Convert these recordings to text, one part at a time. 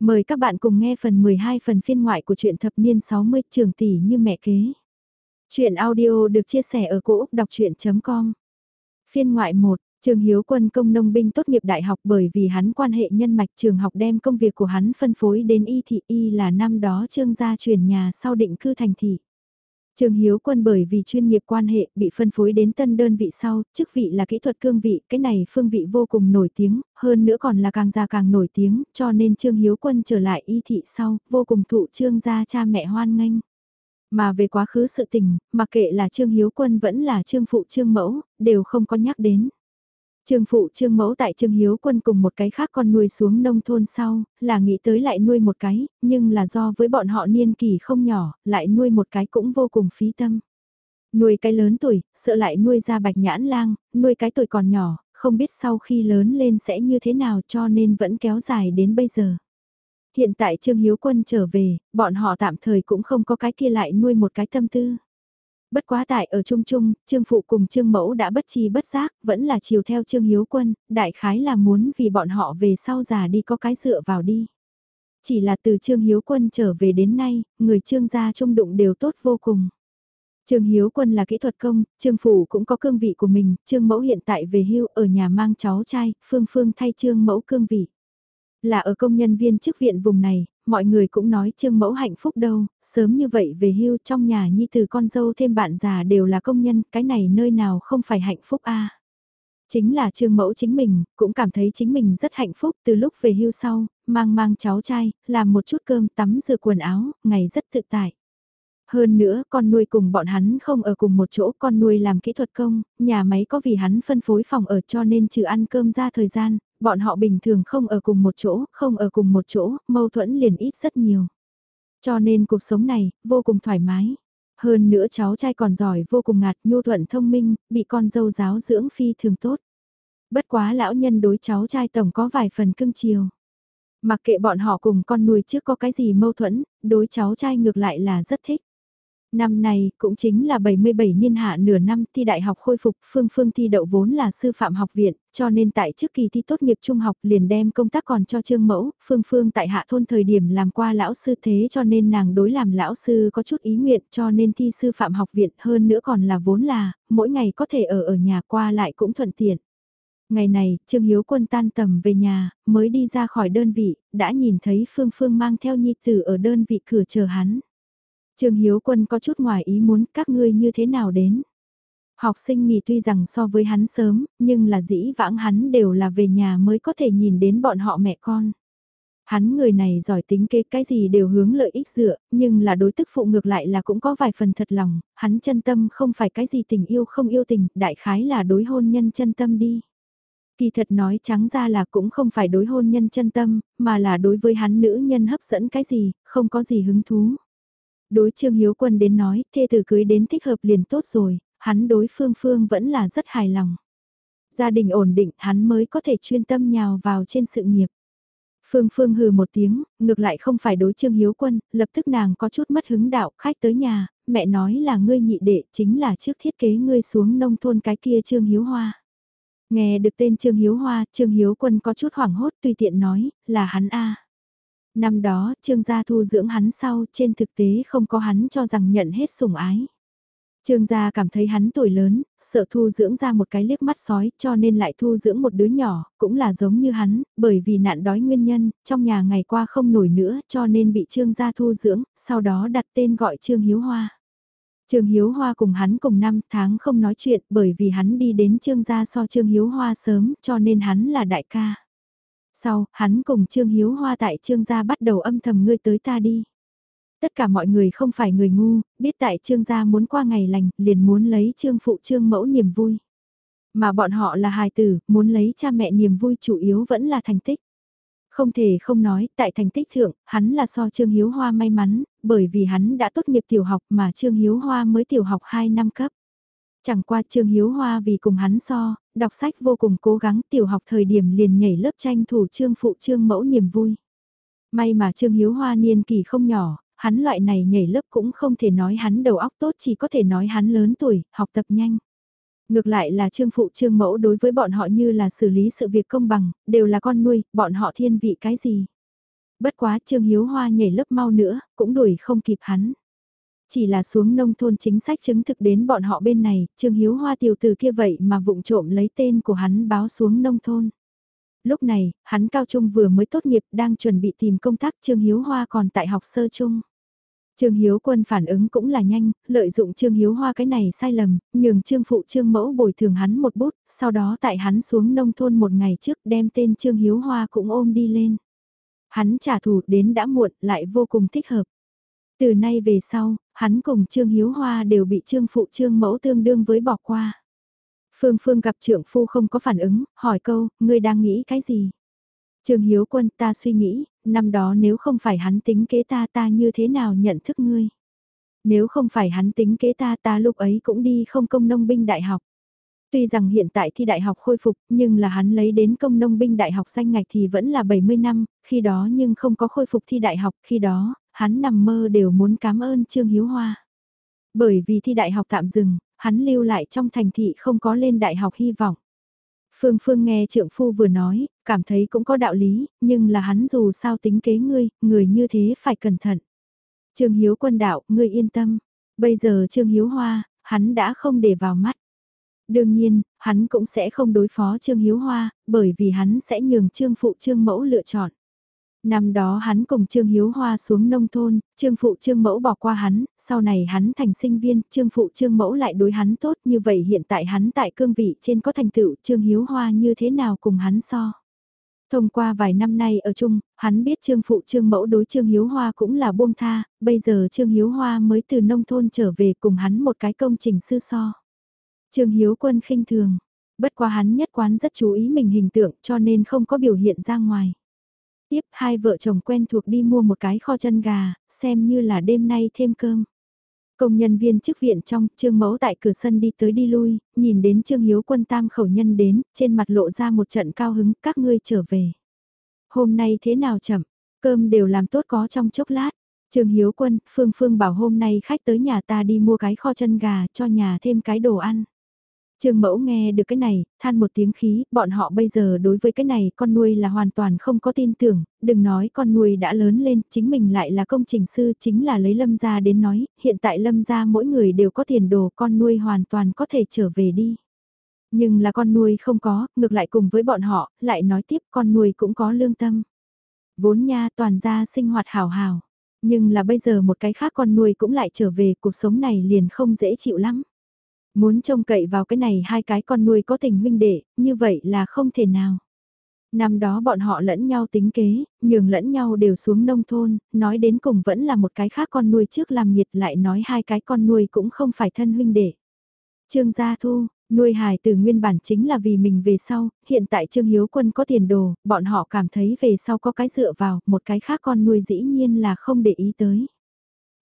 Mời các bạn cùng nghe phần 12 phần phiên ngoại của truyện thập niên 60 trường tỷ như mẹ kế. Chuyện audio được chia sẻ ở cỗ đọc chuyện.com Phiên ngoại 1, Trường Hiếu Quân công nông binh tốt nghiệp đại học bởi vì hắn quan hệ nhân mạch trường học đem công việc của hắn phân phối đến y thị y là năm đó trương gia chuyển nhà sau định cư thành thị. Trường Hiếu Quân bởi vì chuyên nghiệp quan hệ bị phân phối đến tân đơn vị sau, chức vị là kỹ thuật cương vị, cái này phương vị vô cùng nổi tiếng, hơn nữa còn là càng già càng nổi tiếng, cho nên Trương Hiếu Quân trở lại y thị sau, vô cùng thụ trương gia cha mẹ hoan nghênh. Mà về quá khứ sự tình, mặc kệ là Trương Hiếu Quân vẫn là Trương Phụ Trương Mẫu, đều không có nhắc đến. Trương phụ trương mẫu tại trương hiếu quân cùng một cái khác con nuôi xuống nông thôn sau, là nghĩ tới lại nuôi một cái, nhưng là do với bọn họ niên kỳ không nhỏ, lại nuôi một cái cũng vô cùng phí tâm. Nuôi cái lớn tuổi, sợ lại nuôi ra bạch nhãn lang, nuôi cái tuổi còn nhỏ, không biết sau khi lớn lên sẽ như thế nào cho nên vẫn kéo dài đến bây giờ. Hiện tại Trương Hiếu Quân trở về, bọn họ tạm thời cũng không có cái kia lại nuôi một cái tâm tư. Bất quá tại ở Trung Trung, Trương Phụ cùng Trương Mẫu đã bất chi bất giác, vẫn là chiều theo Trương Hiếu Quân, đại khái là muốn vì bọn họ về sau già đi có cái dựa vào đi. Chỉ là từ Trương Hiếu Quân trở về đến nay, người Trương gia trung đụng đều tốt vô cùng. Trương Hiếu Quân là kỹ thuật công, Trương Phủ cũng có cương vị của mình, Trương Mẫu hiện tại về hưu ở nhà mang cháu trai, Phương Phương thay Trương Mẫu cương vị. Là ở công nhân viên chức viện vùng này, mọi người cũng nói trương mẫu hạnh phúc đâu, sớm như vậy về hưu trong nhà nhi từ con dâu thêm bạn già đều là công nhân, cái này nơi nào không phải hạnh phúc a Chính là trương mẫu chính mình, cũng cảm thấy chính mình rất hạnh phúc từ lúc về hưu sau, mang mang cháu trai, làm một chút cơm tắm rửa quần áo, ngày rất tự tại. Hơn nữa, con nuôi cùng bọn hắn không ở cùng một chỗ, con nuôi làm kỹ thuật công, nhà máy có vì hắn phân phối phòng ở cho nên trừ ăn cơm ra thời gian, bọn họ bình thường không ở cùng một chỗ, không ở cùng một chỗ, mâu thuẫn liền ít rất nhiều. Cho nên cuộc sống này, vô cùng thoải mái. Hơn nữa cháu trai còn giỏi vô cùng ngạt nhu thuận thông minh, bị con dâu giáo dưỡng phi thường tốt. Bất quá lão nhân đối cháu trai tổng có vài phần cưng chiều. Mặc kệ bọn họ cùng con nuôi trước có cái gì mâu thuẫn, đối cháu trai ngược lại là rất thích. Năm nay cũng chính là 77 niên hạ nửa năm thi đại học khôi phục, Phương Phương thi đậu vốn là sư phạm học viện, cho nên tại trước kỳ thi tốt nghiệp trung học liền đem công tác còn cho Trương Mẫu, Phương Phương tại hạ thôn thời điểm làm qua lão sư thế cho nên nàng đối làm lão sư có chút ý nguyện cho nên thi sư phạm học viện hơn nữa còn là vốn là, mỗi ngày có thể ở ở nhà qua lại cũng thuận tiện. Ngày này, Trương Hiếu Quân tan tầm về nhà, mới đi ra khỏi đơn vị, đã nhìn thấy Phương Phương mang theo nhi tử ở đơn vị cửa chờ hắn. Trương Hiếu Quân có chút ngoài ý muốn các ngươi như thế nào đến. Học sinh nghỉ tuy rằng so với hắn sớm, nhưng là dĩ vãng hắn đều là về nhà mới có thể nhìn đến bọn họ mẹ con. Hắn người này giỏi tính kế cái gì đều hướng lợi ích dựa, nhưng là đối tức phụ ngược lại là cũng có vài phần thật lòng, hắn chân tâm không phải cái gì tình yêu không yêu tình, đại khái là đối hôn nhân chân tâm đi. Kỳ thật nói trắng ra là cũng không phải đối hôn nhân chân tâm, mà là đối với hắn nữ nhân hấp dẫn cái gì, không có gì hứng thú. Đối Trương Hiếu Quân đến nói, thê tử cưới đến thích hợp liền tốt rồi, hắn đối Phương Phương vẫn là rất hài lòng. Gia đình ổn định, hắn mới có thể chuyên tâm nhào vào trên sự nghiệp. Phương Phương hừ một tiếng, ngược lại không phải đối Trương Hiếu Quân, lập tức nàng có chút mất hứng đạo, khách tới nhà, mẹ nói là ngươi nhị đệ, chính là trước thiết kế ngươi xuống nông thôn cái kia Trương Hiếu Hoa. Nghe được tên Trương Hiếu Hoa, Trương Hiếu Quân có chút hoảng hốt tùy tiện nói, là hắn A. Năm đó, Trương gia thu dưỡng hắn sau, trên thực tế không có hắn cho rằng nhận hết sủng ái. Trương gia cảm thấy hắn tuổi lớn, sợ thu dưỡng ra một cái liếc mắt sói cho nên lại thu dưỡng một đứa nhỏ, cũng là giống như hắn, bởi vì nạn đói nguyên nhân, trong nhà ngày qua không nổi nữa cho nên bị Trương gia thu dưỡng, sau đó đặt tên gọi Trương Hiếu Hoa. Trương Hiếu Hoa cùng hắn cùng năm tháng không nói chuyện bởi vì hắn đi đến Trương gia so Trương Hiếu Hoa sớm cho nên hắn là đại ca. Sau, hắn cùng Trương Hiếu Hoa tại Trương gia bắt đầu âm thầm ngươi tới ta đi. Tất cả mọi người không phải người ngu, biết tại Trương gia muốn qua ngày lành, liền muốn lấy Trương phụ Trương mẫu niềm vui. Mà bọn họ là hài tử, muốn lấy cha mẹ niềm vui chủ yếu vẫn là thành tích. Không thể không nói, tại thành tích thượng, hắn là so Trương Hiếu Hoa may mắn, bởi vì hắn đã tốt nghiệp tiểu học mà Trương Hiếu Hoa mới tiểu học 2 năm cấp. Chẳng qua Trương Hiếu Hoa vì cùng hắn so, đọc sách vô cùng cố gắng tiểu học thời điểm liền nhảy lớp tranh thủ Trương phụ Trương mẫu niềm vui. May mà Trương Hiếu Hoa niên kỳ không nhỏ, hắn loại này nhảy lớp cũng không thể nói hắn đầu óc tốt chỉ có thể nói hắn lớn tuổi, học tập nhanh. Ngược lại là Trương phụ Trương mẫu đối với bọn họ như là xử lý sự việc công bằng, đều là con nuôi, bọn họ thiên vị cái gì. Bất quá Trương Hiếu Hoa nhảy lớp mau nữa, cũng đuổi không kịp hắn. Chỉ là xuống nông thôn chính sách chứng thực đến bọn họ bên này, Trương Hiếu Hoa tiểu từ kia vậy mà vụng trộm lấy tên của hắn báo xuống nông thôn. Lúc này, hắn cao trung vừa mới tốt nghiệp đang chuẩn bị tìm công tác Trương Hiếu Hoa còn tại học sơ trung. Trương Hiếu Quân phản ứng cũng là nhanh, lợi dụng Trương Hiếu Hoa cái này sai lầm, nhường Trương Phụ Trương Mẫu bồi thường hắn một bút, sau đó tại hắn xuống nông thôn một ngày trước đem tên Trương Hiếu Hoa cũng ôm đi lên. Hắn trả thù đến đã muộn lại vô cùng thích hợp. Từ nay về sau, hắn cùng Trương Hiếu Hoa đều bị Trương Phụ Trương Mẫu tương đương với bỏ qua. Phương Phương gặp trưởng phu không có phản ứng, hỏi câu, ngươi đang nghĩ cái gì? Trương Hiếu Quân ta suy nghĩ, năm đó nếu không phải hắn tính kế ta ta như thế nào nhận thức ngươi? Nếu không phải hắn tính kế ta ta lúc ấy cũng đi không công nông binh đại học. Tuy rằng hiện tại thi đại học khôi phục nhưng là hắn lấy đến công nông binh đại học danh ngạch thì vẫn là 70 năm, khi đó nhưng không có khôi phục thi đại học, khi đó, hắn nằm mơ đều muốn cảm ơn Trương Hiếu Hoa. Bởi vì thi đại học tạm dừng, hắn lưu lại trong thành thị không có lên đại học hy vọng. Phương Phương nghe trượng phu vừa nói, cảm thấy cũng có đạo lý, nhưng là hắn dù sao tính kế ngươi, người như thế phải cẩn thận. Trương Hiếu quân đạo, ngươi yên tâm. Bây giờ Trương Hiếu Hoa, hắn đã không để vào mắt. Đương nhiên, hắn cũng sẽ không đối phó Trương Hiếu Hoa, bởi vì hắn sẽ nhường Trương Phụ Trương Mẫu lựa chọn. Năm đó hắn cùng Trương Hiếu Hoa xuống nông thôn, Trương Phụ Trương Mẫu bỏ qua hắn, sau này hắn thành sinh viên, Trương Phụ Trương Mẫu lại đối hắn tốt như vậy hiện tại hắn tại cương vị trên có thành tựu Trương Hiếu Hoa như thế nào cùng hắn so. Thông qua vài năm nay ở chung, hắn biết Trương Phụ Trương Mẫu đối Trương Hiếu Hoa cũng là buông tha, bây giờ Trương Hiếu Hoa mới từ nông thôn trở về cùng hắn một cái công trình sư so. Trương Hiếu Quân khinh thường, bất quá hắn nhất quán rất chú ý mình hình tượng cho nên không có biểu hiện ra ngoài. Tiếp hai vợ chồng quen thuộc đi mua một cái kho chân gà, xem như là đêm nay thêm cơm. Công nhân viên chức viện trong, Trương Mẫu tại cửa sân đi tới đi lui, nhìn đến Trương Hiếu quân tam khẩu nhân đến, trên mặt lộ ra một trận cao hứng, các ngươi trở về. Hôm nay thế nào chậm, cơm đều làm tốt có trong chốc lát. Trương Hiếu quân, Phương Phương bảo hôm nay khách tới nhà ta đi mua cái kho chân gà cho nhà thêm cái đồ ăn. Trương Mẫu nghe được cái này, than một tiếng khí, bọn họ bây giờ đối với cái này con nuôi là hoàn toàn không có tin tưởng, đừng nói con nuôi đã lớn lên, chính mình lại là công trình sư, chính là lấy lâm gia đến nói, hiện tại lâm gia mỗi người đều có tiền đồ, con nuôi hoàn toàn có thể trở về đi. Nhưng là con nuôi không có, ngược lại cùng với bọn họ, lại nói tiếp con nuôi cũng có lương tâm. Vốn nha toàn gia sinh hoạt hào hào, nhưng là bây giờ một cái khác con nuôi cũng lại trở về, cuộc sống này liền không dễ chịu lắm. Muốn trông cậy vào cái này hai cái con nuôi có tình huynh đệ, như vậy là không thể nào. Năm đó bọn họ lẫn nhau tính kế, nhường lẫn nhau đều xuống nông thôn, nói đến cùng vẫn là một cái khác con nuôi trước làm nhiệt lại nói hai cái con nuôi cũng không phải thân huynh đệ. Trương Gia Thu, nuôi hài từ nguyên bản chính là vì mình về sau, hiện tại Trương Hiếu Quân có tiền đồ, bọn họ cảm thấy về sau có cái dựa vào, một cái khác con nuôi dĩ nhiên là không để ý tới.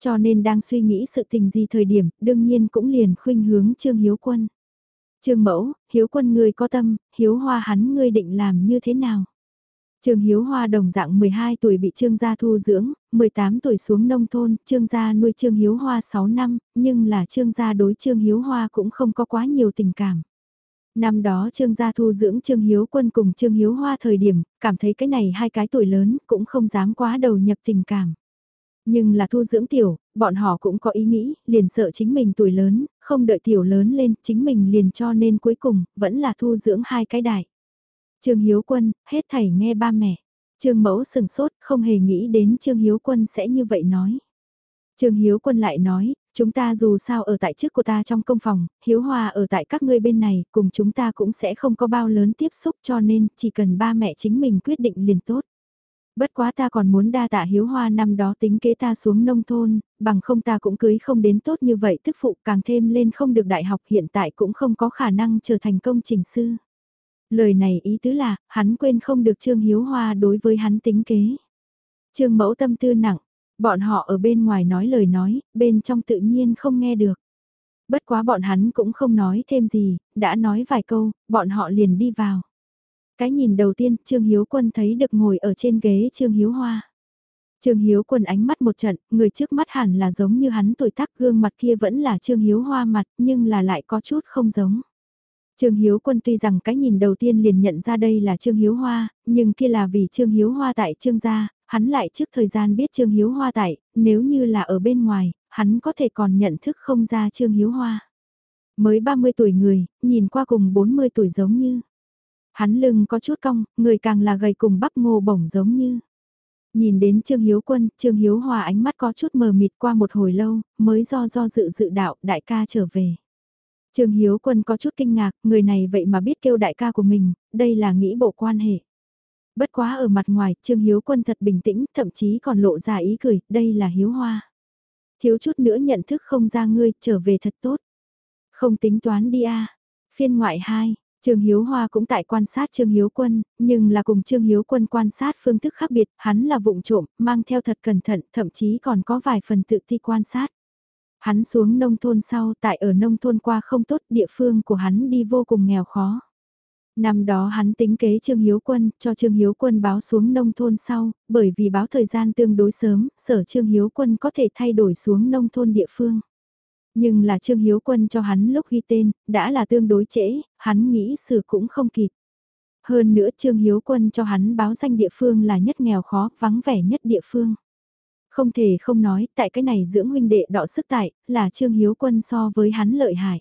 Cho nên đang suy nghĩ sự tình gì thời điểm, đương nhiên cũng liền khuynh hướng Trương Hiếu Quân. Trương Mẫu, Hiếu Quân ngươi có tâm, Hiếu Hoa hắn ngươi định làm như thế nào? Trương Hiếu Hoa đồng dạng 12 tuổi bị Trương gia thu dưỡng, 18 tuổi xuống nông thôn, Trương gia nuôi Trương Hiếu Hoa 6 năm, nhưng là Trương gia đối Trương Hiếu Hoa cũng không có quá nhiều tình cảm. Năm đó Trương gia thu dưỡng Trương Hiếu Quân cùng Trương Hiếu Hoa thời điểm, cảm thấy cái này hai cái tuổi lớn cũng không dám quá đầu nhập tình cảm. Nhưng là thu dưỡng tiểu, bọn họ cũng có ý nghĩ, liền sợ chính mình tuổi lớn, không đợi tiểu lớn lên, chính mình liền cho nên cuối cùng, vẫn là thu dưỡng hai cái đại. Trương Hiếu Quân, hết thảy nghe ba mẹ. Trương Mẫu sừng sốt, không hề nghĩ đến Trương Hiếu Quân sẽ như vậy nói. Trương Hiếu Quân lại nói, chúng ta dù sao ở tại trước của ta trong công phòng, Hiếu Hòa ở tại các ngươi bên này, cùng chúng ta cũng sẽ không có bao lớn tiếp xúc cho nên chỉ cần ba mẹ chính mình quyết định liền tốt. Bất quá ta còn muốn đa tạ hiếu hoa năm đó tính kế ta xuống nông thôn, bằng không ta cũng cưới không đến tốt như vậy tức phụ càng thêm lên không được đại học hiện tại cũng không có khả năng trở thành công trình sư. Lời này ý tứ là, hắn quên không được Trương Hiếu Hoa đối với hắn tính kế. Trương mẫu tâm tư nặng, bọn họ ở bên ngoài nói lời nói, bên trong tự nhiên không nghe được. Bất quá bọn hắn cũng không nói thêm gì, đã nói vài câu, bọn họ liền đi vào. Cái nhìn đầu tiên, Trương Hiếu Quân thấy được ngồi ở trên ghế Trương Hiếu Hoa. Trương Hiếu Quân ánh mắt một trận, người trước mắt hẳn là giống như hắn tuổi tác gương mặt kia vẫn là Trương Hiếu Hoa mặt nhưng là lại có chút không giống. Trương Hiếu Quân tuy rằng cái nhìn đầu tiên liền nhận ra đây là Trương Hiếu Hoa, nhưng kia là vì Trương Hiếu Hoa tại Trương gia, hắn lại trước thời gian biết Trương Hiếu Hoa tại, nếu như là ở bên ngoài, hắn có thể còn nhận thức không ra Trương Hiếu Hoa. Mới 30 tuổi người, nhìn qua cùng 40 tuổi giống như. Hắn lưng có chút cong, người càng là gầy cùng bắp ngô bổng giống như. Nhìn đến Trương Hiếu Quân, Trương Hiếu Hòa ánh mắt có chút mờ mịt qua một hồi lâu, mới do do dự dự đạo đại ca trở về. Trương Hiếu Quân có chút kinh ngạc, người này vậy mà biết kêu đại ca của mình, đây là nghĩ bộ quan hệ. Bất quá ở mặt ngoài, Trương Hiếu Quân thật bình tĩnh, thậm chí còn lộ ra ý cười, đây là Hiếu Hoa. Thiếu chút nữa nhận thức không ra ngươi, trở về thật tốt. Không tính toán đi a Phiên ngoại 2, Trương Hiếu Hoa cũng tại quan sát Trương Hiếu Quân, nhưng là cùng Trương Hiếu Quân quan sát phương thức khác biệt, hắn là vụng trộm, mang theo thật cẩn thận, thậm chí còn có vài phần tự ti quan sát. Hắn xuống nông thôn sau, tại ở nông thôn qua không tốt, địa phương của hắn đi vô cùng nghèo khó. Năm đó hắn tính kế Trương Hiếu Quân, cho Trương Hiếu Quân báo xuống nông thôn sau, bởi vì báo thời gian tương đối sớm, sở Trương Hiếu Quân có thể thay đổi xuống nông thôn địa phương. Nhưng là Trương Hiếu Quân cho hắn lúc ghi tên, đã là tương đối trễ, hắn nghĩ xử cũng không kịp. Hơn nữa Trương Hiếu Quân cho hắn báo danh địa phương là nhất nghèo khó, vắng vẻ nhất địa phương. Không thể không nói, tại cái này dưỡng huynh đệ đọ sức tại, là Trương Hiếu Quân so với hắn lợi hại.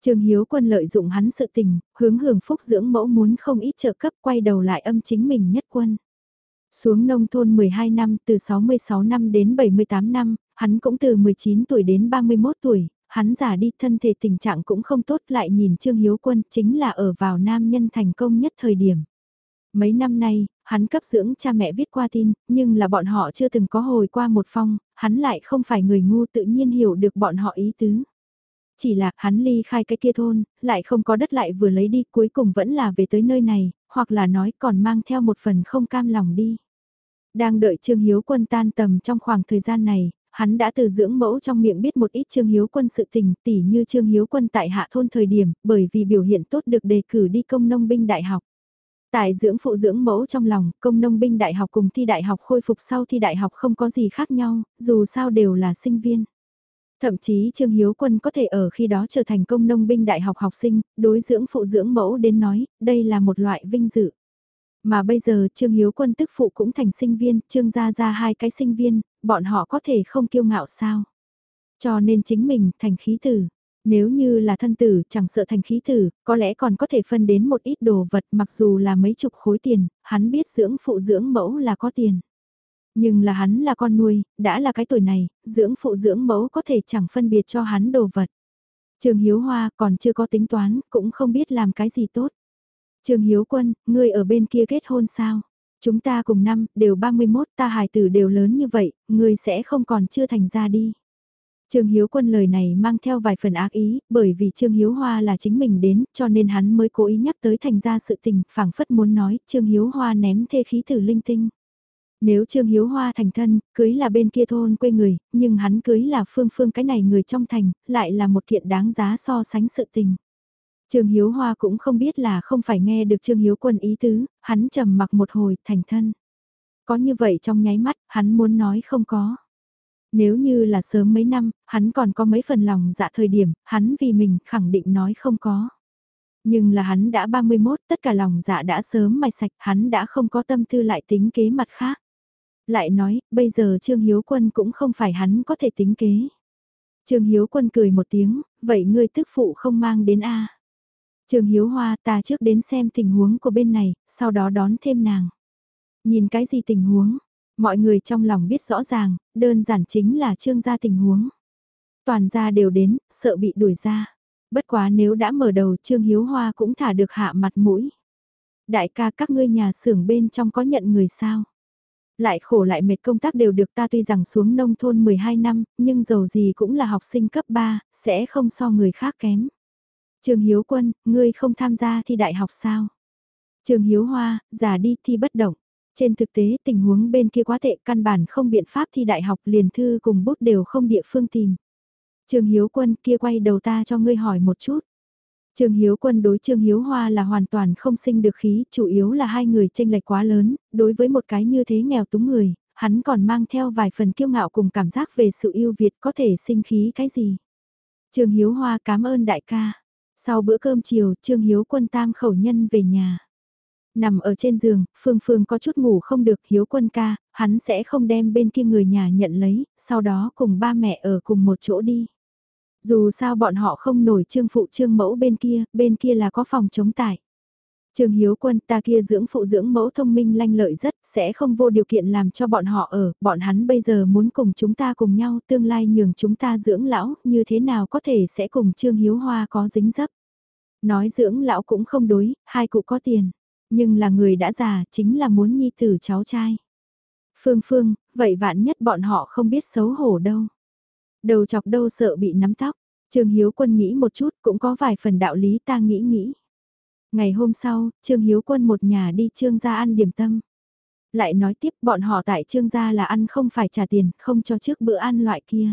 Trương Hiếu Quân lợi dụng hắn sự tình, hướng hưởng phúc dưỡng mẫu muốn không ít trợ cấp quay đầu lại âm chính mình nhất quân. Xuống nông thôn 12 năm, từ 66 năm đến 78 năm, hắn cũng từ 19 tuổi đến 31 tuổi, hắn già đi thân thể tình trạng cũng không tốt lại nhìn Trương Hiếu Quân chính là ở vào nam nhân thành công nhất thời điểm. Mấy năm nay, hắn cấp dưỡng cha mẹ viết qua tin, nhưng là bọn họ chưa từng có hồi qua một phong, hắn lại không phải người ngu tự nhiên hiểu được bọn họ ý tứ. Chỉ là hắn ly khai cái kia thôn, lại không có đất lại vừa lấy đi cuối cùng vẫn là về tới nơi này, hoặc là nói còn mang theo một phần không cam lòng đi. Đang đợi Trương Hiếu Quân tan tầm trong khoảng thời gian này, hắn đã từ dưỡng mẫu trong miệng biết một ít Trương Hiếu Quân sự tình tỉ như Trương Hiếu Quân tại hạ thôn thời điểm bởi vì biểu hiện tốt được đề cử đi công nông binh đại học. Tại dưỡng phụ dưỡng mẫu trong lòng, công nông binh đại học cùng thi đại học khôi phục sau thi đại học không có gì khác nhau, dù sao đều là sinh viên. Thậm chí Trương Hiếu Quân có thể ở khi đó trở thành công nông binh đại học học sinh, đối dưỡng phụ dưỡng mẫu đến nói, đây là một loại vinh dự. Mà bây giờ Trương Hiếu Quân tức phụ cũng thành sinh viên, Trương gia gia hai cái sinh viên, bọn họ có thể không kiêu ngạo sao. Cho nên chính mình thành khí tử. Nếu như là thân tử, chẳng sợ thành khí tử, có lẽ còn có thể phân đến một ít đồ vật mặc dù là mấy chục khối tiền, hắn biết dưỡng phụ dưỡng mẫu là có tiền. Nhưng là hắn là con nuôi, đã là cái tuổi này, dưỡng phụ dưỡng mẫu có thể chẳng phân biệt cho hắn đồ vật. Trường Hiếu Hoa còn chưa có tính toán, cũng không biết làm cái gì tốt. Trường Hiếu Quân, ngươi ở bên kia kết hôn sao? Chúng ta cùng năm, đều 31, ta hài tử đều lớn như vậy, ngươi sẽ không còn chưa thành ra đi. Trương Hiếu Quân lời này mang theo vài phần ác ý, bởi vì Trương Hiếu Hoa là chính mình đến, cho nên hắn mới cố ý nhắc tới thành ra sự tình, phảng phất muốn nói, Trương Hiếu Hoa ném thê khí tử linh tinh. Nếu Trương Hiếu Hoa thành thân, cưới là bên kia thôn quê người, nhưng hắn cưới là phương phương cái này người trong thành, lại là một kiện đáng giá so sánh sự tình. Trương Hiếu Hoa cũng không biết là không phải nghe được Trương Hiếu Quân ý tứ, hắn trầm mặc một hồi, thành thân. Có như vậy trong nháy mắt, hắn muốn nói không có. Nếu như là sớm mấy năm, hắn còn có mấy phần lòng dạ thời điểm, hắn vì mình khẳng định nói không có. Nhưng là hắn đã 31, tất cả lòng dạ đã sớm mài sạch, hắn đã không có tâm tư lại tính kế mặt khác. Lại nói, bây giờ Trương Hiếu Quân cũng không phải hắn có thể tính kế. Trương Hiếu Quân cười một tiếng, vậy ngươi tức phụ không mang đến A. Trương Hiếu Hoa ta trước đến xem tình huống của bên này, sau đó đón thêm nàng. Nhìn cái gì tình huống, mọi người trong lòng biết rõ ràng, đơn giản chính là trương gia tình huống. Toàn gia đều đến, sợ bị đuổi ra. Bất quá nếu đã mở đầu Trương Hiếu Hoa cũng thả được hạ mặt mũi. Đại ca các ngươi nhà xưởng bên trong có nhận người sao? Lại khổ lại mệt công tác đều được ta tuy rằng xuống nông thôn 12 năm, nhưng dầu gì cũng là học sinh cấp 3, sẽ không so người khác kém. Trường Hiếu Quân, ngươi không tham gia thi đại học sao? Trường Hiếu Hoa, giả đi thi bất động. Trên thực tế tình huống bên kia quá tệ căn bản không biện pháp thi đại học liền thư cùng bút đều không địa phương tìm. Trường Hiếu Quân kia quay đầu ta cho ngươi hỏi một chút. Trương Hiếu Quân đối Trương Hiếu Hoa là hoàn toàn không sinh được khí, chủ yếu là hai người tranh lệch quá lớn, đối với một cái như thế nghèo túng người, hắn còn mang theo vài phần kiêu ngạo cùng cảm giác về sự yêu Việt có thể sinh khí cái gì. Trương Hiếu Hoa cảm ơn đại ca. Sau bữa cơm chiều, Trương Hiếu Quân tam khẩu nhân về nhà. Nằm ở trên giường, Phương Phương có chút ngủ không được hiếu quân ca, hắn sẽ không đem bên kia người nhà nhận lấy, sau đó cùng ba mẹ ở cùng một chỗ đi. Dù sao bọn họ không nổi trương phụ trương mẫu bên kia, bên kia là có phòng chống tải. Trương Hiếu Quân ta kia dưỡng phụ dưỡng mẫu thông minh lanh lợi rất, sẽ không vô điều kiện làm cho bọn họ ở, bọn hắn bây giờ muốn cùng chúng ta cùng nhau tương lai nhường chúng ta dưỡng lão, như thế nào có thể sẽ cùng Trương Hiếu Hoa có dính dấp. Nói dưỡng lão cũng không đối, hai cụ có tiền, nhưng là người đã già, chính là muốn nhi tử cháu trai. Phương Phương, vậy vạn nhất bọn họ không biết xấu hổ đâu. Đầu chọc đâu sợ bị nắm tóc, Trương Hiếu Quân nghĩ một chút cũng có vài phần đạo lý ta nghĩ nghĩ. Ngày hôm sau, Trương Hiếu Quân một nhà đi Trương gia ăn điểm tâm. Lại nói tiếp bọn họ tại Trương gia là ăn không phải trả tiền, không cho trước bữa ăn loại kia.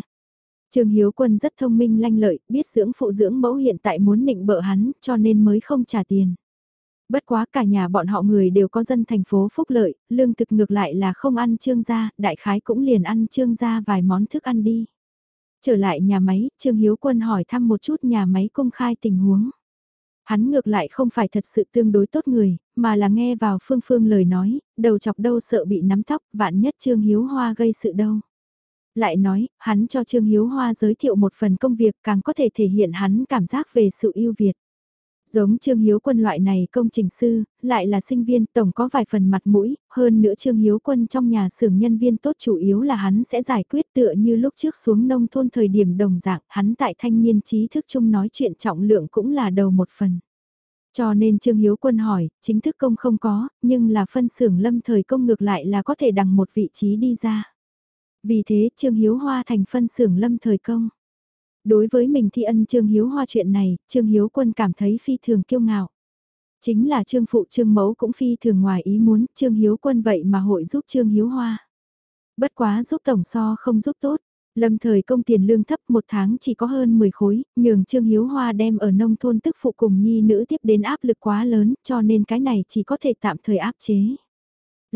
Trương Hiếu Quân rất thông minh lanh lợi, biết dưỡng phụ dưỡng mẫu hiện tại muốn nịnh bợ hắn, cho nên mới không trả tiền. Bất quá cả nhà bọn họ người đều có dân thành phố phúc lợi, lương thực ngược lại là không ăn trương gia, đại khái cũng liền ăn trương gia vài món thức ăn đi. Trở lại nhà máy, Trương Hiếu Quân hỏi thăm một chút nhà máy công khai tình huống. Hắn ngược lại không phải thật sự tương đối tốt người, mà là nghe vào Phương Phương lời nói, đầu chọc đâu sợ bị nắm tóc, vạn nhất Trương Hiếu Hoa gây sự đâu. Lại nói, hắn cho Trương Hiếu Hoa giới thiệu một phần công việc càng có thể thể hiện hắn cảm giác về sự yêu Việt. Giống Trương Hiếu Quân loại này công trình sư, lại là sinh viên tổng có vài phần mặt mũi, hơn nữa Trương Hiếu Quân trong nhà xưởng nhân viên tốt chủ yếu là hắn sẽ giải quyết tựa như lúc trước xuống nông thôn thời điểm đồng dạng, hắn tại thanh niên trí thức chung nói chuyện trọng lượng cũng là đầu một phần. Cho nên Trương Hiếu Quân hỏi, chính thức công không có, nhưng là phân xưởng lâm thời công ngược lại là có thể đằng một vị trí đi ra. Vì thế Trương Hiếu Hoa thành phân xưởng lâm thời công. Đối với mình thi ân Trương Hiếu Hoa chuyện này, Trương Hiếu Quân cảm thấy phi thường kiêu ngạo. Chính là Trương Phụ Trương Mẫu cũng phi thường ngoài ý muốn, Trương Hiếu Quân vậy mà hội giúp Trương Hiếu Hoa. Bất quá giúp tổng so không giúp tốt. Lâm thời công tiền lương thấp một tháng chỉ có hơn 10 khối, nhường Trương Hiếu Hoa đem ở nông thôn tức phụ cùng nhi nữ tiếp đến áp lực quá lớn cho nên cái này chỉ có thể tạm thời áp chế.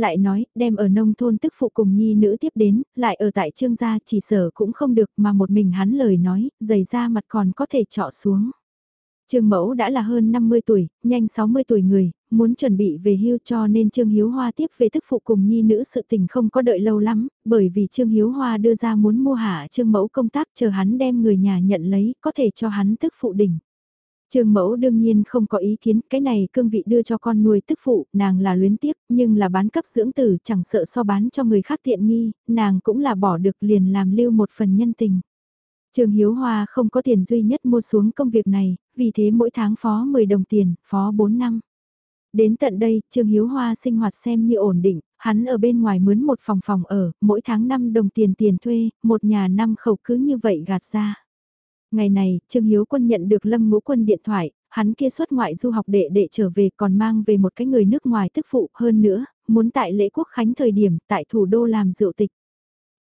Lại nói, đem ở nông thôn tức phụ cùng nhi nữ tiếp đến, lại ở tại trương gia chỉ sở cũng không được mà một mình hắn lời nói, giày ra mặt còn có thể trọ xuống. Trương Mẫu đã là hơn 50 tuổi, nhanh 60 tuổi người, muốn chuẩn bị về hưu cho nên Trương Hiếu Hoa tiếp về tức phụ cùng nhi nữ sự tình không có đợi lâu lắm, bởi vì Trương Hiếu Hoa đưa ra muốn mua hạ Trương Mẫu công tác chờ hắn đem người nhà nhận lấy, có thể cho hắn tức phụ đỉnh. Trương mẫu đương nhiên không có ý kiến, cái này cương vị đưa cho con nuôi tức phụ, nàng là luyến tiếc, nhưng là bán cấp dưỡng tử chẳng sợ so bán cho người khác tiện nghi, nàng cũng là bỏ được liền làm lưu một phần nhân tình. Trương Hiếu Hoa không có tiền duy nhất mua xuống công việc này, vì thế mỗi tháng phó 10 đồng tiền, phó 4 năm. Đến tận đây, Trương Hiếu Hoa sinh hoạt xem như ổn định, hắn ở bên ngoài mướn một phòng phòng ở, mỗi tháng 5 đồng tiền tiền thuê, một nhà năm khẩu cứ như vậy gạt ra. Ngày này, Trương Hiếu Quân nhận được Lâm Ngũ Quân điện thoại, hắn kia xuất ngoại du học đệ đệ trở về còn mang về một cái người nước ngoài tức phụ hơn nữa, muốn tại lễ quốc khánh thời điểm tại thủ đô làm rượu tịch.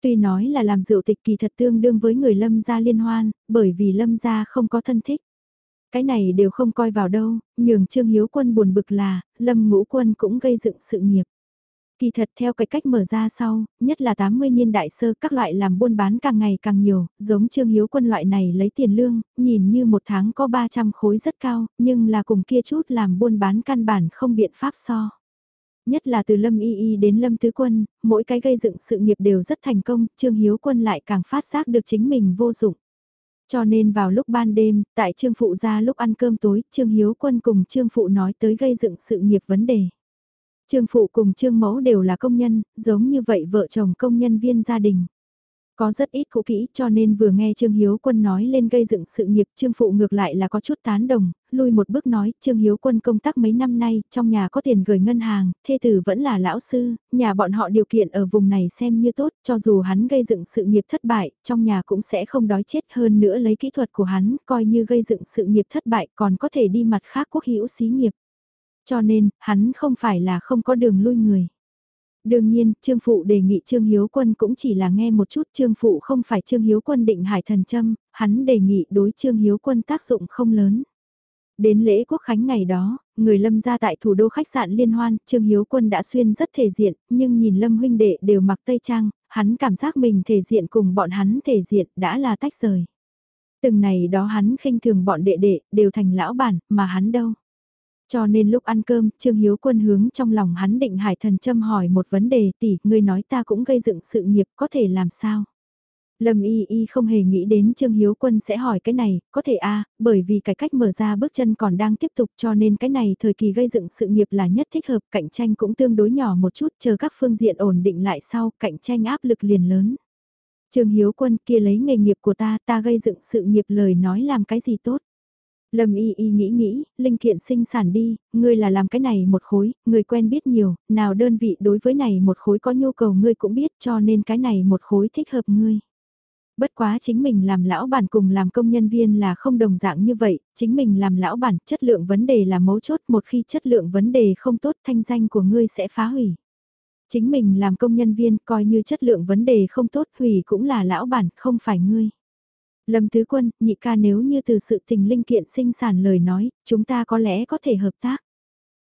Tuy nói là làm rượu tịch kỳ thật tương đương với người Lâm gia liên hoan, bởi vì Lâm gia không có thân thích. Cái này đều không coi vào đâu, nhường Trương Hiếu Quân buồn bực là, Lâm Ngũ Quân cũng gây dựng sự nghiệp. Kỳ thật theo cái cách mở ra sau, nhất là 80 niên đại sơ các loại làm buôn bán càng ngày càng nhiều, giống Trương Hiếu Quân loại này lấy tiền lương, nhìn như một tháng có 300 khối rất cao, nhưng là cùng kia chút làm buôn bán căn bản không biện pháp so. Nhất là từ Lâm Y Y đến Lâm Tứ Quân, mỗi cái gây dựng sự nghiệp đều rất thành công, Trương Hiếu Quân lại càng phát giác được chính mình vô dụng. Cho nên vào lúc ban đêm, tại Trương Phụ ra lúc ăn cơm tối, Trương Hiếu Quân cùng Trương Phụ nói tới gây dựng sự nghiệp vấn đề. Trương Phụ cùng Trương Mẫu đều là công nhân, giống như vậy vợ chồng công nhân viên gia đình. Có rất ít cũ kỹ cho nên vừa nghe Trương Hiếu Quân nói lên gây dựng sự nghiệp Trương Phụ ngược lại là có chút tán đồng, lui một bước nói Trương Hiếu Quân công tác mấy năm nay, trong nhà có tiền gửi ngân hàng, thê tử vẫn là lão sư, nhà bọn họ điều kiện ở vùng này xem như tốt, cho dù hắn gây dựng sự nghiệp thất bại, trong nhà cũng sẽ không đói chết hơn nữa lấy kỹ thuật của hắn, coi như gây dựng sự nghiệp thất bại còn có thể đi mặt khác quốc hữu xí nghiệp. Cho nên, hắn không phải là không có đường lui người. Đương nhiên, Trương Phụ đề nghị Trương Hiếu Quân cũng chỉ là nghe một chút Trương Phụ không phải Trương Hiếu Quân định hải thần châm, hắn đề nghị đối Trương Hiếu Quân tác dụng không lớn. Đến lễ quốc khánh ngày đó, người Lâm ra tại thủ đô khách sạn Liên Hoan, Trương Hiếu Quân đã xuyên rất thể diện, nhưng nhìn Lâm huynh đệ đều mặc tây trang, hắn cảm giác mình thể diện cùng bọn hắn thể diện đã là tách rời. Từng này đó hắn khinh thường bọn đệ đệ, đều thành lão bản, mà hắn đâu. Cho nên lúc ăn cơm, Trương Hiếu Quân hướng trong lòng hắn định hải thần châm hỏi một vấn đề tỷ, ngươi nói ta cũng gây dựng sự nghiệp có thể làm sao? Lâm Y Y không hề nghĩ đến Trương Hiếu Quân sẽ hỏi cái này, có thể a bởi vì cái cách mở ra bước chân còn đang tiếp tục cho nên cái này thời kỳ gây dựng sự nghiệp là nhất thích hợp, cạnh tranh cũng tương đối nhỏ một chút, chờ các phương diện ổn định lại sau, cạnh tranh áp lực liền lớn. Trương Hiếu Quân kia lấy nghề nghiệp của ta, ta gây dựng sự nghiệp lời nói làm cái gì tốt. Lâm y y nghĩ nghĩ, linh kiện sinh sản đi, ngươi là làm cái này một khối, người quen biết nhiều, nào đơn vị đối với này một khối có nhu cầu ngươi cũng biết cho nên cái này một khối thích hợp ngươi. Bất quá chính mình làm lão bản cùng làm công nhân viên là không đồng dạng như vậy, chính mình làm lão bản chất lượng vấn đề là mấu chốt một khi chất lượng vấn đề không tốt thanh danh của ngươi sẽ phá hủy. Chính mình làm công nhân viên coi như chất lượng vấn đề không tốt hủy cũng là lão bản không phải ngươi. Lâm Tứ Quân, nhị ca nếu như từ sự tình linh kiện sinh sản lời nói, chúng ta có lẽ có thể hợp tác.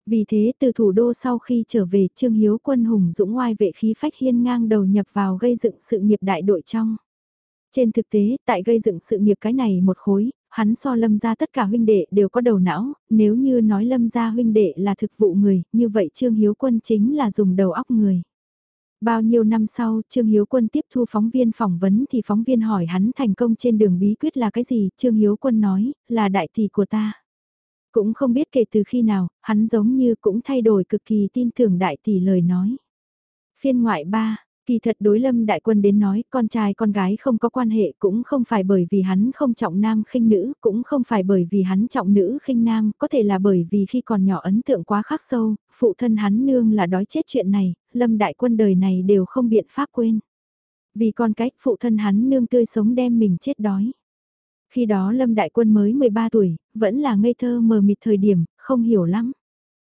Vì thế từ thủ đô sau khi trở về Trương Hiếu Quân hùng dũng oai vệ khí phách hiên ngang đầu nhập vào gây dựng sự nghiệp đại đội trong. Trên thực tế, tại gây dựng sự nghiệp cái này một khối, hắn so lâm ra tất cả huynh đệ đều có đầu não, nếu như nói lâm ra huynh đệ là thực vụ người, như vậy Trương Hiếu Quân chính là dùng đầu óc người. Bao nhiêu năm sau, Trương Hiếu Quân tiếp thu phóng viên phỏng vấn thì phóng viên hỏi hắn thành công trên đường bí quyết là cái gì, Trương Hiếu Quân nói, là đại tỷ của ta. Cũng không biết kể từ khi nào, hắn giống như cũng thay đổi cực kỳ tin tưởng đại tỷ lời nói. Phiên ngoại 3, Kỳ thật đối lâm đại quân đến nói con trai con gái không có quan hệ cũng không phải bởi vì hắn không trọng nam khinh nữ, cũng không phải bởi vì hắn trọng nữ khinh nam, có thể là bởi vì khi còn nhỏ ấn tượng quá khắc sâu, phụ thân hắn nương là đói chết chuyện này, lâm đại quân đời này đều không biện pháp quên. Vì con cách phụ thân hắn nương tươi sống đem mình chết đói. Khi đó lâm đại quân mới 13 tuổi, vẫn là ngây thơ mờ mịt thời điểm, không hiểu lắm.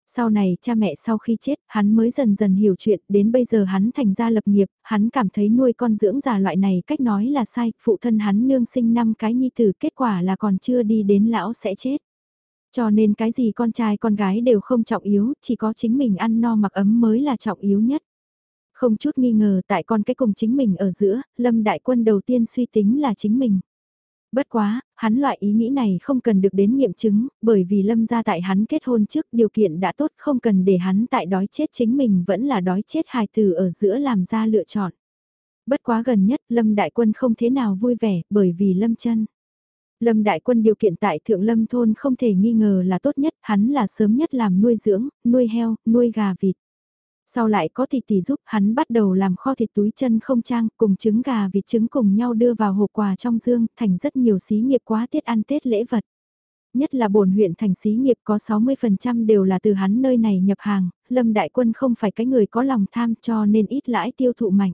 Sau này cha mẹ sau khi chết, hắn mới dần dần hiểu chuyện, đến bây giờ hắn thành ra lập nghiệp, hắn cảm thấy nuôi con dưỡng già loại này cách nói là sai, phụ thân hắn nương sinh năm cái nhi tử kết quả là còn chưa đi đến lão sẽ chết. Cho nên cái gì con trai con gái đều không trọng yếu, chỉ có chính mình ăn no mặc ấm mới là trọng yếu nhất. Không chút nghi ngờ tại con cái cùng chính mình ở giữa, lâm đại quân đầu tiên suy tính là chính mình. Bất quá, hắn loại ý nghĩ này không cần được đến nghiệm chứng, bởi vì lâm gia tại hắn kết hôn trước điều kiện đã tốt không cần để hắn tại đói chết chính mình vẫn là đói chết hài tử ở giữa làm ra lựa chọn. Bất quá gần nhất lâm đại quân không thế nào vui vẻ bởi vì lâm chân. Lâm đại quân điều kiện tại thượng lâm thôn không thể nghi ngờ là tốt nhất, hắn là sớm nhất làm nuôi dưỡng, nuôi heo, nuôi gà vịt. Sau lại có thịt tỷ giúp hắn bắt đầu làm kho thịt túi chân không trang cùng trứng gà vịt trứng cùng nhau đưa vào hộp quà trong dương thành rất nhiều xí nghiệp quá tiết ăn Tết lễ vật. Nhất là bổn huyện thành xí nghiệp có 60% đều là từ hắn nơi này nhập hàng, Lâm Đại Quân không phải cái người có lòng tham cho nên ít lãi tiêu thụ mạnh.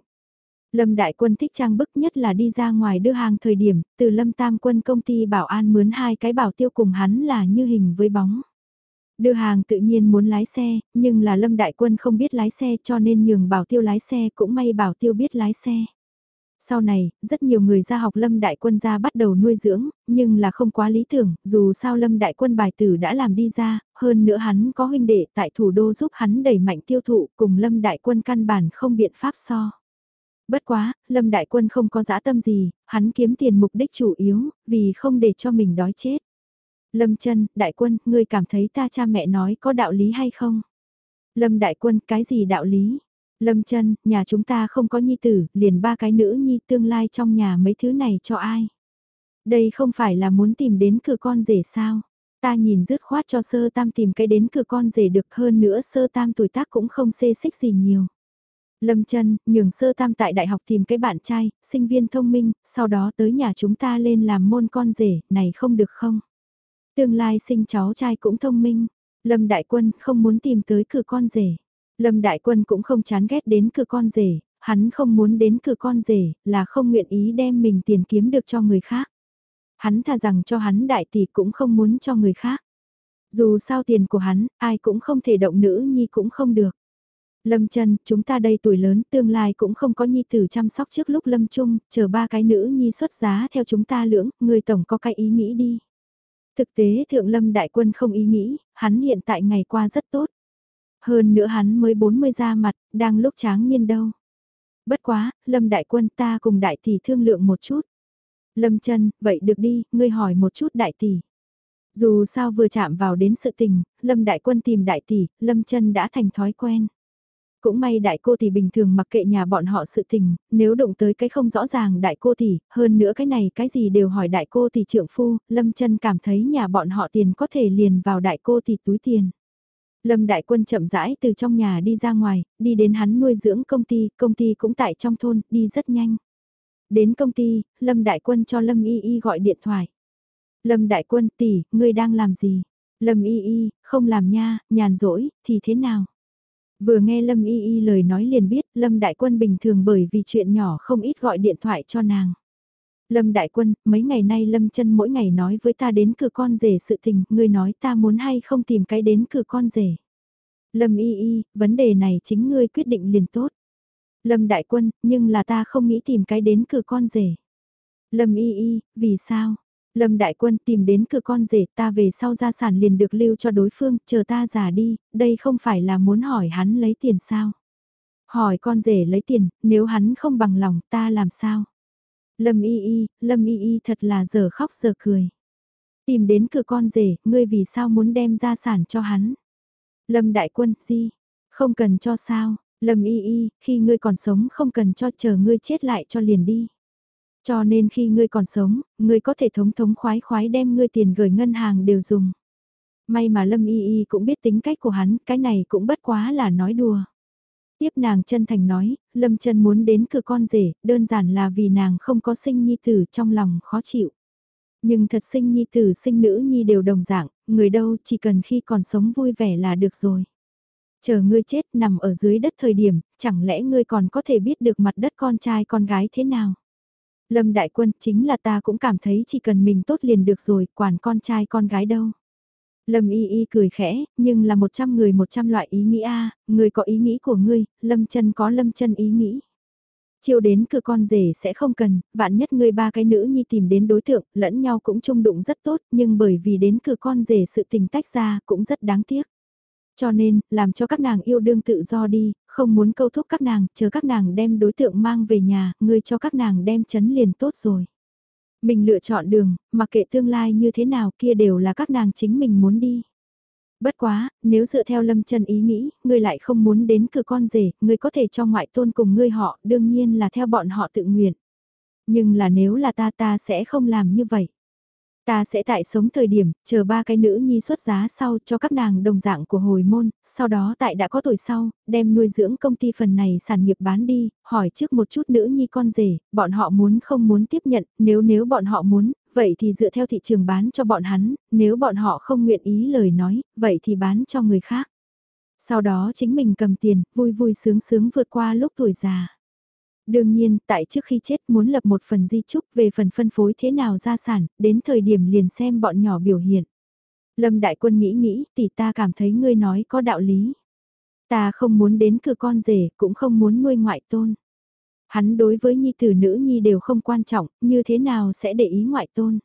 Lâm Đại Quân thích trang bức nhất là đi ra ngoài đưa hàng thời điểm, từ Lâm Tam Quân công ty bảo an mướn hai cái bảo tiêu cùng hắn là như hình với bóng. Đưa hàng tự nhiên muốn lái xe, nhưng là Lâm Đại Quân không biết lái xe cho nên nhường bảo tiêu lái xe cũng may bảo tiêu biết lái xe. Sau này, rất nhiều người ra học Lâm Đại Quân ra bắt đầu nuôi dưỡng, nhưng là không quá lý tưởng, dù sao Lâm Đại Quân bài tử đã làm đi ra, hơn nữa hắn có huynh đệ tại thủ đô giúp hắn đẩy mạnh tiêu thụ cùng Lâm Đại Quân căn bản không biện pháp so. Bất quá, Lâm Đại Quân không có dã tâm gì, hắn kiếm tiền mục đích chủ yếu, vì không để cho mình đói chết. Lâm chân, đại quân, ngươi cảm thấy ta cha mẹ nói có đạo lý hay không? Lâm đại quân, cái gì đạo lý? Lâm chân, nhà chúng ta không có nhi tử, liền ba cái nữ nhi tương lai trong nhà mấy thứ này cho ai? Đây không phải là muốn tìm đến cửa con rể sao? Ta nhìn dứt khoát cho sơ tam tìm cái đến cửa con rể được hơn nữa sơ tam tuổi tác cũng không xê xích gì nhiều. Lâm chân, nhường sơ tam tại đại học tìm cái bạn trai, sinh viên thông minh, sau đó tới nhà chúng ta lên làm môn con rể, này không được không? Tương lai sinh cháu trai cũng thông minh, Lâm Đại Quân không muốn tìm tới cửa con rể. Lâm Đại Quân cũng không chán ghét đến cửa con rể, hắn không muốn đến cửa con rể, là không nguyện ý đem mình tiền kiếm được cho người khác. Hắn thà rằng cho hắn đại tỷ cũng không muốn cho người khác. Dù sao tiền của hắn, ai cũng không thể động nữ nhi cũng không được. Lâm chân, chúng ta đây tuổi lớn tương lai cũng không có nhi tử chăm sóc trước lúc lâm chung, chờ ba cái nữ nhi xuất giá theo chúng ta lưỡng, người tổng có cái ý nghĩ đi. Thực tế thượng lâm đại quân không ý nghĩ, hắn hiện tại ngày qua rất tốt. Hơn nữa hắn mới 40 ra mặt, đang lúc tráng niên đâu. Bất quá, lâm đại quân ta cùng đại tỷ thương lượng một chút. Lâm chân, vậy được đi, ngươi hỏi một chút đại tỷ. Dù sao vừa chạm vào đến sự tình, Lâm Đại Quân tìm đại tỷ, Lâm chân đã thành thói quen. Cũng may đại cô tỷ bình thường mặc kệ nhà bọn họ sự tình, nếu đụng tới cái không rõ ràng đại cô tỷ, hơn nữa cái này cái gì đều hỏi đại cô tỷ trưởng phu, Lâm chân cảm thấy nhà bọn họ tiền có thể liền vào đại cô tỷ túi tiền. Lâm Đại Quân chậm rãi từ trong nhà đi ra ngoài, đi đến hắn nuôi dưỡng công ty, công ty cũng tại trong thôn, đi rất nhanh. Đến công ty, Lâm Đại Quân cho Lâm Y Y gọi điện thoại. Lâm Đại Quân tỷ, ngươi đang làm gì? Lâm Y Y, không làm nha, nhàn rỗi, thì thế nào? Vừa nghe Lâm Y Y lời nói liền biết Lâm Đại Quân bình thường bởi vì chuyện nhỏ không ít gọi điện thoại cho nàng. Lâm Đại Quân, mấy ngày nay Lâm chân mỗi ngày nói với ta đến cửa con rể sự tình, ngươi nói ta muốn hay không tìm cái đến cửa con rể. Lâm Y Y, vấn đề này chính ngươi quyết định liền tốt. Lâm Đại Quân, nhưng là ta không nghĩ tìm cái đến cửa con rể. Lâm Y Y, vì sao? Lâm Đại Quân tìm đến cửa con rể ta về sau gia sản liền được lưu cho đối phương, chờ ta già đi, đây không phải là muốn hỏi hắn lấy tiền sao? Hỏi con rể lấy tiền, nếu hắn không bằng lòng ta làm sao? Lâm Y Y, Lâm Y Y thật là giờ khóc giờ cười. Tìm đến cửa con rể, ngươi vì sao muốn đem gia sản cho hắn? Lâm Đại Quân, gì? Không cần cho sao? Lâm Y Y, khi ngươi còn sống không cần cho chờ ngươi chết lại cho liền đi. Cho nên khi ngươi còn sống, ngươi có thể thống thống khoái khoái đem ngươi tiền gửi ngân hàng đều dùng. May mà Lâm Y Y cũng biết tính cách của hắn, cái này cũng bất quá là nói đùa. Tiếp nàng chân thành nói, Lâm chân muốn đến cửa con rể, đơn giản là vì nàng không có sinh nhi tử trong lòng khó chịu. Nhưng thật sinh nhi tử sinh nữ nhi đều đồng dạng, người đâu chỉ cần khi còn sống vui vẻ là được rồi. Chờ ngươi chết nằm ở dưới đất thời điểm, chẳng lẽ ngươi còn có thể biết được mặt đất con trai con gái thế nào? Lâm Đại Quân chính là ta cũng cảm thấy chỉ cần mình tốt liền được rồi, quản con trai con gái đâu. Lâm Y Y cười khẽ, nhưng là một trăm người một trăm loại ý nghĩ a, người có ý nghĩ của ngươi, Lâm chân có Lâm chân ý nghĩ. Chiêu đến cửa con rể sẽ không cần, vạn nhất ngươi ba cái nữ nhi tìm đến đối tượng, lẫn nhau cũng chung đụng rất tốt, nhưng bởi vì đến cửa con rể sự tình tách ra cũng rất đáng tiếc. Cho nên, làm cho các nàng yêu đương tự do đi, không muốn câu thúc các nàng, chờ các nàng đem đối tượng mang về nhà, ngươi cho các nàng đem chấn liền tốt rồi. Mình lựa chọn đường, mặc kệ tương lai như thế nào kia đều là các nàng chính mình muốn đi. Bất quá, nếu dựa theo lâm chân ý nghĩ, ngươi lại không muốn đến cửa con rể, ngươi có thể cho ngoại tôn cùng ngươi họ, đương nhiên là theo bọn họ tự nguyện. Nhưng là nếu là ta ta sẽ không làm như vậy. Ta sẽ tại sống thời điểm, chờ ba cái nữ nhi xuất giá sau cho các nàng đồng dạng của hồi môn, sau đó tại đã có tuổi sau, đem nuôi dưỡng công ty phần này sản nghiệp bán đi, hỏi trước một chút nữ nhi con rể, bọn họ muốn không muốn tiếp nhận, nếu nếu bọn họ muốn, vậy thì dựa theo thị trường bán cho bọn hắn, nếu bọn họ không nguyện ý lời nói, vậy thì bán cho người khác. Sau đó chính mình cầm tiền, vui vui sướng sướng vượt qua lúc tuổi già. Đương nhiên, tại trước khi chết muốn lập một phần di trúc về phần phân phối thế nào gia sản, đến thời điểm liền xem bọn nhỏ biểu hiện. Lâm Đại Quân nghĩ nghĩ, tỷ ta cảm thấy ngươi nói có đạo lý. Ta không muốn đến cửa con rể, cũng không muốn nuôi ngoại tôn. Hắn đối với nhi tử nữ nhi đều không quan trọng, như thế nào sẽ để ý ngoại tôn.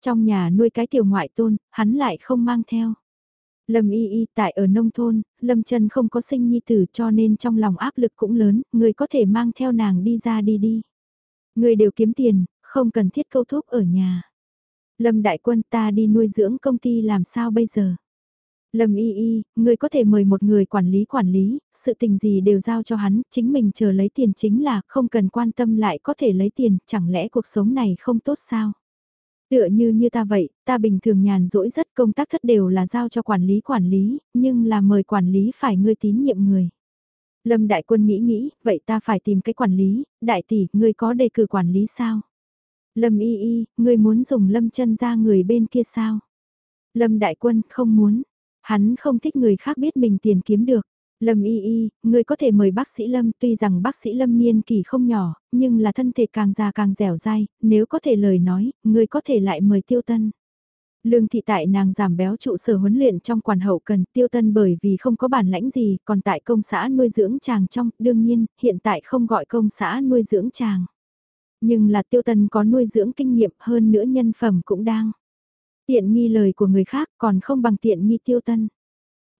Trong nhà nuôi cái tiểu ngoại tôn, hắn lại không mang theo. Lâm y y tại ở nông thôn, Lâm Trân không có sinh nhi tử cho nên trong lòng áp lực cũng lớn, người có thể mang theo nàng đi ra đi đi. Người đều kiếm tiền, không cần thiết câu thúc ở nhà. Lâm đại quân ta đi nuôi dưỡng công ty làm sao bây giờ? Lâm y y, người có thể mời một người quản lý quản lý, sự tình gì đều giao cho hắn, chính mình chờ lấy tiền chính là không cần quan tâm lại có thể lấy tiền, chẳng lẽ cuộc sống này không tốt sao? Tựa như như ta vậy, ta bình thường nhàn rỗi rất công tác thất đều là giao cho quản lý quản lý, nhưng là mời quản lý phải ngươi tín nhiệm người. Lâm Đại Quân nghĩ nghĩ, vậy ta phải tìm cái quản lý, đại tỷ, ngươi có đề cử quản lý sao? Lâm Y Y, ngươi muốn dùng Lâm chân ra người bên kia sao? Lâm Đại Quân, không muốn. Hắn không thích người khác biết mình tiền kiếm được. Lâm y y, người có thể mời bác sĩ Lâm, tuy rằng bác sĩ Lâm niên kỳ không nhỏ, nhưng là thân thể càng già càng dẻo dai, nếu có thể lời nói, người có thể lại mời tiêu tân. Lương thị tại nàng giảm béo trụ sở huấn luyện trong quản hậu cần tiêu tân bởi vì không có bản lãnh gì, còn tại công xã nuôi dưỡng chàng trong, đương nhiên, hiện tại không gọi công xã nuôi dưỡng chàng. Nhưng là tiêu tân có nuôi dưỡng kinh nghiệm hơn nữa nhân phẩm cũng đang. Tiện nghi lời của người khác còn không bằng tiện nghi tiêu tân.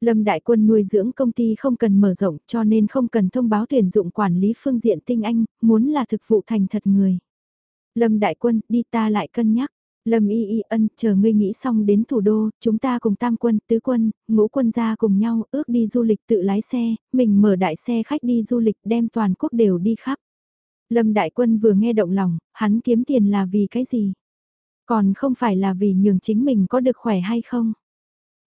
Lâm Đại Quân nuôi dưỡng công ty không cần mở rộng cho nên không cần thông báo tuyển dụng quản lý phương diện tinh anh, muốn là thực vụ thành thật người. Lâm Đại Quân, đi ta lại cân nhắc. Lâm y y ân, chờ ngươi nghĩ xong đến thủ đô, chúng ta cùng tam quân, tứ quân, ngũ quân ra cùng nhau, ước đi du lịch tự lái xe, mình mở đại xe khách đi du lịch đem toàn quốc đều đi khắp. Lâm đại quân vừa nghe động lòng, hắn kiếm tiền là vì cái gì? Còn không phải là vì nhường chính mình có được khỏe hay không?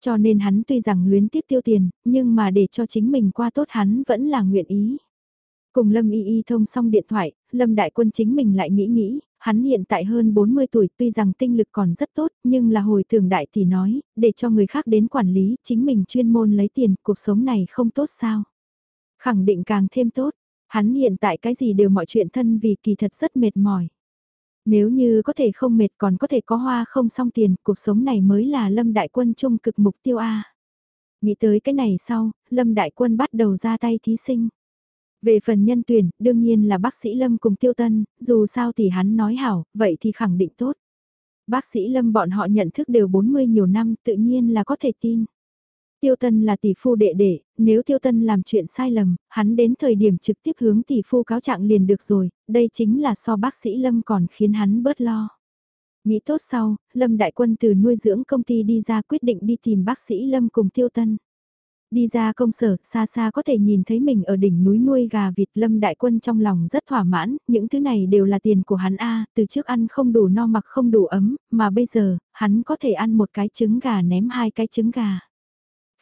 Cho nên hắn tuy rằng luyến tiếc tiêu tiền, nhưng mà để cho chính mình qua tốt hắn vẫn là nguyện ý. Cùng Lâm Y Y thông xong điện thoại, Lâm Đại Quân chính mình lại nghĩ nghĩ, hắn hiện tại hơn 40 tuổi tuy rằng tinh lực còn rất tốt nhưng là hồi thường đại thì nói, để cho người khác đến quản lý, chính mình chuyên môn lấy tiền, cuộc sống này không tốt sao. Khẳng định càng thêm tốt, hắn hiện tại cái gì đều mọi chuyện thân vì kỳ thật rất mệt mỏi. Nếu như có thể không mệt còn có thể có hoa không xong tiền, cuộc sống này mới là Lâm Đại Quân chung cực mục tiêu A. Nghĩ tới cái này sau, Lâm Đại Quân bắt đầu ra tay thí sinh. Về phần nhân tuyển, đương nhiên là bác sĩ Lâm cùng Tiêu Tân, dù sao thì hắn nói hảo, vậy thì khẳng định tốt. Bác sĩ Lâm bọn họ nhận thức đều 40 nhiều năm, tự nhiên là có thể tin. Tiêu Tân là tỷ phu đệ đệ, nếu Tiêu Tân làm chuyện sai lầm, hắn đến thời điểm trực tiếp hướng tỷ phu cáo trạng liền được rồi, đây chính là so bác sĩ Lâm còn khiến hắn bớt lo. Nghĩ tốt sau, Lâm Đại Quân từ nuôi dưỡng công ty đi ra quyết định đi tìm bác sĩ Lâm cùng Tiêu Tân. Đi ra công sở, xa xa có thể nhìn thấy mình ở đỉnh núi nuôi gà vịt lâm đại quân trong lòng rất thỏa mãn, những thứ này đều là tiền của hắn A, từ trước ăn không đủ no mặc không đủ ấm, mà bây giờ, hắn có thể ăn một cái trứng gà ném hai cái trứng gà.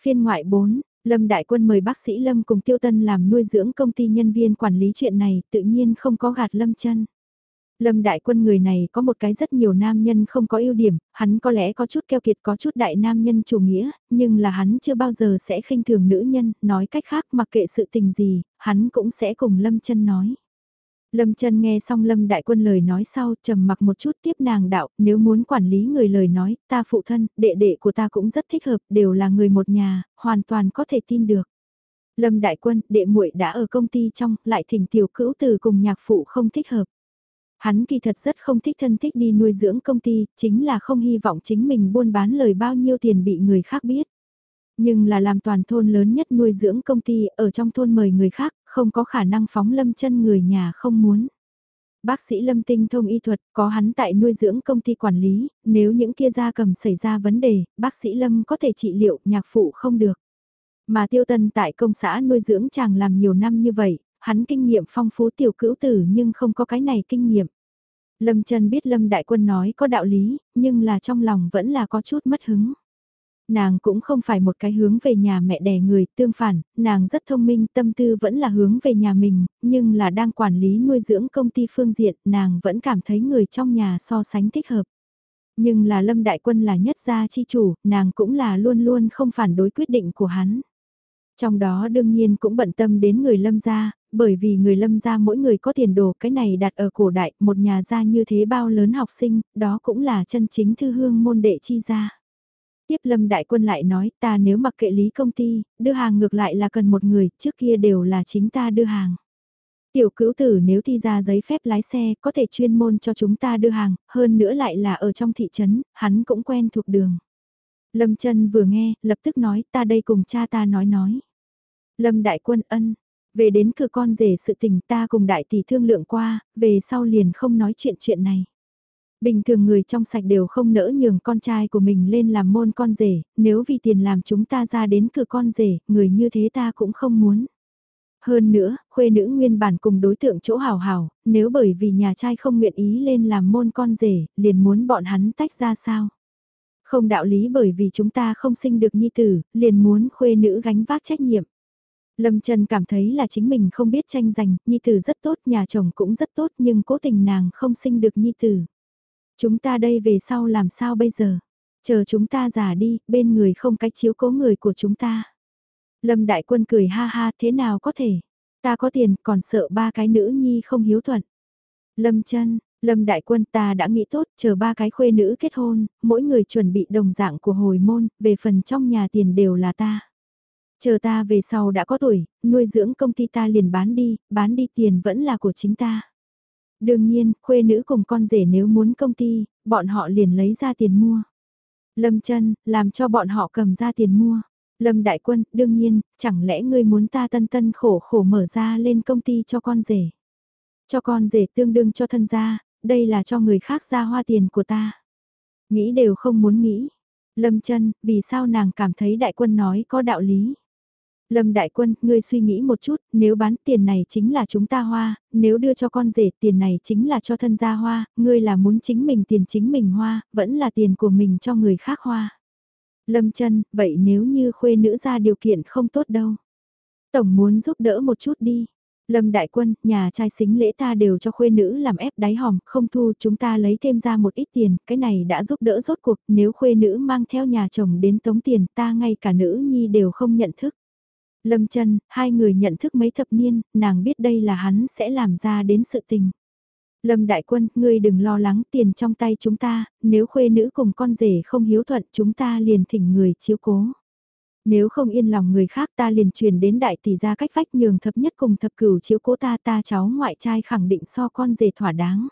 Phiên ngoại 4, Lâm Đại Quân mời bác sĩ Lâm cùng Tiêu Tân làm nuôi dưỡng công ty nhân viên quản lý chuyện này, tự nhiên không có gạt Lâm chân. Lâm đại quân người này có một cái rất nhiều nam nhân không có ưu điểm, hắn có lẽ có chút keo kiệt có chút đại nam nhân chủ nghĩa, nhưng là hắn chưa bao giờ sẽ khinh thường nữ nhân, nói cách khác mặc kệ sự tình gì, hắn cũng sẽ cùng Lâm chân nói. Lâm Trân nghe xong Lâm đại quân lời nói sau trầm mặc một chút tiếp nàng đạo, nếu muốn quản lý người lời nói, ta phụ thân, đệ đệ của ta cũng rất thích hợp, đều là người một nhà, hoàn toàn có thể tin được. Lâm đại quân, đệ muội đã ở công ty trong, lại thỉnh tiểu cữu từ cùng nhạc phụ không thích hợp. Hắn kỳ thật rất không thích thân thích đi nuôi dưỡng công ty, chính là không hy vọng chính mình buôn bán lời bao nhiêu tiền bị người khác biết. Nhưng là làm toàn thôn lớn nhất nuôi dưỡng công ty ở trong thôn mời người khác, không có khả năng phóng lâm chân người nhà không muốn. Bác sĩ Lâm tinh thông y thuật, có hắn tại nuôi dưỡng công ty quản lý, nếu những kia gia cầm xảy ra vấn đề, bác sĩ Lâm có thể trị liệu, nhạc phụ không được. Mà tiêu tân tại công xã nuôi dưỡng chàng làm nhiều năm như vậy, hắn kinh nghiệm phong phú tiểu cữu tử nhưng không có cái này kinh nghiệm. Lâm Trần biết Lâm Đại Quân nói có đạo lý, nhưng là trong lòng vẫn là có chút mất hứng. Nàng cũng không phải một cái hướng về nhà mẹ đẻ người, tương phản, nàng rất thông minh, tâm tư vẫn là hướng về nhà mình, nhưng là đang quản lý nuôi dưỡng công ty phương diện, nàng vẫn cảm thấy người trong nhà so sánh thích hợp. Nhưng là Lâm Đại Quân là nhất gia chi chủ, nàng cũng là luôn luôn không phản đối quyết định của hắn. Trong đó đương nhiên cũng bận tâm đến người lâm gia, bởi vì người lâm gia mỗi người có tiền đồ cái này đặt ở cổ đại, một nhà gia như thế bao lớn học sinh, đó cũng là chân chính thư hương môn đệ chi gia. Tiếp lâm đại quân lại nói ta nếu mặc kệ lý công ty, đưa hàng ngược lại là cần một người, trước kia đều là chính ta đưa hàng. Tiểu cữu tử nếu thi ra giấy phép lái xe có thể chuyên môn cho chúng ta đưa hàng, hơn nữa lại là ở trong thị trấn, hắn cũng quen thuộc đường. Lâm chân vừa nghe, lập tức nói ta đây cùng cha ta nói nói. Lâm Đại Quân ân, về đến cửa con rể sự tình ta cùng đại tỷ thương lượng qua, về sau liền không nói chuyện chuyện này. Bình thường người trong sạch đều không nỡ nhường con trai của mình lên làm môn con rể, nếu vì tiền làm chúng ta ra đến cửa con rể, người như thế ta cũng không muốn. Hơn nữa, khuê nữ nguyên bản cùng đối tượng chỗ hào hào, nếu bởi vì nhà trai không nguyện ý lên làm môn con rể, liền muốn bọn hắn tách ra sao? Không đạo lý bởi vì chúng ta không sinh được nhi tử, liền muốn khuê nữ gánh vác trách nhiệm. Lâm Trần cảm thấy là chính mình không biết tranh giành, nhi tử rất tốt, nhà chồng cũng rất tốt nhưng cố tình nàng không sinh được nhi tử. Chúng ta đây về sau làm sao bây giờ? Chờ chúng ta già đi, bên người không cách chiếu cố người của chúng ta. Lâm Đại Quân cười ha ha thế nào có thể? Ta có tiền còn sợ ba cái nữ nhi không hiếu thuận. Lâm chân, Lâm Đại Quân ta đã nghĩ tốt chờ ba cái khuê nữ kết hôn, mỗi người chuẩn bị đồng dạng của hồi môn, về phần trong nhà tiền đều là ta. Chờ ta về sau đã có tuổi, nuôi dưỡng công ty ta liền bán đi, bán đi tiền vẫn là của chính ta. Đương nhiên, khuê nữ cùng con rể nếu muốn công ty, bọn họ liền lấy ra tiền mua. Lâm chân, làm cho bọn họ cầm ra tiền mua. Lâm Đại Quân, đương nhiên, chẳng lẽ ngươi muốn ta tân tân khổ khổ mở ra lên công ty cho con rể. Cho con rể tương đương cho thân gia, đây là cho người khác ra hoa tiền của ta. Nghĩ đều không muốn nghĩ. Lâm chân, vì sao nàng cảm thấy đại quân nói có đạo lý? Lâm Đại Quân, ngươi suy nghĩ một chút, nếu bán tiền này chính là chúng ta hoa, nếu đưa cho con rể tiền này chính là cho thân gia hoa, ngươi là muốn chính mình tiền chính mình hoa, vẫn là tiền của mình cho người khác hoa. Lâm chân, vậy nếu như khuê nữ ra điều kiện không tốt đâu. Tổng muốn giúp đỡ một chút đi. Lâm Đại Quân, nhà trai xính lễ ta đều cho khuê nữ làm ép đáy hòm, không thu chúng ta lấy thêm ra một ít tiền, cái này đã giúp đỡ rốt cuộc, nếu khuê nữ mang theo nhà chồng đến tống tiền ta ngay cả nữ nhi đều không nhận thức. Lâm chân, hai người nhận thức mấy thập niên, nàng biết đây là hắn sẽ làm ra đến sự tình. Lâm Đại Quân, ngươi đừng lo lắng tiền trong tay chúng ta, nếu khuê nữ cùng con rể không hiếu thuận chúng ta liền thỉnh người chiếu cố. Nếu không yên lòng người khác ta liền truyền đến đại tỷ gia cách vách nhường thập nhất cùng thập cửu chiếu cố ta ta cháu ngoại trai khẳng định so con rể thỏa đáng.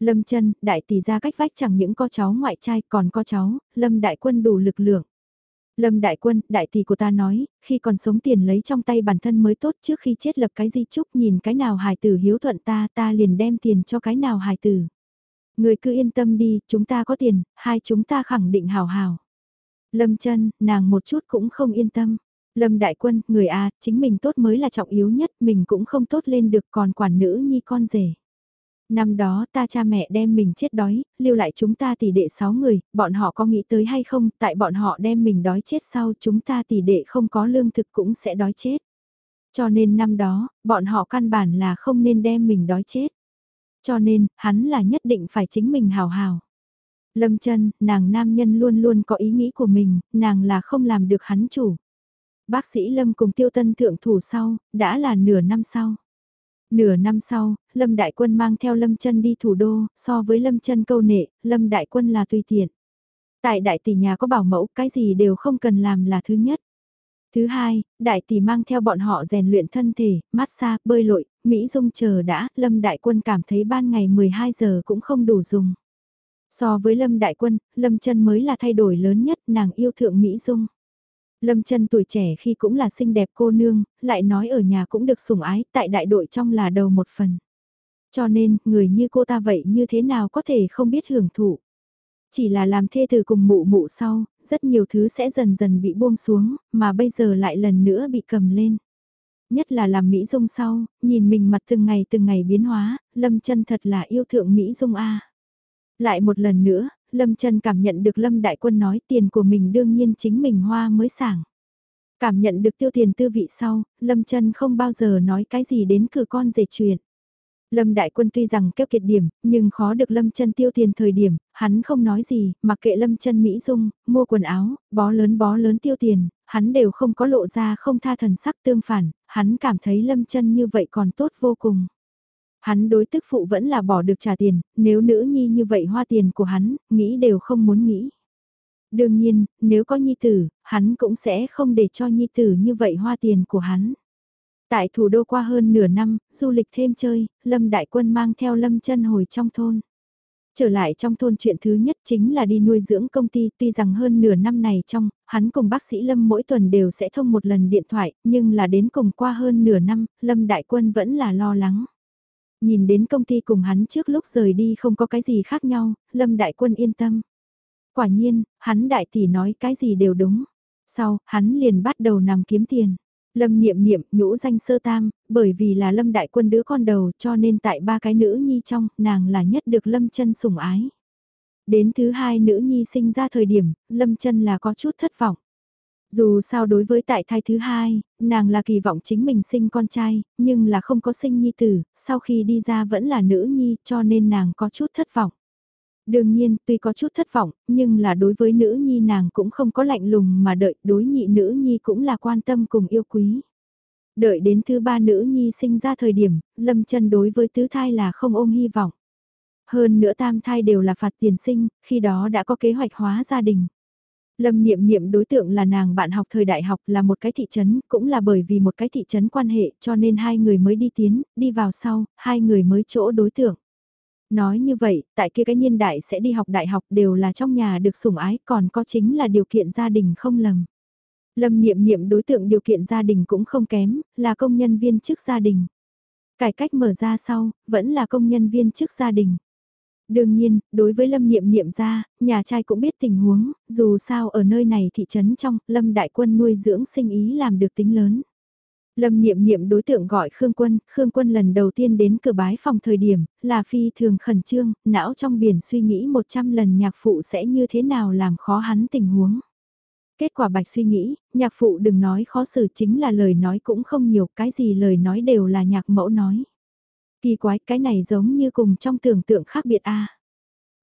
Lâm chân, đại tỷ gia cách vách chẳng những có cháu ngoại trai còn có cháu, Lâm Đại Quân đủ lực lượng. Lâm Đại Quân, đại tỷ của ta nói, khi còn sống tiền lấy trong tay bản thân mới tốt trước khi chết lập cái di chúc nhìn cái nào hài tử hiếu thuận ta ta liền đem tiền cho cái nào hài tử. Người cứ yên tâm đi, chúng ta có tiền, hai chúng ta khẳng định hào hào. Lâm chân, nàng một chút cũng không yên tâm. Lâm Đại Quân, người à, chính mình tốt mới là trọng yếu nhất, mình cũng không tốt lên được còn quản nữ nhi con rể. Năm đó ta cha mẹ đem mình chết đói, lưu lại chúng ta tỷ đệ 6 người, bọn họ có nghĩ tới hay không, tại bọn họ đem mình đói chết sau chúng ta tỷ đệ không có lương thực cũng sẽ đói chết. Cho nên năm đó, bọn họ căn bản là không nên đem mình đói chết. Cho nên, hắn là nhất định phải chính mình hào hào. Lâm chân, nàng nam nhân luôn luôn có ý nghĩ của mình, nàng là không làm được hắn chủ. Bác sĩ Lâm cùng tiêu tân thượng thủ sau, đã là nửa năm sau. Nửa năm sau, Lâm Đại Quân mang theo Lâm chân đi thủ đô, so với Lâm chân câu nệ, Lâm Đại Quân là tùy tiện. Tại đại tỷ nhà có bảo mẫu, cái gì đều không cần làm là thứ nhất. Thứ hai, đại tỷ mang theo bọn họ rèn luyện thân thể, massage, bơi lội, Mỹ Dung chờ đã, Lâm Đại Quân cảm thấy ban ngày 12 giờ cũng không đủ dùng. So với Lâm Đại Quân, Lâm chân mới là thay đổi lớn nhất, nàng yêu thượng Mỹ Dung. Lâm chân tuổi trẻ khi cũng là xinh đẹp cô nương, lại nói ở nhà cũng được sủng ái, tại đại đội trong là đầu một phần. Cho nên, người như cô ta vậy như thế nào có thể không biết hưởng thụ. Chỉ là làm thê từ cùng mụ mụ sau, rất nhiều thứ sẽ dần dần bị buông xuống, mà bây giờ lại lần nữa bị cầm lên. Nhất là làm Mỹ Dung sau, nhìn mình mặt từng ngày từng ngày biến hóa, Lâm chân thật là yêu thượng Mỹ Dung A. Lại một lần nữa, Lâm Trân cảm nhận được Lâm Đại Quân nói tiền của mình đương nhiên chính mình hoa mới sảng. Cảm nhận được tiêu tiền tư vị sau, Lâm Trân không bao giờ nói cái gì đến cử con rể chuyện. Lâm Đại Quân tuy rằng kêu kiệt điểm, nhưng khó được Lâm Trân tiêu tiền thời điểm, hắn không nói gì, mặc kệ Lâm Trân Mỹ Dung, mua quần áo, bó lớn bó lớn tiêu tiền, hắn đều không có lộ ra không tha thần sắc tương phản, hắn cảm thấy Lâm Trân như vậy còn tốt vô cùng. Hắn đối tức phụ vẫn là bỏ được trả tiền, nếu nữ nhi như vậy hoa tiền của hắn, nghĩ đều không muốn nghĩ. Đương nhiên, nếu có nhi tử, hắn cũng sẽ không để cho nhi tử như vậy hoa tiền của hắn. Tại thủ đô qua hơn nửa năm, du lịch thêm chơi, Lâm Đại Quân mang theo Lâm chân hồi trong thôn. Trở lại trong thôn chuyện thứ nhất chính là đi nuôi dưỡng công ty tuy rằng hơn nửa năm này trong, hắn cùng bác sĩ Lâm mỗi tuần đều sẽ thông một lần điện thoại, nhưng là đến cùng qua hơn nửa năm, Lâm Đại Quân vẫn là lo lắng. Nhìn đến công ty cùng hắn trước lúc rời đi không có cái gì khác nhau, Lâm Đại Quân yên tâm. Quả nhiên, hắn đại tỷ nói cái gì đều đúng. Sau, hắn liền bắt đầu nằm kiếm tiền. Lâm niệm niệm nhũ danh sơ tam, bởi vì là Lâm Đại Quân đứa con đầu cho nên tại ba cái nữ nhi trong, nàng là nhất được Lâm chân sủng ái. Đến thứ hai nữ nhi sinh ra thời điểm, Lâm chân là có chút thất vọng. Dù sao đối với tại thai thứ hai, nàng là kỳ vọng chính mình sinh con trai, nhưng là không có sinh nhi tử, sau khi đi ra vẫn là nữ nhi cho nên nàng có chút thất vọng. Đương nhiên, tuy có chút thất vọng, nhưng là đối với nữ nhi nàng cũng không có lạnh lùng mà đợi đối nhị nữ nhi cũng là quan tâm cùng yêu quý. Đợi đến thứ ba nữ nhi sinh ra thời điểm, lâm chân đối với tứ thai là không ôm hy vọng. Hơn nữa tam thai đều là phạt tiền sinh, khi đó đã có kế hoạch hóa gia đình. Lâm niệm niệm đối tượng là nàng bạn học thời đại học là một cái thị trấn, cũng là bởi vì một cái thị trấn quan hệ cho nên hai người mới đi tiến, đi vào sau, hai người mới chỗ đối tượng. Nói như vậy, tại kia cái niên đại sẽ đi học đại học đều là trong nhà được sủng ái còn có chính là điều kiện gia đình không lầm. Lâm niệm niệm đối tượng điều kiện gia đình cũng không kém, là công nhân viên chức gia đình. Cải cách mở ra sau, vẫn là công nhân viên chức gia đình. Đương nhiên, đối với Lâm Niệm Niệm ra, nhà trai cũng biết tình huống, dù sao ở nơi này thị trấn trong, Lâm Đại Quân nuôi dưỡng sinh ý làm được tính lớn. Lâm Niệm Niệm đối tượng gọi Khương Quân, Khương Quân lần đầu tiên đến cửa bái phòng thời điểm, là phi thường khẩn trương, não trong biển suy nghĩ 100 lần nhạc phụ sẽ như thế nào làm khó hắn tình huống. Kết quả bạch suy nghĩ, nhạc phụ đừng nói khó xử chính là lời nói cũng không nhiều, cái gì lời nói đều là nhạc mẫu nói. Kỳ quái, cái này giống như cùng trong tưởng tượng khác biệt a.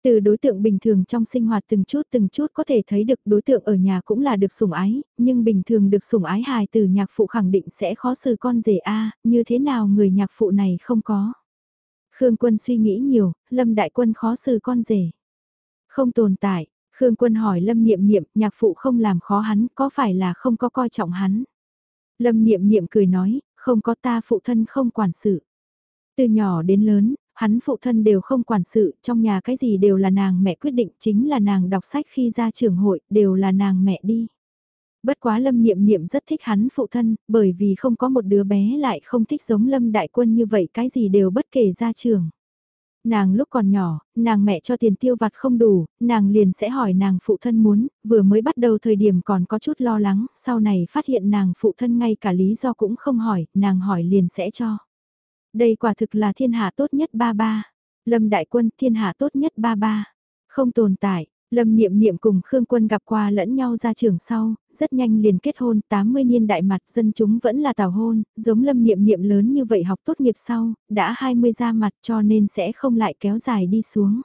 Từ đối tượng bình thường trong sinh hoạt từng chút từng chút có thể thấy được đối tượng ở nhà cũng là được sủng ái, nhưng bình thường được sủng ái hài từ nhạc phụ khẳng định sẽ khó xử con rể a, như thế nào người nhạc phụ này không có. Khương Quân suy nghĩ nhiều, Lâm Đại Quân khó xử con rể. Không tồn tại, Khương Quân hỏi Lâm Niệm Niệm, nhạc phụ không làm khó hắn, có phải là không có coi trọng hắn? Lâm Niệm Niệm cười nói, không có ta phụ thân không quản sự. Từ nhỏ đến lớn, hắn phụ thân đều không quản sự, trong nhà cái gì đều là nàng mẹ quyết định, chính là nàng đọc sách khi ra trường hội, đều là nàng mẹ đi. Bất quá Lâm Niệm Niệm rất thích hắn phụ thân, bởi vì không có một đứa bé lại không thích giống Lâm Đại Quân như vậy cái gì đều bất kể ra trường. Nàng lúc còn nhỏ, nàng mẹ cho tiền tiêu vặt không đủ, nàng liền sẽ hỏi nàng phụ thân muốn, vừa mới bắt đầu thời điểm còn có chút lo lắng, sau này phát hiện nàng phụ thân ngay cả lý do cũng không hỏi, nàng hỏi liền sẽ cho. Đây quả thực là thiên hạ tốt nhất ba ba. Lâm Đại Quân thiên hạ tốt nhất ba ba. Không tồn tại, Lâm Niệm Niệm cùng Khương Quân gặp qua lẫn nhau ra trường sau, rất nhanh liền kết hôn, 80 niên đại mặt dân chúng vẫn là tào hôn, giống Lâm Niệm Niệm lớn như vậy học tốt nghiệp sau, đã 20 ra mặt cho nên sẽ không lại kéo dài đi xuống.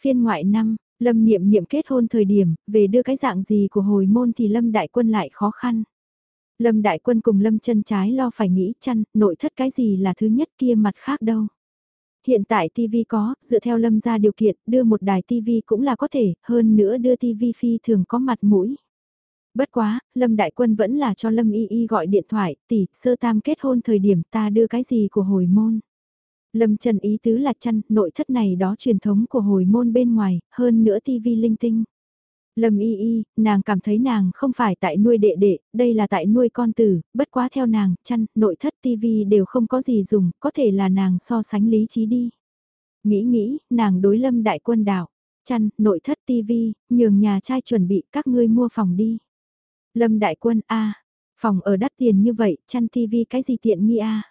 Phiên ngoại năm, Lâm Niệm Niệm kết hôn thời điểm, về đưa cái dạng gì của hồi môn thì Lâm Đại Quân lại khó khăn. Lâm Đại Quân cùng Lâm chân trái lo phải nghĩ chăn, nội thất cái gì là thứ nhất kia mặt khác đâu. Hiện tại TV có, dựa theo Lâm ra điều kiện, đưa một đài TV cũng là có thể, hơn nữa đưa TV phi thường có mặt mũi. Bất quá, Lâm Đại Quân vẫn là cho Lâm Y Y gọi điện thoại, tỷ, sơ tam kết hôn thời điểm ta đưa cái gì của hồi môn. Lâm Trần ý tứ là chăn, nội thất này đó truyền thống của hồi môn bên ngoài, hơn nữa TV linh tinh. Lâm y y, nàng cảm thấy nàng không phải tại nuôi đệ đệ, đây là tại nuôi con tử, bất quá theo nàng, chăn, nội thất tivi đều không có gì dùng, có thể là nàng so sánh lý trí đi. Nghĩ nghĩ, nàng đối lâm đại quân đảo, chăn, nội thất tivi, nhường nhà trai chuẩn bị các ngươi mua phòng đi. Lâm đại quân a phòng ở đắt tiền như vậy, chăn tivi cái gì tiện nghi a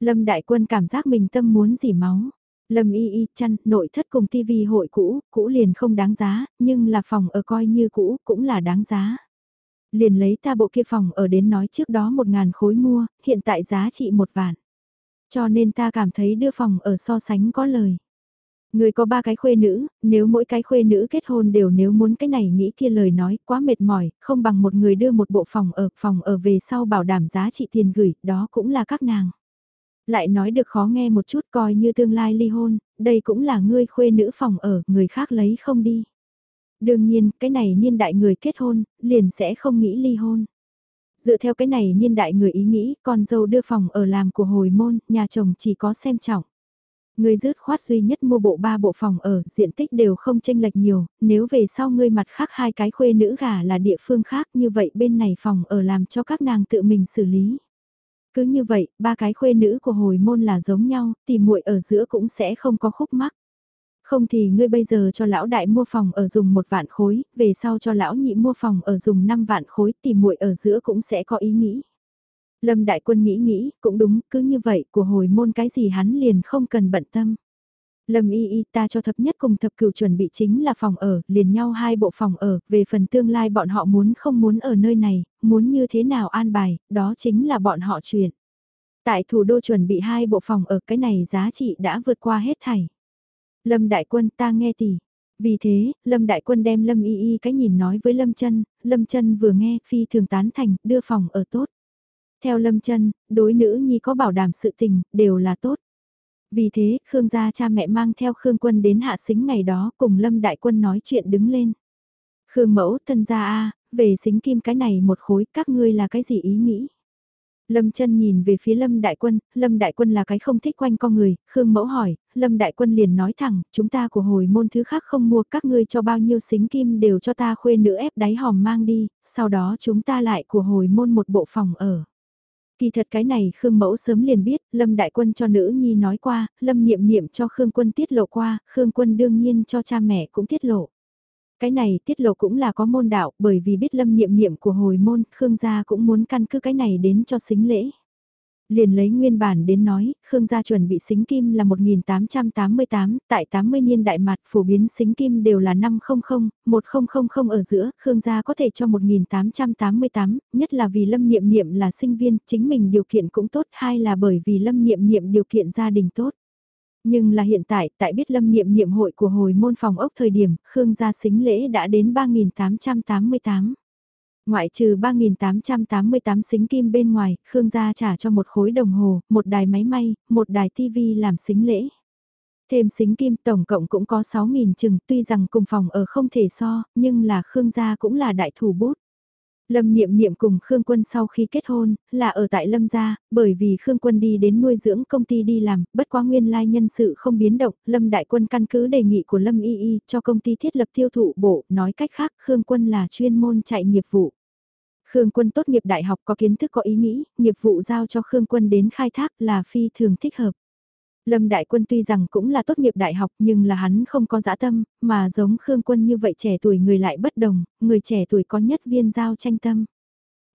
Lâm đại quân cảm giác mình tâm muốn dỉ máu. Lâm y y chăn, nội thất cùng tivi hội cũ, cũ liền không đáng giá, nhưng là phòng ở coi như cũ, cũng là đáng giá. Liền lấy ta bộ kia phòng ở đến nói trước đó một ngàn khối mua, hiện tại giá trị một vạn. Cho nên ta cảm thấy đưa phòng ở so sánh có lời. Người có ba cái khuê nữ, nếu mỗi cái khuê nữ kết hôn đều nếu muốn cái này nghĩ kia lời nói quá mệt mỏi, không bằng một người đưa một bộ phòng ở, phòng ở về sau bảo đảm giá trị tiền gửi, đó cũng là các nàng. Lại nói được khó nghe một chút coi như tương lai ly hôn, đây cũng là ngươi khuê nữ phòng ở, người khác lấy không đi. Đương nhiên, cái này niên đại người kết hôn, liền sẽ không nghĩ ly hôn. Dựa theo cái này niên đại người ý nghĩ, con dâu đưa phòng ở làm của hồi môn, nhà chồng chỉ có xem trọng. Người dứt khoát duy nhất mua bộ ba bộ phòng ở, diện tích đều không tranh lệch nhiều, nếu về sau ngươi mặt khác hai cái khuê nữ gà là địa phương khác như vậy bên này phòng ở làm cho các nàng tự mình xử lý. Cứ như vậy, ba cái khuê nữ của hồi môn là giống nhau, thì muội ở giữa cũng sẽ không có khúc mắc. Không thì ngươi bây giờ cho lão đại mua phòng ở dùng một vạn khối, về sau cho lão nhị mua phòng ở dùng 5 vạn khối thì muội ở giữa cũng sẽ có ý nghĩ. Lâm đại quân nghĩ nghĩ, cũng đúng, cứ như vậy, của hồi môn cái gì hắn liền không cần bận tâm. Lâm y y ta cho thập nhất cùng thập cửu chuẩn bị chính là phòng ở, liền nhau hai bộ phòng ở, về phần tương lai bọn họ muốn không muốn ở nơi này, muốn như thế nào an bài, đó chính là bọn họ chuyện. Tại thủ đô chuẩn bị hai bộ phòng ở cái này giá trị đã vượt qua hết thảy. Lâm đại quân ta nghe tỷ. Vì thế, Lâm đại quân đem Lâm y y cái nhìn nói với Lâm chân Lâm chân vừa nghe phi thường tán thành, đưa phòng ở tốt. Theo Lâm chân đối nữ nhi có bảo đảm sự tình, đều là tốt. Vì thế, Khương gia cha mẹ mang theo Khương quân đến hạ xính ngày đó cùng Lâm Đại Quân nói chuyện đứng lên. Khương mẫu thân gia a về xính kim cái này một khối các ngươi là cái gì ý nghĩ? Lâm chân nhìn về phía Lâm Đại Quân, Lâm Đại Quân là cái không thích quanh con người, Khương Mẫu hỏi, Lâm Đại Quân liền nói thẳng, chúng ta của hồi môn thứ khác không mua các ngươi cho bao nhiêu xính kim đều cho ta khuê nữ ép đáy hòm mang đi, sau đó chúng ta lại của hồi môn một bộ phòng ở. Kỳ thật cái này Khương Mẫu sớm liền biết, Lâm Đại Quân cho nữ nhi nói qua, Lâm Niệm Niệm cho Khương Quân tiết lộ qua, Khương Quân đương nhiên cho cha mẹ cũng tiết lộ. Cái này tiết lộ cũng là có môn đạo, bởi vì biết Lâm Niệm Niệm của hồi môn, Khương gia cũng muốn căn cứ cái này đến cho xính lễ. Liền lấy nguyên bản đến nói, Khương gia chuẩn bị xính kim là 1888, tại 80 niên đại mặt phổ biến xính kim đều là 500, 1000 ở giữa, Khương gia có thể cho 1888, nhất là vì Lâm Niệm Niệm là sinh viên, chính mình điều kiện cũng tốt, hay là bởi vì Lâm Niệm Niệm điều kiện gia đình tốt. Nhưng là hiện tại, tại biết Lâm Niệm Niệm hội của hồi môn phòng ốc thời điểm, Khương gia xính lễ đã đến 3888. Ngoại trừ 3.888 xính kim bên ngoài, Khương gia trả cho một khối đồng hồ, một đài máy may, một đài tivi làm xính lễ. Thêm xính kim tổng cộng cũng có 6.000 chừng, tuy rằng cùng phòng ở không thể so, nhưng là Khương gia cũng là đại thủ bút. Lâm Niệm Niệm cùng Khương Quân sau khi kết hôn, là ở tại Lâm gia, bởi vì Khương Quân đi đến nuôi dưỡng công ty đi làm, bất quá nguyên lai nhân sự không biến động, Lâm Đại Quân căn cứ đề nghị của Lâm Y Y cho công ty thiết lập tiêu thụ bộ, nói cách khác Khương Quân là chuyên môn chạy nghiệp vụ. Khương Quân tốt nghiệp đại học có kiến thức có ý nghĩ, nghiệp vụ giao cho Khương Quân đến khai thác là phi thường thích hợp. Lâm Đại Quân tuy rằng cũng là tốt nghiệp đại học nhưng là hắn không có dã tâm, mà giống Khương Quân như vậy trẻ tuổi người lại bất đồng, người trẻ tuổi có nhất viên giao tranh tâm.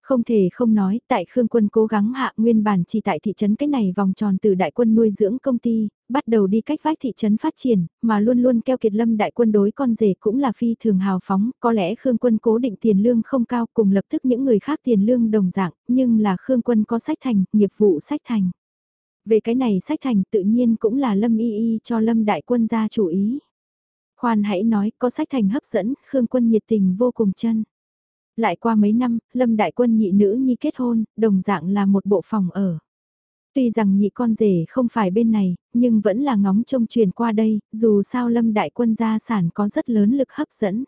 Không thể không nói, tại Khương Quân cố gắng hạ nguyên bản chỉ tại thị trấn cái này vòng tròn từ đại quân nuôi dưỡng công ty, bắt đầu đi cách vách thị trấn phát triển, mà luôn luôn keo kiệt lâm đại quân đối con rể cũng là phi thường hào phóng, có lẽ Khương Quân cố định tiền lương không cao cùng lập tức những người khác tiền lương đồng dạng, nhưng là Khương Quân có sách thành, nghiệp vụ sách thành. Về cái này sách thành tự nhiên cũng là lâm y y cho lâm đại quân ra chủ ý. Khoan hãy nói có sách thành hấp dẫn, Khương Quân nhiệt tình vô cùng chân. Lại qua mấy năm, Lâm Đại Quân nhị nữ nhi kết hôn, đồng dạng là một bộ phòng ở. Tuy rằng nhị con rể không phải bên này, nhưng vẫn là ngóng trông truyền qua đây, dù sao Lâm Đại Quân gia sản có rất lớn lực hấp dẫn.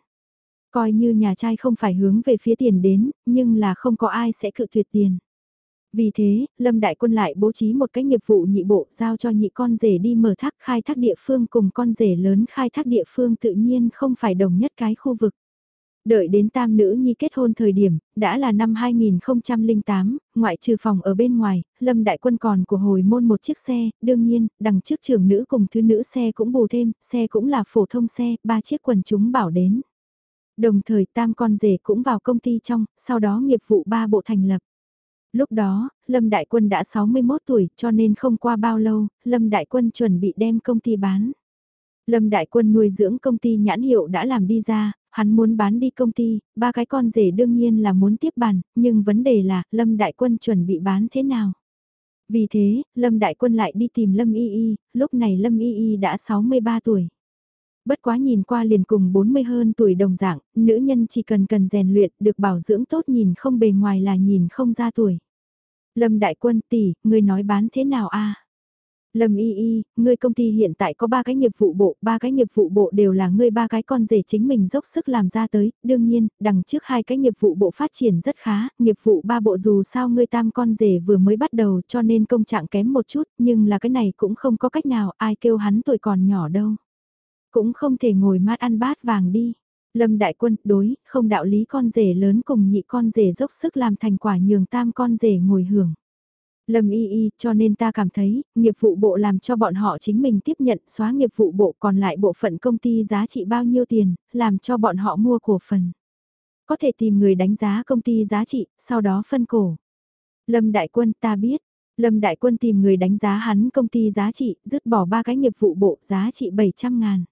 Coi như nhà trai không phải hướng về phía tiền đến, nhưng là không có ai sẽ cự tuyệt tiền. Vì thế, Lâm Đại Quân lại bố trí một cái nghiệp vụ nhị bộ giao cho nhị con rể đi mở thác khai thác địa phương cùng con rể lớn khai thác địa phương tự nhiên không phải đồng nhất cái khu vực. Đợi đến tam nữ nhi kết hôn thời điểm, đã là năm 2008, ngoại trừ phòng ở bên ngoài, Lâm Đại Quân còn của hồi môn một chiếc xe, đương nhiên, đằng trước trưởng nữ cùng thứ nữ xe cũng bù thêm, xe cũng là phổ thông xe, ba chiếc quần chúng bảo đến. Đồng thời tam con rể cũng vào công ty trong, sau đó nghiệp vụ ba bộ thành lập. Lúc đó, Lâm Đại Quân đã 61 tuổi cho nên không qua bao lâu, Lâm Đại Quân chuẩn bị đem công ty bán. Lâm Đại Quân nuôi dưỡng công ty nhãn hiệu đã làm đi ra, hắn muốn bán đi công ty, ba cái con rể đương nhiên là muốn tiếp bàn, nhưng vấn đề là Lâm Đại Quân chuẩn bị bán thế nào. Vì thế, Lâm Đại Quân lại đi tìm Lâm Y Y, lúc này Lâm Y Y đã 63 tuổi. Bất quá nhìn qua liền cùng 40 hơn tuổi đồng dạng, nữ nhân chỉ cần cần rèn luyện được bảo dưỡng tốt nhìn không bề ngoài là nhìn không ra tuổi. Lâm Đại Quân tỷ, ngươi nói bán thế nào a? Lâm y y, ngươi công ty hiện tại có ba cái nghiệp vụ bộ, ba cái nghiệp vụ bộ đều là ngươi ba cái con rể chính mình dốc sức làm ra tới, đương nhiên, đằng trước hai cái nghiệp vụ bộ phát triển rất khá, nghiệp vụ ba bộ dù sao ngươi tam con rể vừa mới bắt đầu cho nên công trạng kém một chút, nhưng là cái này cũng không có cách nào, ai kêu hắn tuổi còn nhỏ đâu. Cũng không thể ngồi mát ăn bát vàng đi. Lâm đại quân, đối, không đạo lý con rể lớn cùng nhị con rể dốc sức làm thành quả nhường tam con rể ngồi hưởng. Lâm y y, cho nên ta cảm thấy, nghiệp vụ bộ làm cho bọn họ chính mình tiếp nhận xóa nghiệp vụ bộ còn lại bộ phận công ty giá trị bao nhiêu tiền, làm cho bọn họ mua cổ phần. Có thể tìm người đánh giá công ty giá trị, sau đó phân cổ. Lâm Đại Quân ta biết, Lâm Đại Quân tìm người đánh giá hắn công ty giá trị, dứt bỏ ba cái nghiệp vụ bộ giá trị 700 ngàn.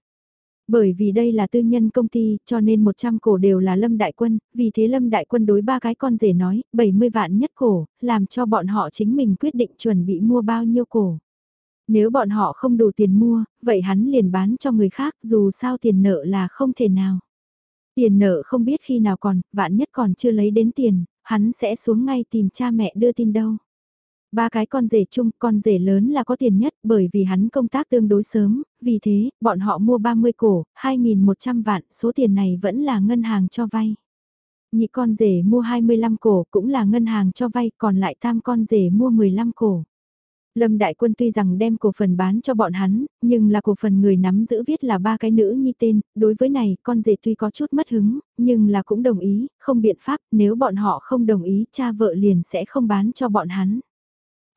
Bởi vì đây là tư nhân công ty, cho nên 100 cổ đều là Lâm Đại Quân, vì thế Lâm Đại Quân đối ba cái con rể nói, 70 vạn nhất cổ, làm cho bọn họ chính mình quyết định chuẩn bị mua bao nhiêu cổ. Nếu bọn họ không đủ tiền mua, vậy hắn liền bán cho người khác dù sao tiền nợ là không thể nào. Tiền nợ không biết khi nào còn, vạn nhất còn chưa lấy đến tiền, hắn sẽ xuống ngay tìm cha mẹ đưa tin đâu. Ba cái con rể chung, con rể lớn là có tiền nhất bởi vì hắn công tác tương đối sớm, vì thế, bọn họ mua 30 cổ, 2.100 vạn, số tiền này vẫn là ngân hàng cho vay. Nhị con rể mua 25 cổ cũng là ngân hàng cho vay, còn lại tam con rể mua 15 cổ. Lâm Đại Quân tuy rằng đem cổ phần bán cho bọn hắn, nhưng là cổ phần người nắm giữ viết là ba cái nữ nhi tên, đối với này con rể tuy có chút mất hứng, nhưng là cũng đồng ý, không biện pháp, nếu bọn họ không đồng ý cha vợ liền sẽ không bán cho bọn hắn.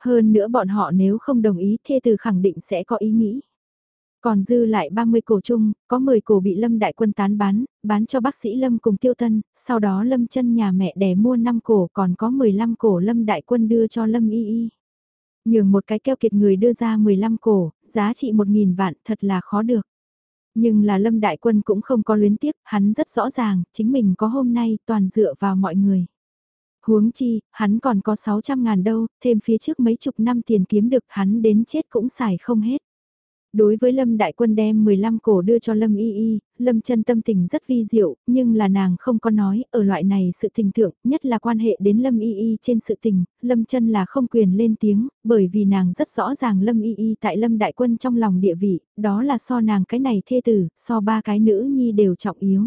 Hơn nữa bọn họ nếu không đồng ý thê từ khẳng định sẽ có ý nghĩ. Còn dư lại 30 cổ chung, có 10 cổ bị Lâm Đại Quân tán bán, bán cho bác sĩ Lâm cùng Tiêu Tân, sau đó Lâm chân nhà mẹ đẻ mua 5 cổ còn có 15 cổ Lâm Đại Quân đưa cho Lâm Y Y. Nhường một cái keo kiệt người đưa ra 15 cổ, giá trị 1.000 vạn thật là khó được. Nhưng là Lâm Đại Quân cũng không có luyến tiếc, hắn rất rõ ràng, chính mình có hôm nay toàn dựa vào mọi người. Huống chi, hắn còn có 600 ngàn đâu, thêm phía trước mấy chục năm tiền kiếm được hắn đến chết cũng xài không hết. Đối với Lâm Đại Quân đem 15 cổ đưa cho Lâm Y Y, Lâm chân tâm tình rất vi diệu, nhưng là nàng không có nói, ở loại này sự tình thượng, nhất là quan hệ đến Lâm Y Y trên sự tình, Lâm chân là không quyền lên tiếng, bởi vì nàng rất rõ ràng Lâm Y Y tại Lâm Đại Quân trong lòng địa vị, đó là so nàng cái này thê tử, so ba cái nữ nhi đều trọng yếu.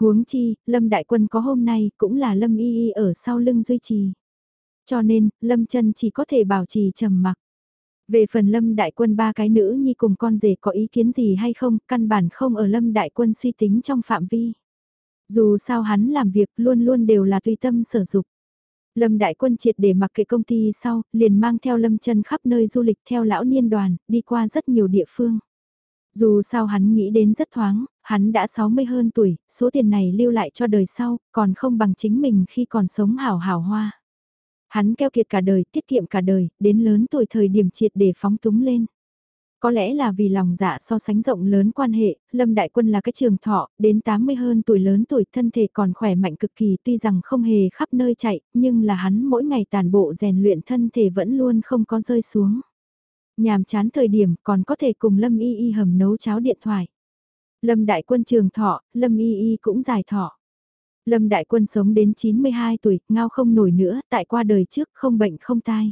Huống chi, Lâm Đại Quân có hôm nay cũng là Lâm Y Y ở sau lưng duy trì. Cho nên, Lâm chân chỉ có thể bảo trì trầm mặc. Về phần Lâm Đại Quân ba cái nữ nhi cùng con rể có ý kiến gì hay không, căn bản không ở Lâm Đại Quân suy tính trong phạm vi. Dù sao hắn làm việc luôn luôn đều là tùy tâm sở dục. Lâm Đại Quân triệt để mặc kệ công ty sau, liền mang theo Lâm chân khắp nơi du lịch theo lão niên đoàn, đi qua rất nhiều địa phương. Dù sao hắn nghĩ đến rất thoáng, hắn đã 60 hơn tuổi, số tiền này lưu lại cho đời sau, còn không bằng chính mình khi còn sống hảo hảo hoa. Hắn keo kiệt cả đời, tiết kiệm cả đời, đến lớn tuổi thời điểm triệt để phóng túng lên. Có lẽ là vì lòng dạ so sánh rộng lớn quan hệ, Lâm Đại Quân là cái trường thọ, đến 80 hơn tuổi lớn tuổi thân thể còn khỏe mạnh cực kỳ tuy rằng không hề khắp nơi chạy, nhưng là hắn mỗi ngày tàn bộ rèn luyện thân thể vẫn luôn không có rơi xuống. Nhàm chán thời điểm còn có thể cùng Lâm Y Y hầm nấu cháo điện thoại. Lâm Đại Quân trường thọ, Lâm Y Y cũng dài thọ. Lâm Đại Quân sống đến 92 tuổi, ngao không nổi nữa, tại qua đời trước không bệnh không tai.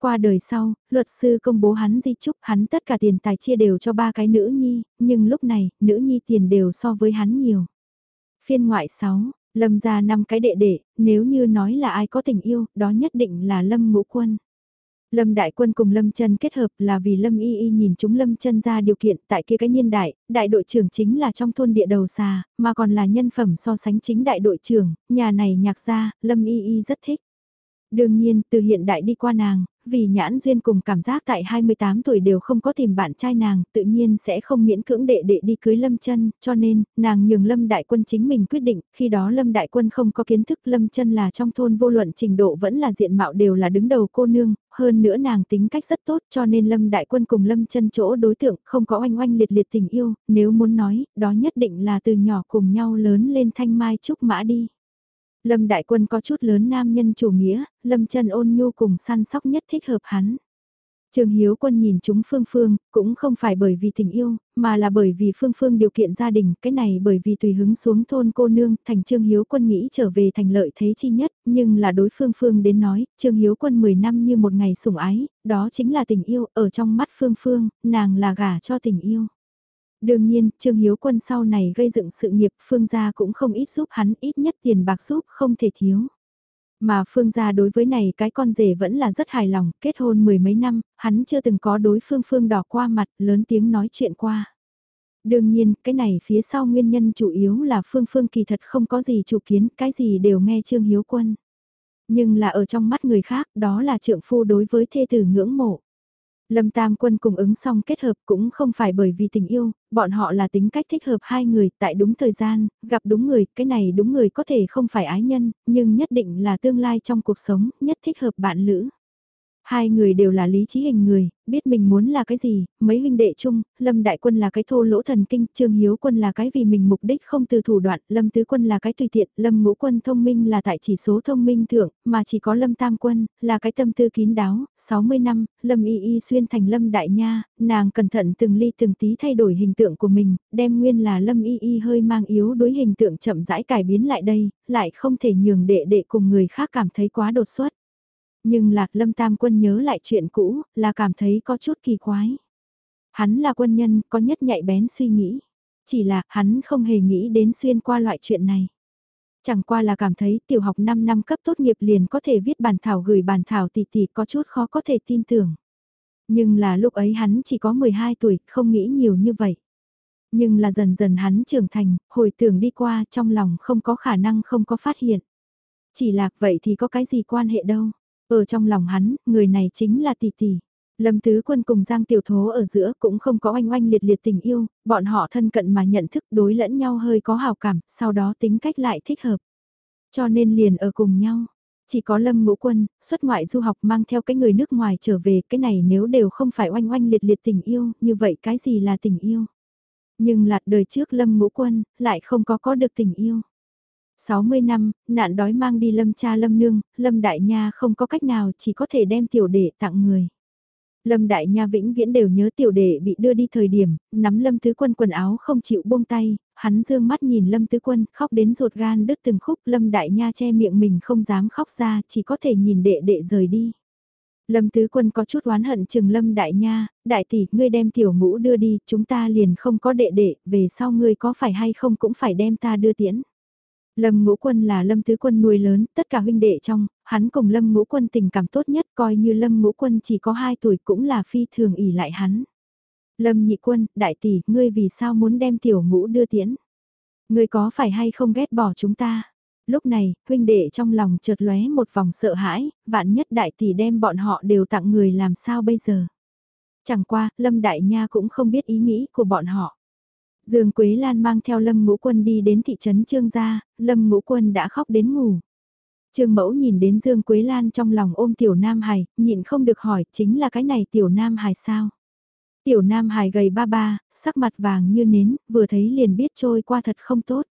Qua đời sau, luật sư công bố hắn di chúc hắn tất cả tiền tài chia đều cho ba cái nữ nhi, nhưng lúc này, nữ nhi tiền đều so với hắn nhiều. Phiên ngoại 6, Lâm ra năm cái đệ đệ, nếu như nói là ai có tình yêu, đó nhất định là Lâm Ngũ Quân. Lâm Đại Quân cùng Lâm Chân kết hợp là vì Lâm Y Y nhìn chúng Lâm Chân ra điều kiện tại kia cái niên đại, đại đội trưởng chính là trong thôn địa đầu xà, mà còn là nhân phẩm so sánh chính đại đội trưởng, nhà này nhạc ra, Lâm Y Y rất thích. Đương nhiên, từ hiện đại đi qua nàng, vì nhãn duyên cùng cảm giác tại 28 tuổi đều không có tìm bạn trai nàng, tự nhiên sẽ không miễn cưỡng đệ đệ đi cưới Lâm chân cho nên, nàng nhường Lâm Đại Quân chính mình quyết định, khi đó Lâm Đại Quân không có kiến thức Lâm chân là trong thôn vô luận trình độ vẫn là diện mạo đều là đứng đầu cô nương, hơn nữa nàng tính cách rất tốt cho nên Lâm Đại Quân cùng Lâm chân chỗ đối tượng không có oanh oanh liệt liệt tình yêu, nếu muốn nói, đó nhất định là từ nhỏ cùng nhau lớn lên thanh mai trúc mã đi. Lâm Đại Quân có chút lớn nam nhân chủ nghĩa, Lâm Trần ôn nhu cùng săn sóc nhất thích hợp hắn. Trường Hiếu Quân nhìn chúng Phương Phương, cũng không phải bởi vì tình yêu, mà là bởi vì Phương Phương điều kiện gia đình, cái này bởi vì tùy hứng xuống thôn cô nương, thành Trương Hiếu Quân nghĩ trở về thành lợi thế chi nhất, nhưng là đối Phương Phương đến nói, Trương Hiếu Quân 10 năm như một ngày sủng ái, đó chính là tình yêu, ở trong mắt Phương Phương, nàng là gả cho tình yêu. Đương nhiên, Trương Hiếu Quân sau này gây dựng sự nghiệp Phương gia cũng không ít giúp hắn, ít nhất tiền bạc giúp không thể thiếu. Mà Phương gia đối với này cái con rể vẫn là rất hài lòng, kết hôn mười mấy năm, hắn chưa từng có đối phương Phương đỏ qua mặt, lớn tiếng nói chuyện qua. Đương nhiên, cái này phía sau nguyên nhân chủ yếu là Phương Phương kỳ thật không có gì chủ kiến, cái gì đều nghe Trương Hiếu Quân. Nhưng là ở trong mắt người khác, đó là trượng phu đối với thê tử ngưỡng mộ. Lâm Tam Quân cùng ứng xong kết hợp cũng không phải bởi vì tình yêu, bọn họ là tính cách thích hợp hai người tại đúng thời gian, gặp đúng người, cái này đúng người có thể không phải ái nhân, nhưng nhất định là tương lai trong cuộc sống, nhất thích hợp bạn lữ. Hai người đều là lý trí hình người, biết mình muốn là cái gì, mấy huynh đệ chung, Lâm Đại Quân là cái thô lỗ thần kinh, Trương Hiếu Quân là cái vì mình mục đích không từ thủ đoạn, Lâm Tứ Quân là cái tùy tiện, Lâm Ngũ Quân thông minh là tại chỉ số thông minh thượng, mà chỉ có Lâm Tam Quân, là cái tâm tư kín đáo, 60 năm, Lâm Y Y xuyên thành Lâm Đại Nha, nàng cẩn thận từng ly từng tí thay đổi hình tượng của mình, đem nguyên là Lâm Y Y hơi mang yếu đối hình tượng chậm rãi cải biến lại đây, lại không thể nhường đệ đệ cùng người khác cảm thấy quá đột xuất nhưng lạc lâm tam quân nhớ lại chuyện cũ, là cảm thấy có chút kỳ quái. Hắn là quân nhân, có nhất nhạy bén suy nghĩ. Chỉ là hắn không hề nghĩ đến xuyên qua loại chuyện này. Chẳng qua là cảm thấy tiểu học 5 năm cấp tốt nghiệp liền có thể viết bản thảo gửi bản thảo tỷ tỷ có chút khó có thể tin tưởng. Nhưng là lúc ấy hắn chỉ có 12 tuổi, không nghĩ nhiều như vậy. Nhưng là dần dần hắn trưởng thành, hồi tưởng đi qua trong lòng không có khả năng không có phát hiện. Chỉ là vậy thì có cái gì quan hệ đâu. Ở trong lòng hắn, người này chính là tỷ tỷ. Lâm Tứ Quân cùng Giang Tiểu Thố ở giữa cũng không có oanh oanh liệt liệt tình yêu, bọn họ thân cận mà nhận thức đối lẫn nhau hơi có hào cảm, sau đó tính cách lại thích hợp. Cho nên liền ở cùng nhau. Chỉ có Lâm Ngũ Quân, xuất ngoại du học mang theo cái người nước ngoài trở về, cái này nếu đều không phải oanh oanh liệt liệt tình yêu, như vậy cái gì là tình yêu? Nhưng là đời trước Lâm Ngũ Quân, lại không có có được tình yêu. 60 năm, nạn đói mang đi Lâm cha Lâm nương, Lâm Đại Nha không có cách nào chỉ có thể đem tiểu đệ tặng người. Lâm Đại Nha vĩnh viễn đều nhớ tiểu đệ bị đưa đi thời điểm, nắm Lâm Tứ Quân quần áo không chịu buông tay, hắn dương mắt nhìn Lâm Tứ Quân khóc đến ruột gan đứt từng khúc Lâm Đại Nha che miệng mình không dám khóc ra chỉ có thể nhìn đệ đệ rời đi. Lâm Tứ Quân có chút oán hận chừng Lâm Đại Nha, đại tỷ ngươi đem tiểu ngũ đưa đi, chúng ta liền không có đệ đệ, về sau ngươi có phải hay không cũng phải đem ta đưa tiễn. Lâm Ngũ Quân là Lâm Tứ Quân nuôi lớn, tất cả huynh đệ trong, hắn cùng Lâm Ngũ Quân tình cảm tốt nhất coi như Lâm Ngũ Quân chỉ có 2 tuổi cũng là phi thường ỉ lại hắn. Lâm Nhị Quân, đại tỷ, ngươi vì sao muốn đem tiểu ngũ đưa tiễn? Ngươi có phải hay không ghét bỏ chúng ta? Lúc này, huynh đệ trong lòng chợt lóe một vòng sợ hãi, vạn nhất đại tỷ đem bọn họ đều tặng người làm sao bây giờ? Chẳng qua, Lâm Đại Nha cũng không biết ý nghĩ của bọn họ. Dương Quế Lan mang theo Lâm Ngũ Quân đi đến thị trấn Trương Gia, Lâm Ngũ Quân đã khóc đến ngủ. Trương Mẫu nhìn đến Dương Quế Lan trong lòng ôm Tiểu Nam Hải, nhịn không được hỏi chính là cái này Tiểu Nam Hải sao? Tiểu Nam Hải gầy ba ba, sắc mặt vàng như nến, vừa thấy liền biết trôi qua thật không tốt.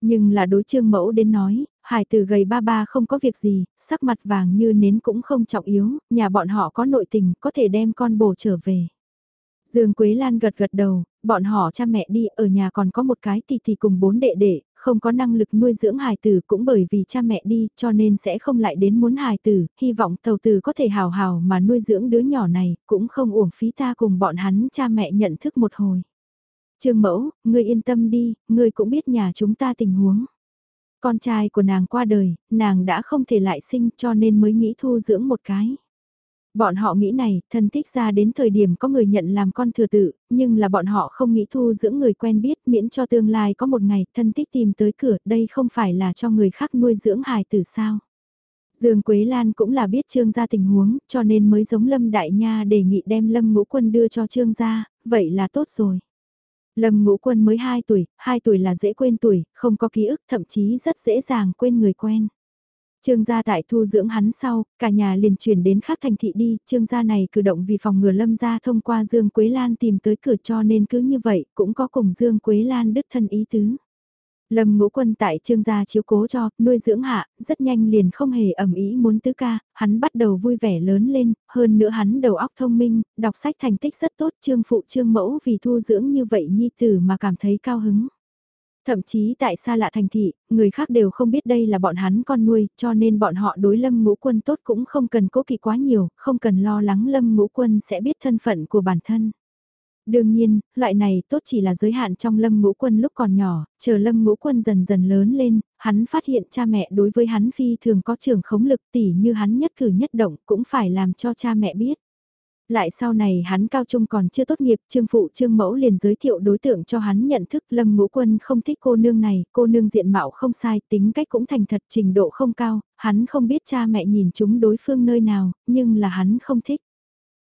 Nhưng là đối Trương Mẫu đến nói, Hải từ gầy ba ba không có việc gì, sắc mặt vàng như nến cũng không trọng yếu, nhà bọn họ có nội tình, có thể đem con bổ trở về. Dương Quế Lan gật gật đầu, bọn họ cha mẹ đi, ở nhà còn có một cái thì thì cùng bốn đệ đệ, không có năng lực nuôi dưỡng hài tử cũng bởi vì cha mẹ đi, cho nên sẽ không lại đến muốn hài tử, hy vọng tàu tử có thể hào hào mà nuôi dưỡng đứa nhỏ này, cũng không uổng phí ta cùng bọn hắn cha mẹ nhận thức một hồi. Trương mẫu, ngươi yên tâm đi, ngươi cũng biết nhà chúng ta tình huống. Con trai của nàng qua đời, nàng đã không thể lại sinh cho nên mới nghĩ thu dưỡng một cái. Bọn họ nghĩ này, thân thích ra đến thời điểm có người nhận làm con thừa tự, nhưng là bọn họ không nghĩ thu dưỡng người quen biết miễn cho tương lai có một ngày thân thích tìm tới cửa, đây không phải là cho người khác nuôi dưỡng hài tử sao. Dương Quế Lan cũng là biết Trương gia tình huống, cho nên mới giống Lâm Đại Nha đề nghị đem Lâm Ngũ Quân đưa cho Trương gia, vậy là tốt rồi. Lâm Ngũ Quân mới 2 tuổi, 2 tuổi là dễ quên tuổi, không có ký ức, thậm chí rất dễ dàng quên người quen. Trương gia tại thu dưỡng hắn sau, cả nhà liền chuyển đến khác thành thị đi, trương gia này cử động vì phòng ngừa lâm gia thông qua Dương Quế Lan tìm tới cửa cho nên cứ như vậy cũng có cùng Dương Quế Lan đứt thân ý tứ. Lâm ngũ quân tại trương gia chiếu cố cho, nuôi dưỡng hạ, rất nhanh liền không hề ẩm ý muốn tứ ca, hắn bắt đầu vui vẻ lớn lên, hơn nữa hắn đầu óc thông minh, đọc sách thành tích rất tốt, trương phụ trương mẫu vì thu dưỡng như vậy nhi tử mà cảm thấy cao hứng. Thậm chí tại xa lạ thành thị, người khác đều không biết đây là bọn hắn con nuôi, cho nên bọn họ đối lâm ngũ quân tốt cũng không cần cố kỵ quá nhiều, không cần lo lắng lâm ngũ quân sẽ biết thân phận của bản thân. Đương nhiên, loại này tốt chỉ là giới hạn trong lâm ngũ quân lúc còn nhỏ, chờ lâm ngũ quân dần dần lớn lên, hắn phát hiện cha mẹ đối với hắn phi thường có trường khống lực tỉ như hắn nhất cử nhất động cũng phải làm cho cha mẹ biết. Lại sau này hắn cao trung còn chưa tốt nghiệp, trương phụ trương mẫu liền giới thiệu đối tượng cho hắn nhận thức lâm ngũ quân không thích cô nương này, cô nương diện mạo không sai, tính cách cũng thành thật trình độ không cao, hắn không biết cha mẹ nhìn chúng đối phương nơi nào, nhưng là hắn không thích.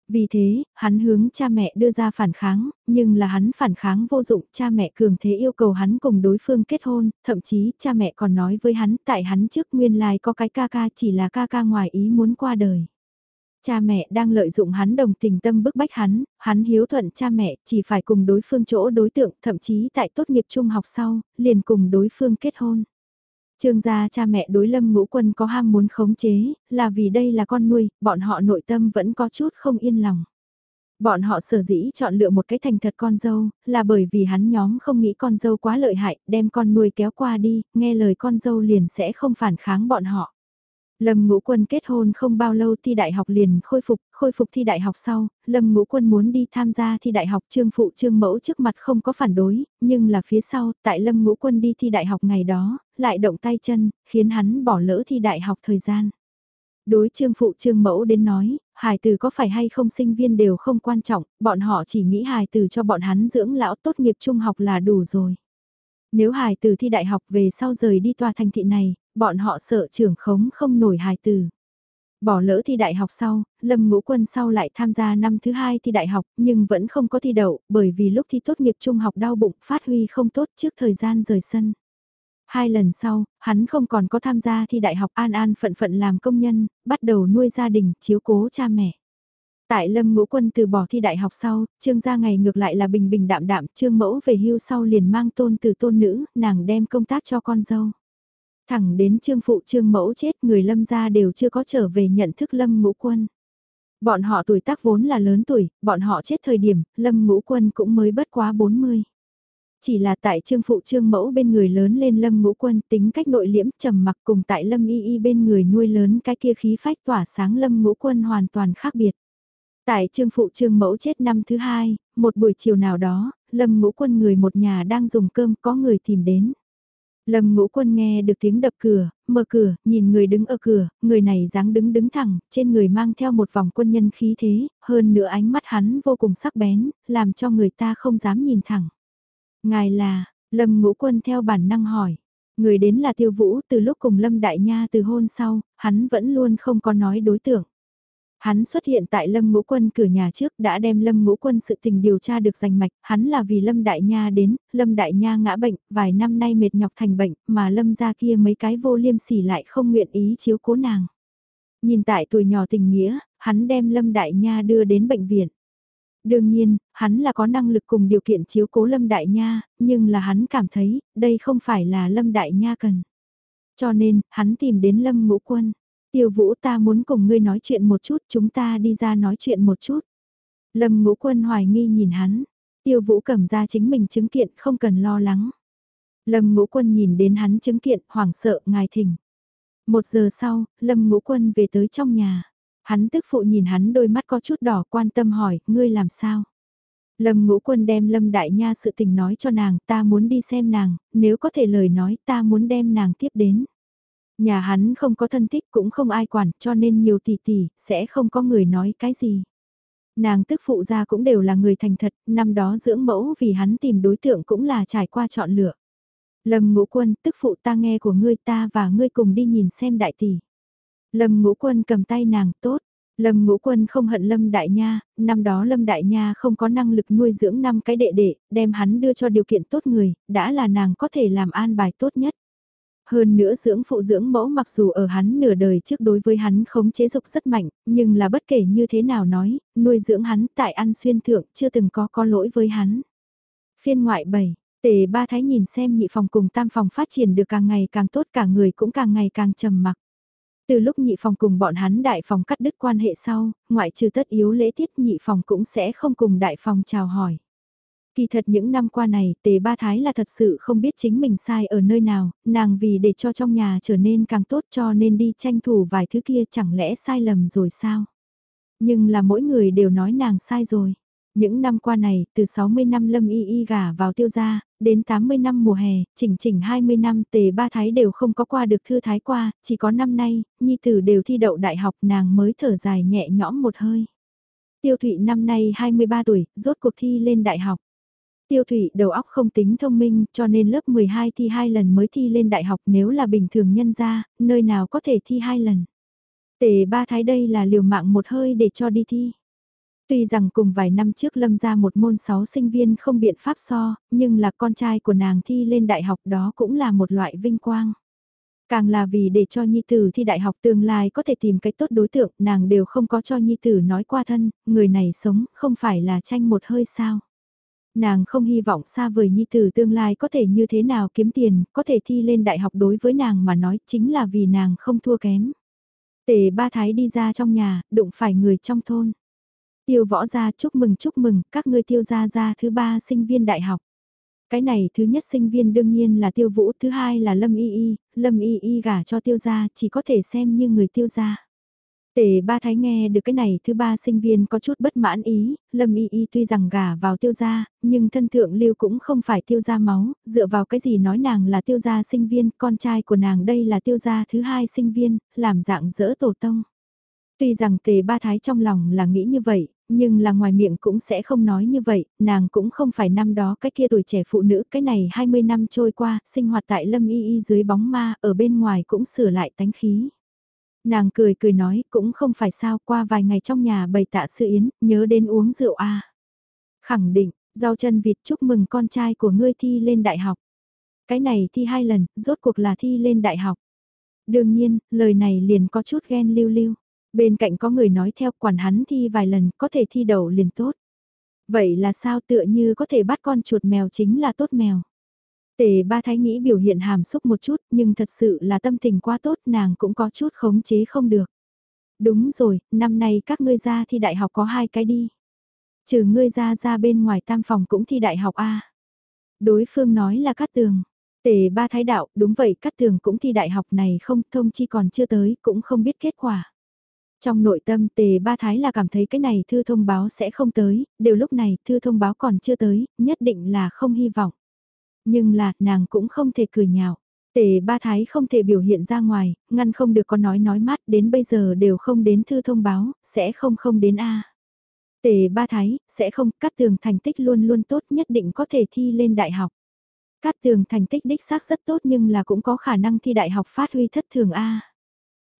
Vì thế, hắn hướng cha mẹ đưa ra phản kháng, nhưng là hắn phản kháng vô dụng, cha mẹ cường thế yêu cầu hắn cùng đối phương kết hôn, thậm chí cha mẹ còn nói với hắn tại hắn trước nguyên lai có cái ca ca chỉ là ca ca ngoài ý muốn qua đời. Cha mẹ đang lợi dụng hắn đồng tình tâm bức bách hắn, hắn hiếu thuận cha mẹ chỉ phải cùng đối phương chỗ đối tượng, thậm chí tại tốt nghiệp trung học sau, liền cùng đối phương kết hôn. Trương gia cha mẹ đối lâm ngũ quân có ham muốn khống chế, là vì đây là con nuôi, bọn họ nội tâm vẫn có chút không yên lòng. Bọn họ sở dĩ chọn lựa một cái thành thật con dâu, là bởi vì hắn nhóm không nghĩ con dâu quá lợi hại, đem con nuôi kéo qua đi, nghe lời con dâu liền sẽ không phản kháng bọn họ. Lâm Ngũ Quân kết hôn không bao lâu thi đại học liền khôi phục, khôi phục thi đại học sau, Lâm Ngũ Quân muốn đi tham gia thi đại học trương phụ trương mẫu trước mặt không có phản đối, nhưng là phía sau, tại Lâm Ngũ Quân đi thi đại học ngày đó, lại động tay chân, khiến hắn bỏ lỡ thi đại học thời gian. Đối trương phụ trương mẫu đến nói, hài từ có phải hay không sinh viên đều không quan trọng, bọn họ chỉ nghĩ hài từ cho bọn hắn dưỡng lão tốt nghiệp trung học là đủ rồi. Nếu hài từ thi đại học về sau rời đi tòa thành thị này, bọn họ sợ trưởng khống không nổi hài từ. Bỏ lỡ thi đại học sau, Lâm Ngũ Quân sau lại tham gia năm thứ hai thi đại học nhưng vẫn không có thi đậu bởi vì lúc thi tốt nghiệp trung học đau bụng phát huy không tốt trước thời gian rời sân. Hai lần sau, hắn không còn có tham gia thi đại học an an phận phận làm công nhân, bắt đầu nuôi gia đình, chiếu cố cha mẹ. Tại Lâm Ngũ Quân từ bỏ thi đại học sau, Trương gia ngày ngược lại là bình bình đạm đạm, Trương Mẫu về hưu sau liền mang tôn từ tôn nữ, nàng đem công tác cho con dâu. Thẳng đến Trương Phụ Trương Mẫu chết người Lâm gia đều chưa có trở về nhận thức Lâm Ngũ Quân. Bọn họ tuổi tác vốn là lớn tuổi, bọn họ chết thời điểm, Lâm Ngũ Quân cũng mới bất quá 40. Chỉ là tại trương phụ trương mẫu bên người lớn lên lâm ngũ quân tính cách nội liễm trầm mặc cùng tại lâm y y bên người nuôi lớn cái kia khí phách tỏa sáng lâm ngũ quân hoàn toàn khác biệt. Tại trương phụ trương mẫu chết năm thứ hai, một buổi chiều nào đó, lâm ngũ quân người một nhà đang dùng cơm có người tìm đến. Lâm ngũ quân nghe được tiếng đập cửa, mở cửa, nhìn người đứng ở cửa, người này dáng đứng đứng thẳng, trên người mang theo một vòng quân nhân khí thế, hơn nữa ánh mắt hắn vô cùng sắc bén, làm cho người ta không dám nhìn thẳng. Ngài là, Lâm Ngũ Quân theo bản năng hỏi. Người đến là Tiêu Vũ, từ lúc cùng Lâm Đại Nha từ hôn sau, hắn vẫn luôn không có nói đối tượng. Hắn xuất hiện tại Lâm Ngũ Quân cửa nhà trước đã đem Lâm Ngũ Quân sự tình điều tra được danh mạch, hắn là vì Lâm Đại Nha đến, Lâm Đại Nha ngã bệnh, vài năm nay mệt nhọc thành bệnh, mà Lâm ra kia mấy cái vô liêm sỉ lại không nguyện ý chiếu cố nàng. Nhìn tại tuổi nhỏ tình nghĩa, hắn đem Lâm Đại Nha đưa đến bệnh viện. Đương nhiên, hắn là có năng lực cùng điều kiện chiếu cố Lâm Đại Nha, nhưng là hắn cảm thấy, đây không phải là Lâm Đại Nha cần. Cho nên, hắn tìm đến Lâm Ngũ Quân. Tiêu Vũ ta muốn cùng ngươi nói chuyện một chút, chúng ta đi ra nói chuyện một chút. Lâm Ngũ Quân hoài nghi nhìn hắn. Tiêu Vũ cầm ra chính mình chứng kiện không cần lo lắng. Lâm Ngũ Quân nhìn đến hắn chứng kiện, hoảng sợ, ngài thỉnh. Một giờ sau, Lâm Ngũ Quân về tới trong nhà. Hắn tức phụ nhìn hắn đôi mắt có chút đỏ quan tâm hỏi, ngươi làm sao? Lâm ngũ quân đem Lâm Đại Nha sự tình nói cho nàng, ta muốn đi xem nàng, nếu có thể lời nói ta muốn đem nàng tiếp đến. Nhà hắn không có thân thích cũng không ai quản cho nên nhiều tỷ tỷ, sẽ không có người nói cái gì. Nàng tức phụ ra cũng đều là người thành thật, năm đó dưỡng mẫu vì hắn tìm đối tượng cũng là trải qua chọn lựa. Lâm ngũ quân, tức phụ ta nghe của ngươi ta và ngươi cùng đi nhìn xem đại tỷ. Lâm ngũ quân cầm tay nàng tốt. Lâm ngũ quân không hận Lâm Đại Nha, năm đó Lâm Đại Nha không có năng lực nuôi dưỡng năm cái đệ đệ, đem hắn đưa cho điều kiện tốt người, đã là nàng có thể làm an bài tốt nhất. Hơn nữa dưỡng phụ dưỡng mẫu mặc dù ở hắn nửa đời trước đối với hắn khống chế dục rất mạnh, nhưng là bất kể như thế nào nói, nuôi dưỡng hắn tại ăn xuyên thượng chưa từng có có lỗi với hắn. Phiên ngoại 7, tề ba thái nhìn xem nhị phòng cùng tam phòng phát triển được càng ngày càng tốt cả người cũng càng ngày càng trầm mặc. Từ lúc nhị phòng cùng bọn hắn đại phòng cắt đứt quan hệ sau, ngoại trừ tất yếu lễ tiết nhị phòng cũng sẽ không cùng đại phòng chào hỏi. Kỳ thật những năm qua này, tề ba thái là thật sự không biết chính mình sai ở nơi nào, nàng vì để cho trong nhà trở nên càng tốt cho nên đi tranh thủ vài thứ kia chẳng lẽ sai lầm rồi sao? Nhưng là mỗi người đều nói nàng sai rồi. Những năm qua này, từ 60 năm Lâm Y Y gả vào tiêu gia, đến 80 năm mùa hè, chỉnh chỉnh 20 năm tề ba thái đều không có qua được thư thái qua, chỉ có năm nay, nhi tử đều thi đậu đại học nàng mới thở dài nhẹ nhõm một hơi. Tiêu Thụy năm nay 23 tuổi, rốt cuộc thi lên đại học. Tiêu Thụy đầu óc không tính thông minh cho nên lớp 12 thi hai lần mới thi lên đại học nếu là bình thường nhân ra, nơi nào có thể thi hai lần. Tề ba thái đây là liều mạng một hơi để cho đi thi. Tuy rằng cùng vài năm trước lâm ra một môn 6 sinh viên không biện pháp so, nhưng là con trai của nàng thi lên đại học đó cũng là một loại vinh quang. Càng là vì để cho Nhi Tử thi đại học tương lai có thể tìm cách tốt đối tượng, nàng đều không có cho Nhi Tử nói qua thân, người này sống không phải là tranh một hơi sao. Nàng không hy vọng xa vời Nhi Tử tương lai có thể như thế nào kiếm tiền, có thể thi lên đại học đối với nàng mà nói chính là vì nàng không thua kém. Tề ba thái đi ra trong nhà, đụng phải người trong thôn. Tiêu võ gia chúc mừng chúc mừng, các ngươi tiêu gia gia thứ ba sinh viên đại học. Cái này thứ nhất sinh viên đương nhiên là tiêu vũ, thứ hai là lâm y y, lâm y y gả cho tiêu gia chỉ có thể xem như người tiêu gia. Tề ba thái nghe được cái này thứ ba sinh viên có chút bất mãn ý, lâm y y tuy rằng gả vào tiêu gia, nhưng thân thượng lưu cũng không phải tiêu gia máu, dựa vào cái gì nói nàng là tiêu gia sinh viên, con trai của nàng đây là tiêu gia thứ hai sinh viên, làm dạng dỡ tổ tông. Tuy rằng tề ba thái trong lòng là nghĩ như vậy, nhưng là ngoài miệng cũng sẽ không nói như vậy, nàng cũng không phải năm đó cái kia tuổi trẻ phụ nữ, cái này 20 năm trôi qua, sinh hoạt tại lâm y y dưới bóng ma, ở bên ngoài cũng sửa lại tánh khí. Nàng cười cười nói, cũng không phải sao, qua vài ngày trong nhà bày tạ sư yến, nhớ đến uống rượu a. Khẳng định, rau chân vịt chúc mừng con trai của ngươi thi lên đại học. Cái này thi hai lần, rốt cuộc là thi lên đại học. Đương nhiên, lời này liền có chút ghen lưu lưu. Bên cạnh có người nói theo quản hắn thi vài lần, có thể thi đậu liền tốt. Vậy là sao tựa như có thể bắt con chuột mèo chính là tốt mèo. Tề ba thái nghĩ biểu hiện hàm xúc một chút nhưng thật sự là tâm tình quá tốt nàng cũng có chút khống chế không được. Đúng rồi, năm nay các ngươi ra thi đại học có hai cái đi. Trừ ngươi ra ra bên ngoài tam phòng cũng thi đại học A. Đối phương nói là cắt tường. Tề ba thái đạo, đúng vậy cắt tường cũng thi đại học này không thông chi còn chưa tới, cũng không biết kết quả. Trong nội tâm tề ba thái là cảm thấy cái này thư thông báo sẽ không tới, đều lúc này thư thông báo còn chưa tới, nhất định là không hy vọng. Nhưng là, nàng cũng không thể cười nhạo. Tề ba thái không thể biểu hiện ra ngoài, ngăn không được có nói nói mát đến bây giờ đều không đến thư thông báo, sẽ không không đến A. Tề ba thái, sẽ không, cắt tường thành tích luôn luôn tốt nhất định có thể thi lên đại học. Cát tường thành tích đích xác rất tốt nhưng là cũng có khả năng thi đại học phát huy thất thường A.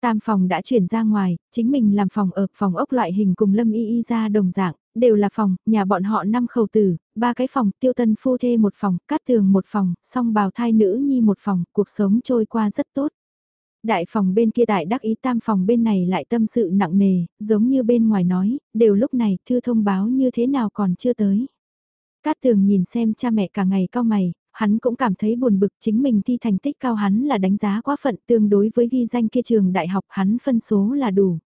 Tam phòng đã chuyển ra ngoài, chính mình làm phòng ở phòng ốc loại hình cùng Lâm Y Y ra đồng dạng, đều là phòng, nhà bọn họ năm khẩu tử, ba cái phòng, tiêu tân phu thê một phòng, cát tường một phòng, song bào thai nữ nhi một phòng, cuộc sống trôi qua rất tốt. Đại phòng bên kia tại đắc ý tam phòng bên này lại tâm sự nặng nề, giống như bên ngoài nói, đều lúc này thư thông báo như thế nào còn chưa tới. Cát tường nhìn xem cha mẹ cả ngày cao mày, hắn cũng cảm thấy buồn bực chính mình thi thành tích cao hắn là đánh giá quá phận tương đối với ghi danh kia trường đại học hắn phân số là đủ.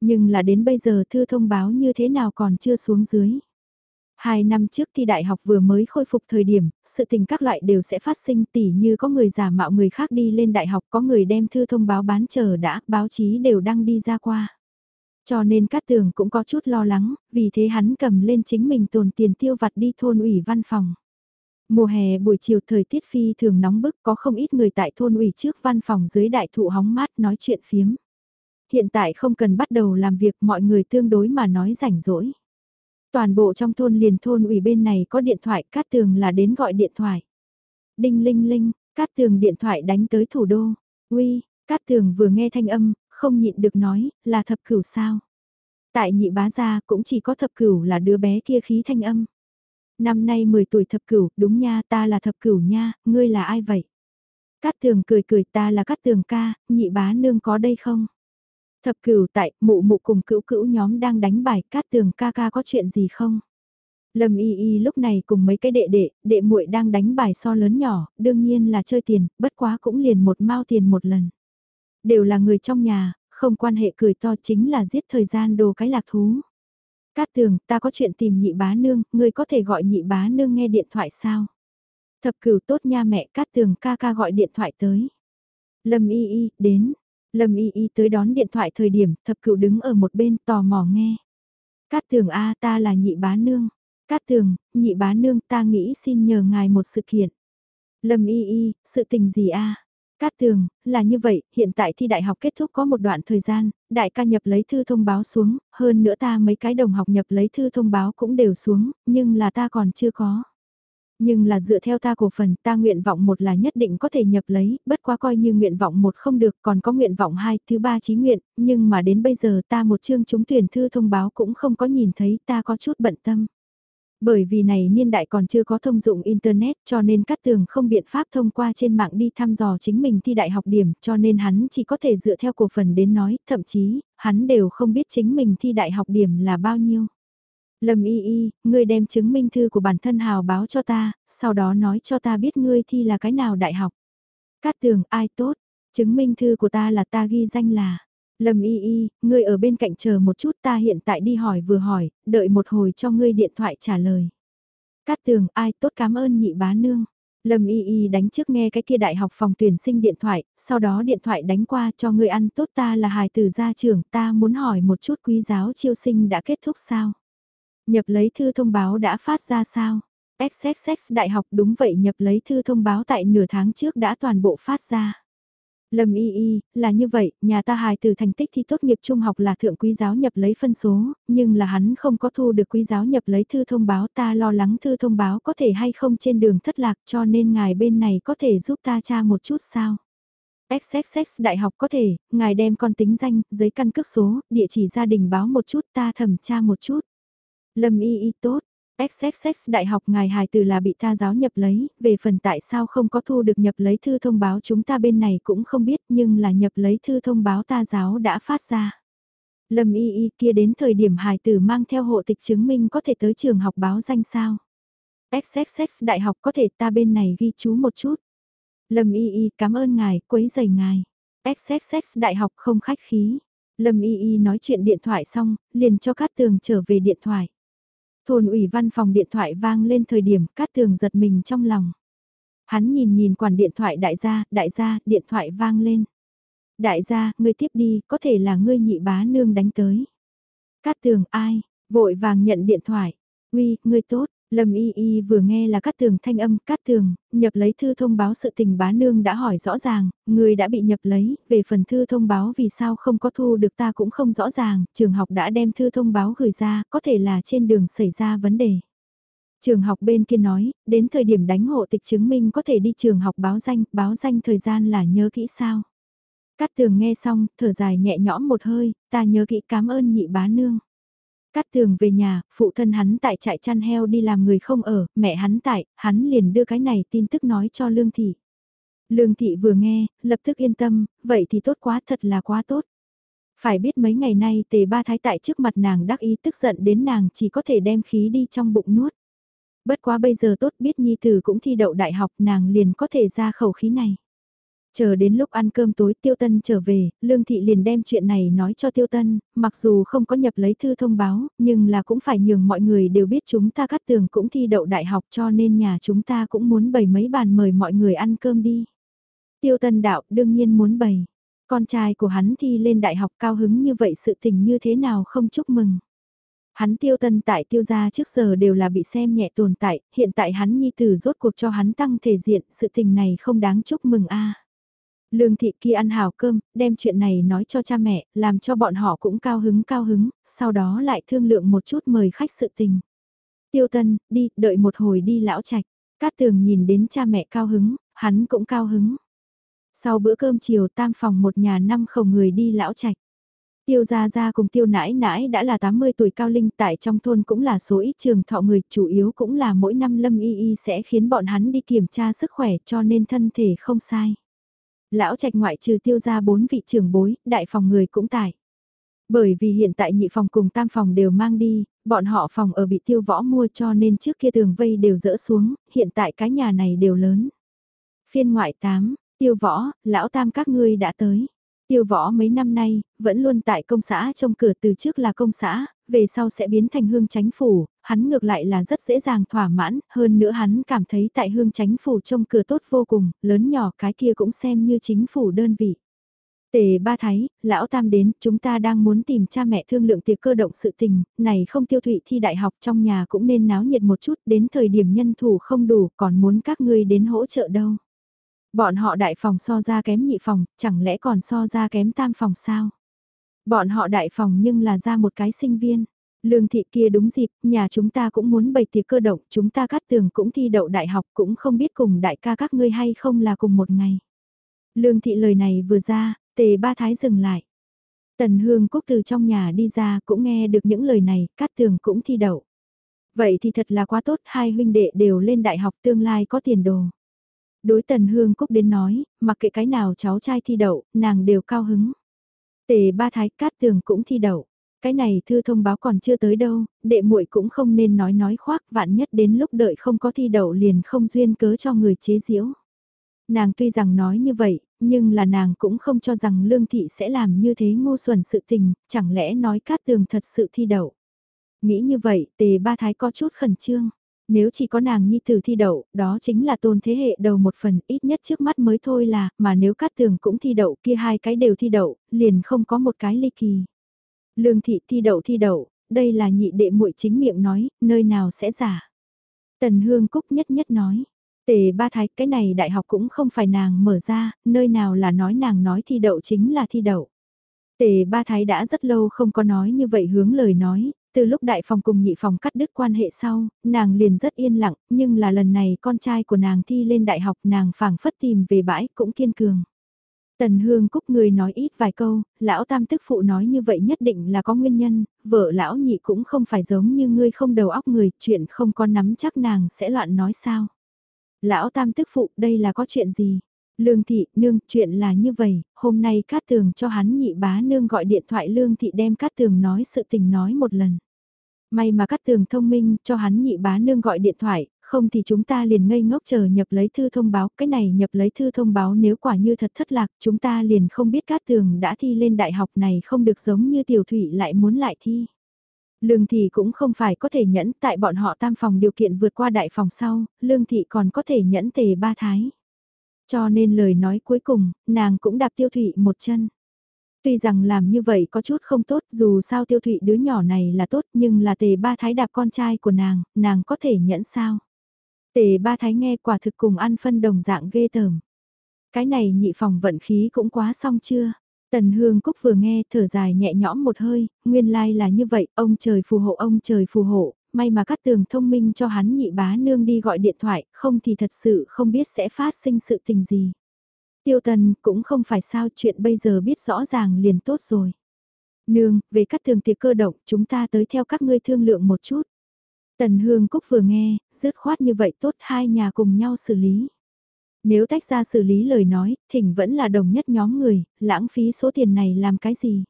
Nhưng là đến bây giờ thư thông báo như thế nào còn chưa xuống dưới. Hai năm trước thi đại học vừa mới khôi phục thời điểm, sự tình các loại đều sẽ phát sinh tỉ như có người giả mạo người khác đi lên đại học, có người đem thư thông báo bán chờ đã, báo chí đều đăng đi ra qua. Cho nên Cát Tường cũng có chút lo lắng, vì thế hắn cầm lên chính mình tồn tiền tiêu vặt đi thôn ủy văn phòng. Mùa hè buổi chiều thời tiết phi thường nóng bức có không ít người tại thôn ủy trước văn phòng dưới đại thụ hóng mát nói chuyện phiếm. Hiện tại không cần bắt đầu làm việc mọi người tương đối mà nói rảnh rỗi. Toàn bộ trong thôn liền thôn ủy bên này có điện thoại cát tường là đến gọi điện thoại. Đinh linh linh, cát tường điện thoại đánh tới thủ đô. Uy, cát tường vừa nghe thanh âm, không nhịn được nói, là thập cửu sao. Tại nhị bá gia cũng chỉ có thập cửu là đứa bé kia khí thanh âm. Năm nay 10 tuổi thập cửu, đúng nha, ta là thập cửu nha, ngươi là ai vậy? Cát tường cười cười ta là cát tường ca, nhị bá nương có đây không? Thập cửu tại, mụ mụ cùng cữu cữu nhóm đang đánh bài, cát tường ca ca có chuyện gì không? Lâm y y lúc này cùng mấy cái đệ đệ, đệ muội đang đánh bài so lớn nhỏ, đương nhiên là chơi tiền, bất quá cũng liền một mao tiền một lần. Đều là người trong nhà, không quan hệ cười to chính là giết thời gian đồ cái lạc thú. Cát tường, ta có chuyện tìm nhị bá nương, ngươi có thể gọi nhị bá nương nghe điện thoại sao? Thập cửu tốt nha mẹ, Cát tường ca ca gọi điện thoại tới. Lâm y y, đến. Lâm y y tới đón điện thoại thời điểm, thập cựu đứng ở một bên tò mò nghe. Cát tường a ta là nhị bá nương. Cát tường, nhị bá nương ta nghĩ xin nhờ ngài một sự kiện. Lâm y y, sự tình gì a Cát tường, là như vậy, hiện tại thi đại học kết thúc có một đoạn thời gian, đại ca nhập lấy thư thông báo xuống, hơn nữa ta mấy cái đồng học nhập lấy thư thông báo cũng đều xuống, nhưng là ta còn chưa có. Nhưng là dựa theo ta cổ phần, ta nguyện vọng một là nhất định có thể nhập lấy, bất quá coi như nguyện vọng một không được, còn có nguyện vọng hai, thứ ba chí nguyện, nhưng mà đến bây giờ ta một chương trúng tuyển thư thông báo cũng không có nhìn thấy, ta có chút bận tâm. Bởi vì này niên đại còn chưa có thông dụng Internet cho nên Cát Tường không biện pháp thông qua trên mạng đi thăm dò chính mình thi đại học điểm cho nên hắn chỉ có thể dựa theo cổ phần đến nói, thậm chí, hắn đều không biết chính mình thi đại học điểm là bao nhiêu. Lâm y y, ngươi đem chứng minh thư của bản thân hào báo cho ta, sau đó nói cho ta biết ngươi thi là cái nào đại học. Cát Tường, ai tốt, chứng minh thư của ta là ta ghi danh là Lâm y y, ngươi ở bên cạnh chờ một chút ta hiện tại đi hỏi vừa hỏi, đợi một hồi cho ngươi điện thoại trả lời. Cát tường, ai tốt cảm ơn nhị bá nương. Lâm y y đánh trước nghe cái kia đại học phòng tuyển sinh điện thoại, sau đó điện thoại đánh qua cho ngươi ăn tốt ta là hài tử gia trưởng ta muốn hỏi một chút quý giáo chiêu sinh đã kết thúc sao. Nhập lấy thư thông báo đã phát ra sao? XXX đại học đúng vậy nhập lấy thư thông báo tại nửa tháng trước đã toàn bộ phát ra. Lâm y y, là như vậy, nhà ta hài từ thành tích thi tốt nghiệp trung học là thượng quý giáo nhập lấy phân số, nhưng là hắn không có thu được quý giáo nhập lấy thư thông báo ta lo lắng thư thông báo có thể hay không trên đường thất lạc cho nên ngài bên này có thể giúp ta tra một chút sao. XXX đại học có thể, ngài đem con tính danh, giấy căn cước số, địa chỉ gia đình báo một chút ta thẩm tra một chút. Lâm y y tốt, XXX đại học ngài hài từ là bị ta giáo nhập lấy, về phần tại sao không có thu được nhập lấy thư thông báo chúng ta bên này cũng không biết nhưng là nhập lấy thư thông báo ta giáo đã phát ra. Lâm y y kia đến thời điểm hài tử mang theo hộ tịch chứng minh có thể tới trường học báo danh sao. XXX đại học có thể ta bên này ghi chú một chút. Lâm y y cảm ơn ngài, quấy giày ngài. XXX đại học không khách khí. Lâm y y nói chuyện điện thoại xong, liền cho Cát Tường trở về điện thoại. Thôn ủy văn phòng điện thoại vang lên thời điểm Cát Tường giật mình trong lòng. Hắn nhìn nhìn quản điện thoại đại gia, đại gia, điện thoại vang lên. Đại gia, ngươi tiếp đi, có thể là ngươi nhị bá nương đánh tới. Cát Tường ai, vội vàng nhận điện thoại. Uy, ngươi tốt, Lâm Y Y vừa nghe là Cát Tường thanh âm, Cát Tường, nhập lấy thư thông báo sự tình bá nương đã hỏi rõ ràng, người đã bị nhập lấy, về phần thư thông báo vì sao không có thu được ta cũng không rõ ràng, trường học đã đem thư thông báo gửi ra, có thể là trên đường xảy ra vấn đề. Trường học bên kia nói, đến thời điểm đánh hộ tịch chứng minh có thể đi trường học báo danh, báo danh thời gian là nhớ kỹ sao. Cát Tường nghe xong, thở dài nhẹ nhõm một hơi, ta nhớ kỹ cảm ơn nhị bá nương. Cát tường về nhà, phụ thân hắn tại trại chăn heo đi làm người không ở, mẹ hắn tại, hắn liền đưa cái này tin tức nói cho Lương Thị. Lương Thị vừa nghe, lập tức yên tâm, vậy thì tốt quá thật là quá tốt. Phải biết mấy ngày nay tề ba thái tại trước mặt nàng đắc ý tức giận đến nàng chỉ có thể đem khí đi trong bụng nuốt. Bất quá bây giờ tốt biết Nhi Tử cũng thi đậu đại học nàng liền có thể ra khẩu khí này. Chờ đến lúc ăn cơm tối Tiêu Tân trở về, Lương Thị liền đem chuyện này nói cho Tiêu Tân, mặc dù không có nhập lấy thư thông báo, nhưng là cũng phải nhường mọi người đều biết chúng ta cắt tường cũng thi đậu đại học cho nên nhà chúng ta cũng muốn bày mấy bàn mời mọi người ăn cơm đi. Tiêu Tân đạo đương nhiên muốn bày. Con trai của hắn thi lên đại học cao hứng như vậy sự tình như thế nào không chúc mừng. Hắn tiêu tân tại tiêu gia trước giờ đều là bị xem nhẹ tồn tại, hiện tại hắn nhi tử rốt cuộc cho hắn tăng thể diện, sự tình này không đáng chúc mừng a. Lương thị kia ăn hào cơm, đem chuyện này nói cho cha mẹ, làm cho bọn họ cũng cao hứng cao hứng, sau đó lại thương lượng một chút mời khách sự tình. Tiêu tân, đi, đợi một hồi đi lão trạch. Cát tường nhìn đến cha mẹ cao hứng, hắn cũng cao hứng. Sau bữa cơm chiều tam phòng một nhà năm khẩu người đi lão trạch. Tiêu gia gia cùng tiêu nãi nãi đã là 80 tuổi cao linh tại trong thôn cũng là số ít trường thọ người chủ yếu cũng là mỗi năm lâm y y sẽ khiến bọn hắn đi kiểm tra sức khỏe cho nên thân thể không sai. Lão trạch ngoại trừ tiêu ra bốn vị trưởng bối, đại phòng người cũng tải. Bởi vì hiện tại nhị phòng cùng tam phòng đều mang đi, bọn họ phòng ở bị tiêu võ mua cho nên trước kia tường vây đều dỡ xuống, hiện tại cái nhà này đều lớn. Phiên ngoại 8, tiêu võ, lão tam các ngươi đã tới. Tiêu võ mấy năm nay, vẫn luôn tại công xã trong cửa từ trước là công xã, về sau sẽ biến thành hương chánh phủ, hắn ngược lại là rất dễ dàng thỏa mãn, hơn nữa hắn cảm thấy tại hương chánh phủ trông cửa tốt vô cùng, lớn nhỏ cái kia cũng xem như chính phủ đơn vị. Tề ba thái, lão tam đến, chúng ta đang muốn tìm cha mẹ thương lượng tiệc cơ động sự tình, này không tiêu thụy thi đại học trong nhà cũng nên náo nhiệt một chút, đến thời điểm nhân thủ không đủ, còn muốn các ngươi đến hỗ trợ đâu. Bọn họ đại phòng so ra kém nhị phòng, chẳng lẽ còn so ra kém tam phòng sao? Bọn họ đại phòng nhưng là ra một cái sinh viên. Lương thị kia đúng dịp, nhà chúng ta cũng muốn bày tiệc cơ động, chúng ta cắt tường cũng thi đậu đại học cũng không biết cùng đại ca các ngươi hay không là cùng một ngày. Lương thị lời này vừa ra, tề ba thái dừng lại. Tần Hương Cúc từ trong nhà đi ra cũng nghe được những lời này, cắt tường cũng thi đậu. Vậy thì thật là quá tốt, hai huynh đệ đều lên đại học tương lai có tiền đồ. Đối Tần Hương Cúc đến nói, mặc kệ cái nào cháu trai thi đậu, nàng đều cao hứng. Tề ba thái cát tường cũng thi đậu. Cái này thư thông báo còn chưa tới đâu, đệ muội cũng không nên nói nói khoác vạn nhất đến lúc đợi không có thi đậu liền không duyên cớ cho người chế giễu. Nàng tuy rằng nói như vậy, nhưng là nàng cũng không cho rằng lương thị sẽ làm như thế ngu xuẩn sự tình, chẳng lẽ nói cát tường thật sự thi đậu. Nghĩ như vậy, tề ba thái có chút khẩn trương. Nếu chỉ có nàng nhi tử thi đậu, đó chính là tôn thế hệ đầu một phần ít nhất trước mắt mới thôi là, mà nếu cát tường cũng thi đậu kia hai cái đều thi đậu, liền không có một cái ly kỳ. Lương thị thi đậu thi đậu, đây là nhị đệ muội chính miệng nói, nơi nào sẽ giả. Tần Hương Cúc nhất nhất nói, tề ba thái cái này đại học cũng không phải nàng mở ra, nơi nào là nói nàng nói thi đậu chính là thi đậu. Tề ba thái đã rất lâu không có nói như vậy hướng lời nói, từ lúc đại phòng cùng nhị phòng cắt đứt quan hệ sau, nàng liền rất yên lặng, nhưng là lần này con trai của nàng thi lên đại học nàng phảng phất tìm về bãi cũng kiên cường. Tần Hương Cúc người nói ít vài câu, lão tam tức phụ nói như vậy nhất định là có nguyên nhân, vợ lão nhị cũng không phải giống như ngươi không đầu óc người, chuyện không có nắm chắc nàng sẽ loạn nói sao. Lão tam tức phụ đây là có chuyện gì? Lương thị, nương, chuyện là như vậy, hôm nay Cát Tường cho hắn nhị bá nương gọi điện thoại Lương thị đem Cát Tường nói sự tình nói một lần. May mà Cát Tường thông minh cho hắn nhị bá nương gọi điện thoại, không thì chúng ta liền ngây ngốc chờ nhập lấy thư thông báo, cái này nhập lấy thư thông báo nếu quả như thật thất lạc, chúng ta liền không biết Cát Tường đã thi lên đại học này không được giống như Tiểu Thụy lại muốn lại thi. Lương Thị cũng không phải có thể nhẫn tại bọn họ tam phòng điều kiện vượt qua đại phòng sau, Lương Thị còn có thể nhẫn tề ba thái. Cho nên lời nói cuối cùng, nàng cũng đạp tiêu thụy một chân. Tuy rằng làm như vậy có chút không tốt dù sao tiêu thụy đứa nhỏ này là tốt nhưng là tề ba thái đạp con trai của nàng, nàng có thể nhẫn sao. Tề ba thái nghe quả thực cùng ăn phân đồng dạng ghê tởm. Cái này nhị phòng vận khí cũng quá xong chưa? Tần Hương Cúc vừa nghe thở dài nhẹ nhõm một hơi, nguyên lai là như vậy, ông trời phù hộ ông trời phù hộ, may mà Cát tường thông minh cho hắn nhị bá nương đi gọi điện thoại, không thì thật sự không biết sẽ phát sinh sự tình gì. Tiêu tần cũng không phải sao chuyện bây giờ biết rõ ràng liền tốt rồi. Nương, về Cát tường tiệc cơ động, chúng ta tới theo các ngươi thương lượng một chút. Tần Hương Cúc vừa nghe, dứt khoát như vậy tốt hai nhà cùng nhau xử lý. Nếu tách ra xử lý lời nói, thỉnh vẫn là đồng nhất nhóm người, lãng phí số tiền này làm cái gì?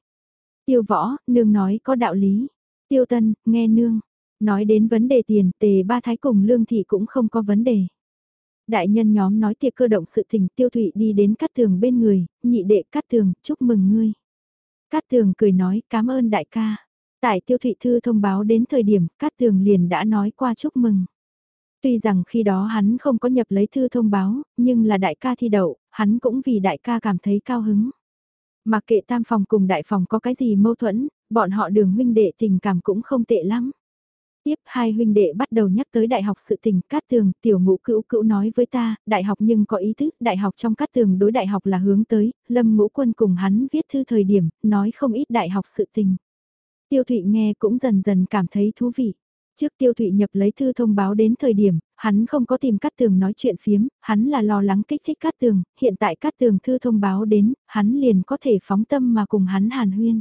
Tiêu võ, nương nói có đạo lý. Tiêu tân, nghe nương. Nói đến vấn đề tiền, tề ba thái cùng lương thị cũng không có vấn đề. Đại nhân nhóm nói tiệc cơ động sự tình tiêu thụy đi đến cắt tường bên người, nhị đệ cắt tường, chúc mừng ngươi. Cát tường cười nói cảm ơn đại ca. Tại tiêu thụy thư thông báo đến thời điểm cát tường liền đã nói qua chúc mừng. Tuy rằng khi đó hắn không có nhập lấy thư thông báo, nhưng là đại ca thi đậu, hắn cũng vì đại ca cảm thấy cao hứng. Mặc kệ tam phòng cùng đại phòng có cái gì mâu thuẫn, bọn họ đường huynh đệ tình cảm cũng không tệ lắm. Tiếp hai huynh đệ bắt đầu nhắc tới đại học sự tình, Cát Tường, tiểu ngũ cữu cữu nói với ta, đại học nhưng có ý thức, đại học trong Cát Tường đối đại học là hướng tới, Lâm Ngũ Quân cùng hắn viết thư thời điểm, nói không ít đại học sự tình. Tiêu Thụy nghe cũng dần dần cảm thấy thú vị. Trước tiêu thụy nhập lấy thư thông báo đến thời điểm, hắn không có tìm cát tường nói chuyện phiếm, hắn là lo lắng kích thích cát tường, hiện tại cát tường thư thông báo đến, hắn liền có thể phóng tâm mà cùng hắn hàn huyên.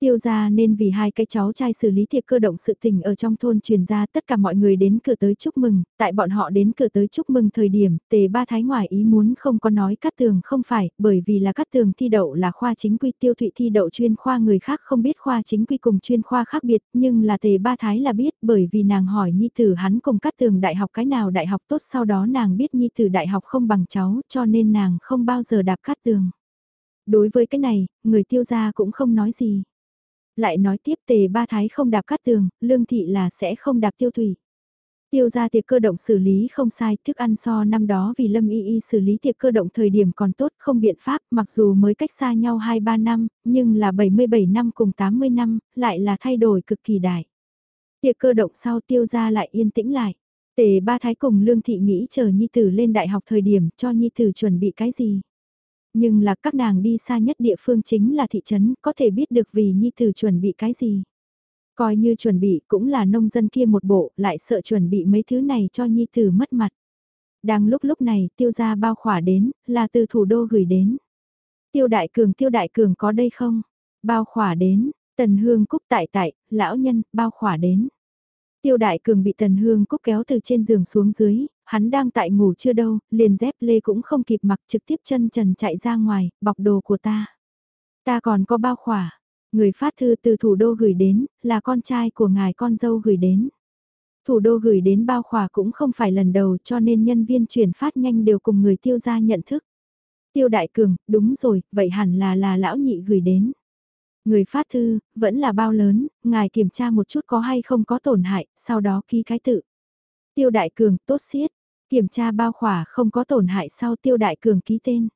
Tiêu ra nên vì hai cái cháu trai xử lý thiệt cơ động sự tình ở trong thôn truyền ra tất cả mọi người đến cửa tới chúc mừng, tại bọn họ đến cửa tới chúc mừng thời điểm, tề ba thái ngoài ý muốn không có nói cắt tường không phải, bởi vì là cắt tường thi đậu là khoa chính quy tiêu thụy thi đậu chuyên khoa người khác không biết khoa chính quy cùng chuyên khoa khác biệt, nhưng là tề ba thái là biết bởi vì nàng hỏi nhi tử hắn cùng cắt tường đại học cái nào đại học tốt sau đó nàng biết nhi tử đại học không bằng cháu cho nên nàng không bao giờ đạp cắt tường. Đối với cái này, người tiêu gia cũng không nói gì. Lại nói tiếp tề ba thái không đạp cắt tường, lương thị là sẽ không đạp tiêu thủy. Tiêu ra tiệc cơ động xử lý không sai, thức ăn so năm đó vì Lâm Y Y xử lý tiệc cơ động thời điểm còn tốt không biện pháp, mặc dù mới cách xa nhau 2-3 năm, nhưng là 77 năm cùng 80 năm, lại là thay đổi cực kỳ đại. Tiệc cơ động sau tiêu ra lại yên tĩnh lại. Tề ba thái cùng Lương Thị nghĩ chờ Nhi Tử lên đại học thời điểm cho Nhi Tử chuẩn bị cái gì. Nhưng là các nàng đi xa nhất địa phương chính là thị trấn, có thể biết được vì Nhi Tử chuẩn bị cái gì. Coi như chuẩn bị cũng là nông dân kia một bộ, lại sợ chuẩn bị mấy thứ này cho Nhi Tử mất mặt. Đang lúc lúc này tiêu gia bao khỏa đến, là từ thủ đô gửi đến. Tiêu đại cường tiêu đại cường có đây không? Bao khỏa đến, tần hương cúc tại tại, lão nhân, bao khỏa đến. Tiêu đại cường bị tần hương cúc kéo từ trên giường xuống dưới, hắn đang tại ngủ chưa đâu, liền dép lê cũng không kịp mặc trực tiếp chân trần chạy ra ngoài, bọc đồ của ta. Ta còn có bao khỏa, người phát thư từ thủ đô gửi đến, là con trai của ngài con dâu gửi đến. Thủ đô gửi đến bao khỏa cũng không phải lần đầu cho nên nhân viên chuyển phát nhanh đều cùng người tiêu gia nhận thức. Tiêu đại cường, đúng rồi, vậy hẳn là là lão nhị gửi đến. Người phát thư, vẫn là bao lớn, ngài kiểm tra một chút có hay không có tổn hại, sau đó ký cái tự. Tiêu đại cường, tốt xiết, Kiểm tra bao khỏa không có tổn hại sau tiêu đại cường ký tên.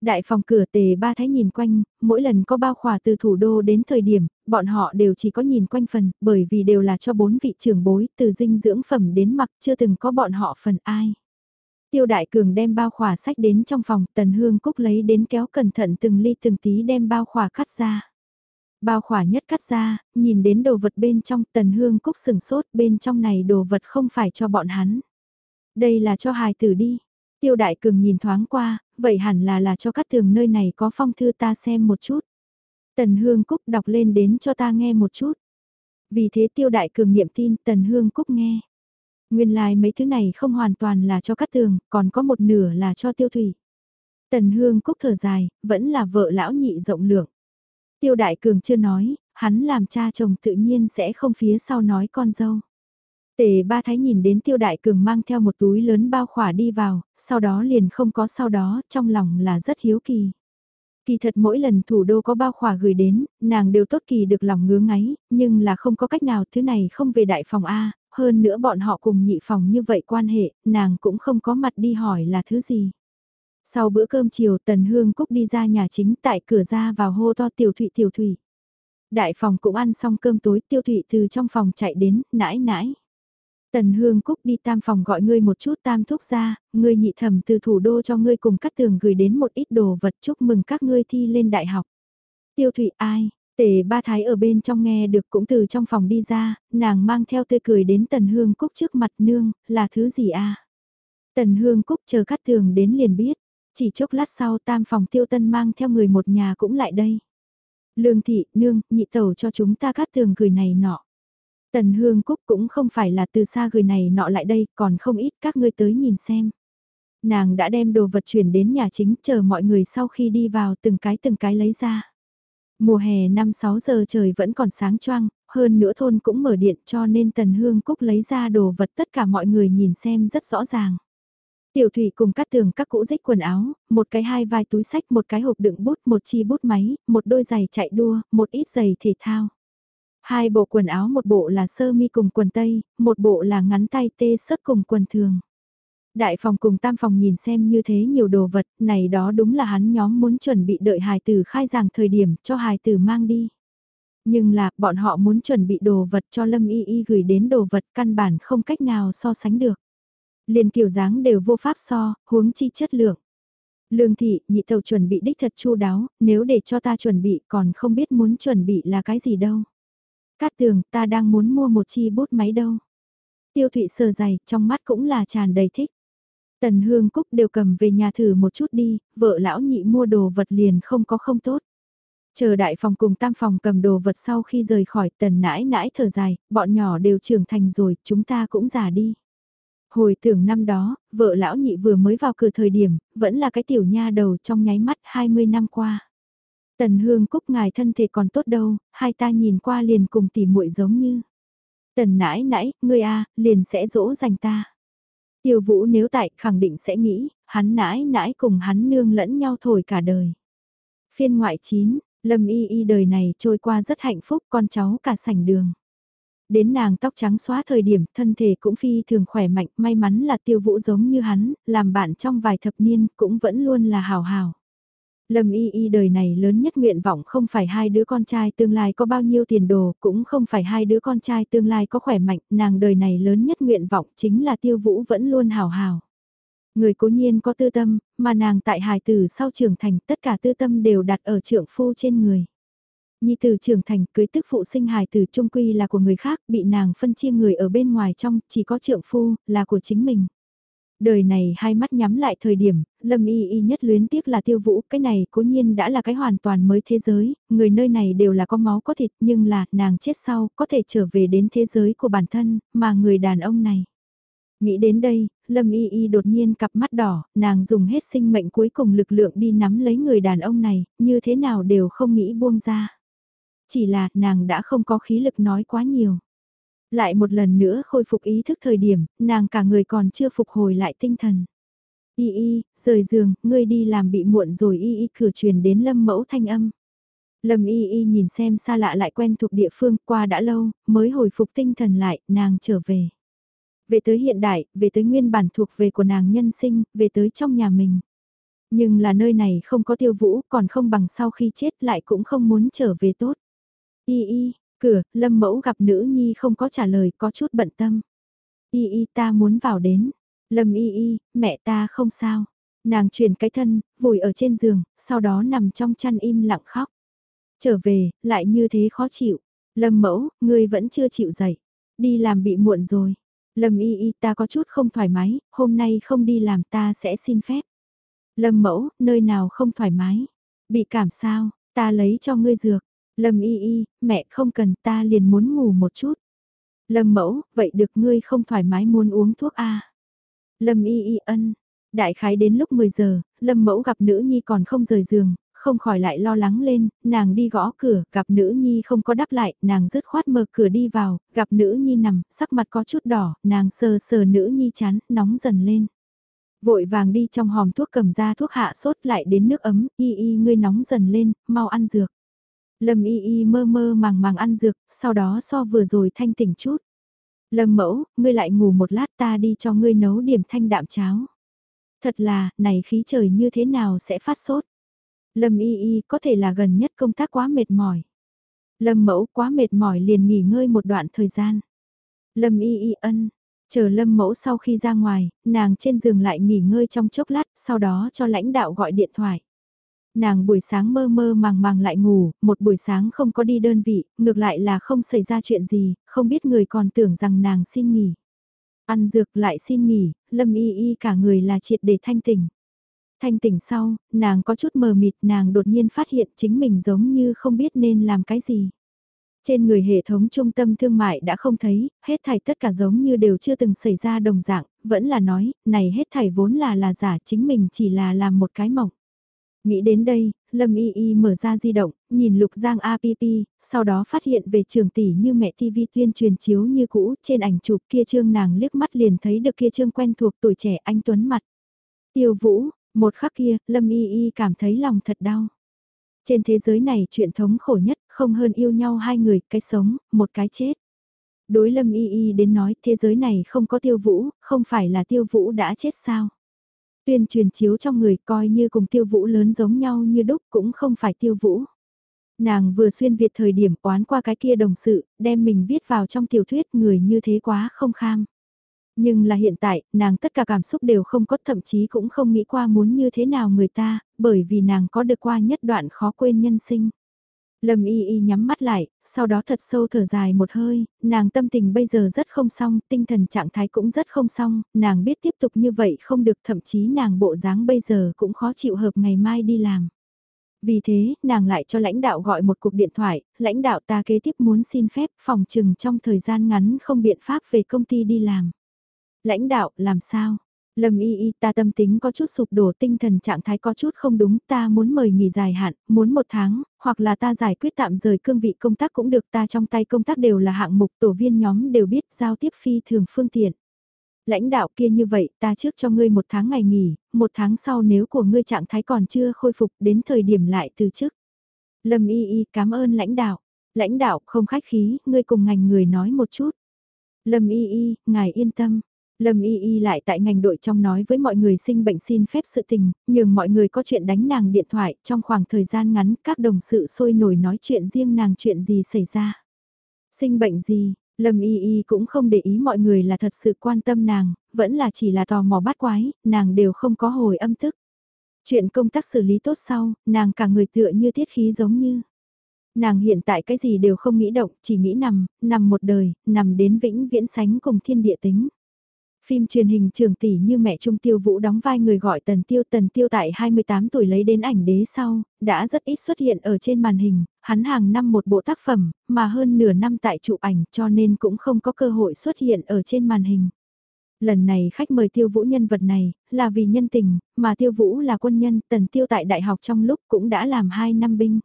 Đại phòng cửa tề ba thái nhìn quanh, mỗi lần có bao khỏa từ thủ đô đến thời điểm, bọn họ đều chỉ có nhìn quanh phần, bởi vì đều là cho bốn vị trưởng bối, từ dinh dưỡng phẩm đến mặc, chưa từng có bọn họ phần ai. Tiêu đại cường đem bao khỏa sách đến trong phòng, tần hương cúc lấy đến kéo cẩn thận từng ly từng tí đem bao khỏa cắt ra. Bao khỏa nhất cắt ra, nhìn đến đồ vật bên trong tần hương cúc sừng sốt bên trong này đồ vật không phải cho bọn hắn. Đây là cho hài tử đi. Tiêu đại cường nhìn thoáng qua, vậy hẳn là là cho các tường nơi này có phong thư ta xem một chút. Tần Hương Cúc đọc lên đến cho ta nghe một chút. Vì thế tiêu đại cường niệm tin Tần Hương Cúc nghe. Nguyên lai like mấy thứ này không hoàn toàn là cho các tường, còn có một nửa là cho tiêu thủy. Tần Hương Cúc thở dài, vẫn là vợ lão nhị rộng lượng. Tiêu đại cường chưa nói, hắn làm cha chồng tự nhiên sẽ không phía sau nói con dâu. Tề ba thái nhìn đến tiêu đại cường mang theo một túi lớn bao khỏa đi vào, sau đó liền không có sau đó, trong lòng là rất hiếu kỳ. Kỳ thật mỗi lần thủ đô có bao khỏa gửi đến, nàng đều tốt kỳ được lòng ngứa ngáy, nhưng là không có cách nào thứ này không về đại phòng A, hơn nữa bọn họ cùng nhị phòng như vậy quan hệ, nàng cũng không có mặt đi hỏi là thứ gì. Sau bữa cơm chiều Tần Hương Cúc đi ra nhà chính tại cửa ra vào hô to tiểu thụy tiểu thủy. Đại phòng cũng ăn xong cơm tối tiêu thụy từ trong phòng chạy đến, nãi nãi. Tần Hương Cúc đi tam phòng gọi ngươi một chút tam thúc ra, ngươi nhị thẩm từ thủ đô cho ngươi cùng cắt tường gửi đến một ít đồ vật chúc mừng các ngươi thi lên đại học. Tiêu thụy ai? Tề ba thái ở bên trong nghe được cũng từ trong phòng đi ra, nàng mang theo tươi cười đến Tần Hương Cúc trước mặt nương, là thứ gì a? Tần Hương Cúc chờ cắt tường đến liền biết, chỉ chốc lát sau tam phòng tiêu tân mang theo người một nhà cũng lại đây. Lương thị, nương, nhị tẩu cho chúng ta cắt tường gửi này nọ. Tần Hương Cúc cũng không phải là từ xa gửi này nọ lại đây, còn không ít các ngươi tới nhìn xem. Nàng đã đem đồ vật chuyển đến nhà chính chờ mọi người sau khi đi vào từng cái từng cái lấy ra. Mùa hè 5-6 giờ trời vẫn còn sáng choang, hơn nữa thôn cũng mở điện cho nên Tần Hương Cúc lấy ra đồ vật tất cả mọi người nhìn xem rất rõ ràng. Tiểu Thủy cùng cắt tường các cũ rích quần áo, một cái hai vai túi sách, một cái hộp đựng bút, một chi bút máy, một đôi giày chạy đua, một ít giày thể thao. Hai bộ quần áo một bộ là sơ mi cùng quần tây, một bộ là ngắn tay tê sớt cùng quần thường. Đại phòng cùng tam phòng nhìn xem như thế nhiều đồ vật, này đó đúng là hắn nhóm muốn chuẩn bị đợi hài tử khai giảng thời điểm cho hài tử mang đi. Nhưng là, bọn họ muốn chuẩn bị đồ vật cho Lâm Y Y gửi đến đồ vật căn bản không cách nào so sánh được. Liền kiểu dáng đều vô pháp so, huống chi chất lượng. Lương thị, nhị tàu chuẩn bị đích thật chu đáo, nếu để cho ta chuẩn bị còn không biết muốn chuẩn bị là cái gì đâu. Cát tường, ta đang muốn mua một chi bút máy đâu. Tiêu thụy sờ dày, trong mắt cũng là tràn đầy thích. Tần Hương Cúc đều cầm về nhà thử một chút đi, vợ lão nhị mua đồ vật liền không có không tốt. Chờ đại phòng cùng tam phòng cầm đồ vật sau khi rời khỏi tần nãi nãi thở dài, bọn nhỏ đều trưởng thành rồi, chúng ta cũng già đi. Hồi tưởng năm đó, vợ lão nhị vừa mới vào cửa thời điểm, vẫn là cái tiểu nha đầu trong nháy mắt 20 năm qua. Tần Hương Cúc ngài thân thể còn tốt đâu, hai ta nhìn qua liền cùng tỉ muội giống như. Tần nãi nãi, ngươi a, liền sẽ dỗ dành ta. Tiêu Vũ nếu tại, khẳng định sẽ nghĩ, hắn nãi nãi cùng hắn nương lẫn nhau thổi cả đời. Phiên ngoại 9, Lâm Y Y đời này trôi qua rất hạnh phúc, con cháu cả sảnh đường. Đến nàng tóc trắng xóa thời điểm, thân thể cũng phi thường khỏe mạnh, may mắn là tiêu vũ giống như hắn, làm bạn trong vài thập niên, cũng vẫn luôn là hào hào. Lâm Y Y đời này lớn nhất nguyện vọng không phải hai đứa con trai tương lai có bao nhiêu tiền đồ, cũng không phải hai đứa con trai tương lai có khỏe mạnh, nàng đời này lớn nhất nguyện vọng chính là tiêu vũ vẫn luôn hào hào. Người cố nhiên có tư tâm, mà nàng tại hài tử sau trưởng thành tất cả tư tâm đều đặt ở trượng phu trên người. Nhi tử trưởng thành cưới tức phụ sinh hài tử trung quy là của người khác, bị nàng phân chia người ở bên ngoài trong, chỉ có trượng phu, là của chính mình. Đời này hai mắt nhắm lại thời điểm, Lâm Y Y nhất luyến tiếc là tiêu vũ, cái này cố nhiên đã là cái hoàn toàn mới thế giới, người nơi này đều là có máu có thịt nhưng là nàng chết sau có thể trở về đến thế giới của bản thân, mà người đàn ông này. Nghĩ đến đây, Lâm Y Y đột nhiên cặp mắt đỏ, nàng dùng hết sinh mệnh cuối cùng lực lượng đi nắm lấy người đàn ông này, như thế nào đều không nghĩ buông ra. Chỉ là nàng đã không có khí lực nói quá nhiều. Lại một lần nữa khôi phục ý thức thời điểm, nàng cả người còn chưa phục hồi lại tinh thần. Y y, rời giường, ngươi đi làm bị muộn rồi y y cửa truyền đến lâm mẫu thanh âm. Lâm y y nhìn xem xa lạ lại quen thuộc địa phương qua đã lâu, mới hồi phục tinh thần lại, nàng trở về. Về tới hiện đại, về tới nguyên bản thuộc về của nàng nhân sinh, về tới trong nhà mình. Nhưng là nơi này không có tiêu vũ, còn không bằng sau khi chết lại cũng không muốn trở về tốt. Y y, cửa, lâm mẫu gặp nữ nhi không có trả lời, có chút bận tâm. Y y ta muốn vào đến. Lâm y y, mẹ ta không sao. Nàng chuyển cái thân, vùi ở trên giường, sau đó nằm trong chăn im lặng khóc. Trở về, lại như thế khó chịu. Lâm mẫu, ngươi vẫn chưa chịu dậy. Đi làm bị muộn rồi. Lâm y y ta có chút không thoải mái, hôm nay không đi làm ta sẽ xin phép. Lâm mẫu, nơi nào không thoải mái? Bị cảm sao, ta lấy cho ngươi dược. Lâm y y, mẹ không cần ta liền muốn ngủ một chút. Lâm mẫu, vậy được ngươi không thoải mái muốn uống thuốc A. Lâm y y ân. Đại khái đến lúc 10 giờ, Lâm mẫu gặp nữ nhi còn không rời giường, không khỏi lại lo lắng lên, nàng đi gõ cửa, gặp nữ nhi không có đáp lại, nàng dứt khoát mở cửa đi vào, gặp nữ nhi nằm, sắc mặt có chút đỏ, nàng sờ sờ nữ nhi chán, nóng dần lên. Vội vàng đi trong hòm thuốc cầm ra thuốc hạ sốt lại đến nước ấm, y y ngươi nóng dần lên, mau ăn dược. Lâm y y mơ mơ màng màng ăn dược, sau đó so vừa rồi thanh tỉnh chút. Lâm mẫu, ngươi lại ngủ một lát ta đi cho ngươi nấu điểm thanh đạm cháo. Thật là, này khí trời như thế nào sẽ phát sốt. Lâm y y có thể là gần nhất công tác quá mệt mỏi. Lâm mẫu quá mệt mỏi liền nghỉ ngơi một đoạn thời gian. Lâm y y ân, chờ lâm mẫu sau khi ra ngoài, nàng trên giường lại nghỉ ngơi trong chốc lát, sau đó cho lãnh đạo gọi điện thoại. Nàng buổi sáng mơ mơ màng màng lại ngủ, một buổi sáng không có đi đơn vị, ngược lại là không xảy ra chuyện gì, không biết người còn tưởng rằng nàng xin nghỉ. Ăn dược lại xin nghỉ, lâm y y cả người là triệt để thanh tỉnh. Thanh tỉnh sau, nàng có chút mờ mịt nàng đột nhiên phát hiện chính mình giống như không biết nên làm cái gì. Trên người hệ thống trung tâm thương mại đã không thấy, hết thảy tất cả giống như đều chưa từng xảy ra đồng dạng, vẫn là nói, này hết thảy vốn là là giả chính mình chỉ là làm một cái mộng. Nghĩ đến đây, Lâm Y Y mở ra di động, nhìn Lục Giang app, sau đó phát hiện về trường tỷ như mẹ TV tuyên truyền chiếu như cũ, trên ảnh chụp kia trương nàng liếc mắt liền thấy được kia trương quen thuộc tuổi trẻ anh Tuấn mặt. Tiêu Vũ, một khắc kia, Lâm Y Y cảm thấy lòng thật đau. Trên thế giới này chuyện thống khổ nhất không hơn yêu nhau hai người, cái sống, một cái chết. Đối Lâm Y Y đến nói thế giới này không có tiêu vũ, không phải là tiêu vũ đã chết sao. Tuyên truyền chiếu trong người coi như cùng tiêu vũ lớn giống nhau như đúc cũng không phải tiêu vũ. Nàng vừa xuyên Việt thời điểm oán qua cái kia đồng sự, đem mình viết vào trong tiểu thuyết người như thế quá không kham. Nhưng là hiện tại, nàng tất cả cảm xúc đều không có thậm chí cũng không nghĩ qua muốn như thế nào người ta, bởi vì nàng có được qua nhất đoạn khó quên nhân sinh. Lâm y y nhắm mắt lại, sau đó thật sâu thở dài một hơi, nàng tâm tình bây giờ rất không xong, tinh thần trạng thái cũng rất không xong, nàng biết tiếp tục như vậy không được thậm chí nàng bộ dáng bây giờ cũng khó chịu hợp ngày mai đi làm. Vì thế, nàng lại cho lãnh đạo gọi một cuộc điện thoại, lãnh đạo ta kế tiếp muốn xin phép phòng trừng trong thời gian ngắn không biện pháp về công ty đi làm. Lãnh đạo, làm sao? Lâm y y ta tâm tính có chút sụp đổ tinh thần trạng thái có chút không đúng ta muốn mời nghỉ dài hạn, muốn một tháng, hoặc là ta giải quyết tạm rời cương vị công tác cũng được ta trong tay công tác đều là hạng mục tổ viên nhóm đều biết giao tiếp phi thường phương tiện. Lãnh đạo kia như vậy ta trước cho ngươi một tháng ngày nghỉ, một tháng sau nếu của ngươi trạng thái còn chưa khôi phục đến thời điểm lại từ chức. Lâm y y cảm ơn lãnh đạo. Lãnh đạo không khách khí, ngươi cùng ngành người nói một chút. Lâm y y, ngài yên tâm. Lâm Y Y lại tại ngành đội trong nói với mọi người sinh bệnh xin phép sự tình, nhường mọi người có chuyện đánh nàng điện thoại, trong khoảng thời gian ngắn các đồng sự sôi nổi nói chuyện riêng nàng chuyện gì xảy ra. Sinh bệnh gì, Lâm Y Y cũng không để ý mọi người là thật sự quan tâm nàng, vẫn là chỉ là tò mò bắt quái, nàng đều không có hồi âm thức. Chuyện công tác xử lý tốt sau, nàng cả người tựa như tiết khí giống như. Nàng hiện tại cái gì đều không nghĩ động, chỉ nghĩ nằm, nằm một đời, nằm đến vĩnh viễn sánh cùng thiên địa tính. Phim truyền hình trường tỷ như mẹ Trung Tiêu Vũ đóng vai người gọi Tần Tiêu Tần Tiêu tại 28 tuổi lấy đến ảnh đế sau, đã rất ít xuất hiện ở trên màn hình, hắn hàng năm một bộ tác phẩm, mà hơn nửa năm tại chụp ảnh cho nên cũng không có cơ hội xuất hiện ở trên màn hình. Lần này khách mời Tiêu Vũ nhân vật này, là vì nhân tình, mà Tiêu Vũ là quân nhân, Tần Tiêu tại đại học trong lúc cũng đã làm 2 năm binh.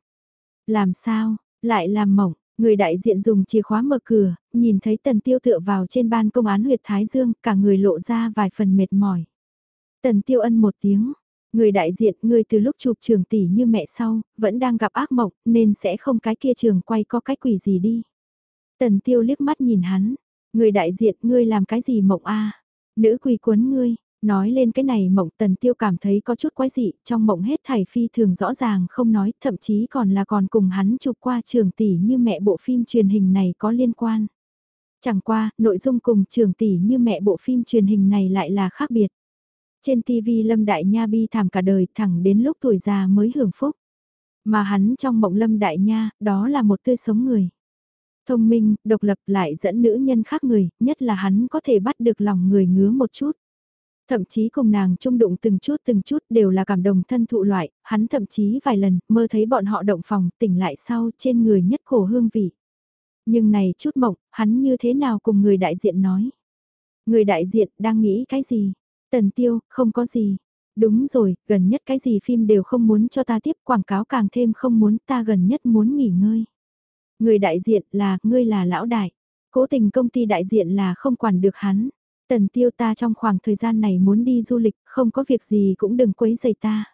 Làm sao, lại làm mỏng, Người đại diện dùng chìa khóa mở cửa, nhìn thấy tần tiêu tựa vào trên ban công án huyệt Thái Dương, cả người lộ ra vài phần mệt mỏi. Tần tiêu ân một tiếng, người đại diện người từ lúc chụp trường tỷ như mẹ sau, vẫn đang gặp ác mộng, nên sẽ không cái kia trường quay có cái quỷ gì đi. Tần tiêu liếc mắt nhìn hắn, người đại diện ngươi làm cái gì mộng a Nữ quỳ quấn ngươi, Nói lên cái này mộng tần tiêu cảm thấy có chút quái dị, trong mộng hết thảy phi thường rõ ràng không nói, thậm chí còn là còn cùng hắn chụp qua trường tỷ như mẹ bộ phim truyền hình này có liên quan. Chẳng qua, nội dung cùng trường tỷ như mẹ bộ phim truyền hình này lại là khác biệt. Trên TV Lâm Đại Nha bi thảm cả đời thẳng đến lúc tuổi già mới hưởng phúc. Mà hắn trong mộng Lâm Đại Nha, đó là một tươi sống người. Thông minh, độc lập lại dẫn nữ nhân khác người, nhất là hắn có thể bắt được lòng người ngứa một chút. Thậm chí cùng nàng chung đụng từng chút từng chút đều là cảm đồng thân thụ loại, hắn thậm chí vài lần mơ thấy bọn họ động phòng tỉnh lại sau trên người nhất khổ hương vị. Nhưng này chút mộng, hắn như thế nào cùng người đại diện nói. Người đại diện đang nghĩ cái gì? Tần tiêu, không có gì. Đúng rồi, gần nhất cái gì phim đều không muốn cho ta tiếp quảng cáo càng thêm không muốn ta gần nhất muốn nghỉ ngơi. Người đại diện là, ngươi là lão đại. Cố tình công ty đại diện là không quản được hắn. Tần tiêu ta trong khoảng thời gian này muốn đi du lịch, không có việc gì cũng đừng quấy rầy ta.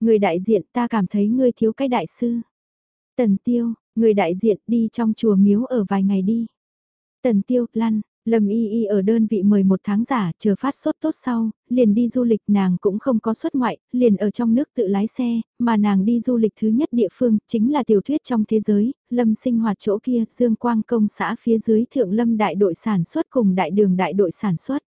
Người đại diện ta cảm thấy ngươi thiếu cái đại sư. Tần tiêu, người đại diện đi trong chùa miếu ở vài ngày đi. Tần tiêu, lăn, Lâm Y Y ở đơn vị mời một tháng giả chờ phát sốt tốt sau, liền đi du lịch nàng cũng không có xuất ngoại, liền ở trong nước tự lái xe, mà nàng đi du lịch thứ nhất địa phương chính là tiểu thuyết trong thế giới, Lâm sinh hoạt chỗ kia, Dương Quang công xã phía dưới thượng Lâm đại đội sản xuất cùng đại đường đại đội sản xuất.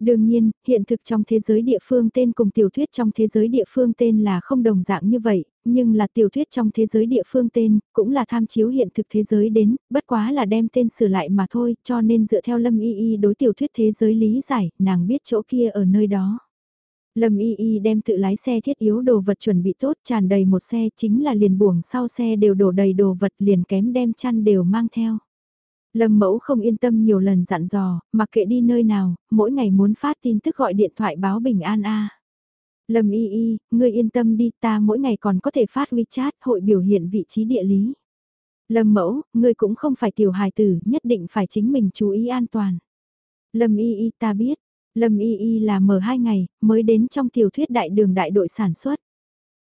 Đương nhiên, hiện thực trong thế giới địa phương tên cùng tiểu thuyết trong thế giới địa phương tên là không đồng dạng như vậy, nhưng là tiểu thuyết trong thế giới địa phương tên, cũng là tham chiếu hiện thực thế giới đến, bất quá là đem tên sửa lại mà thôi, cho nên dựa theo Lâm Y Y đối tiểu thuyết thế giới lý giải, nàng biết chỗ kia ở nơi đó. Lâm Y Y đem tự lái xe thiết yếu đồ vật chuẩn bị tốt tràn đầy một xe chính là liền buồng sau xe đều đổ đầy đồ vật liền kém đem chăn đều mang theo. Lâm mẫu không yên tâm nhiều lần dặn dò, mặc kệ đi nơi nào, mỗi ngày muốn phát tin tức gọi điện thoại báo bình an a. Lâm y y, ngươi yên tâm đi ta mỗi ngày còn có thể phát WeChat hội biểu hiện vị trí địa lý. Lâm mẫu, ngươi cũng không phải tiểu hài tử, nhất định phải chính mình chú ý an toàn. Lâm y y ta biết, Lâm y y là mở hai ngày, mới đến trong tiểu thuyết đại đường đại đội sản xuất.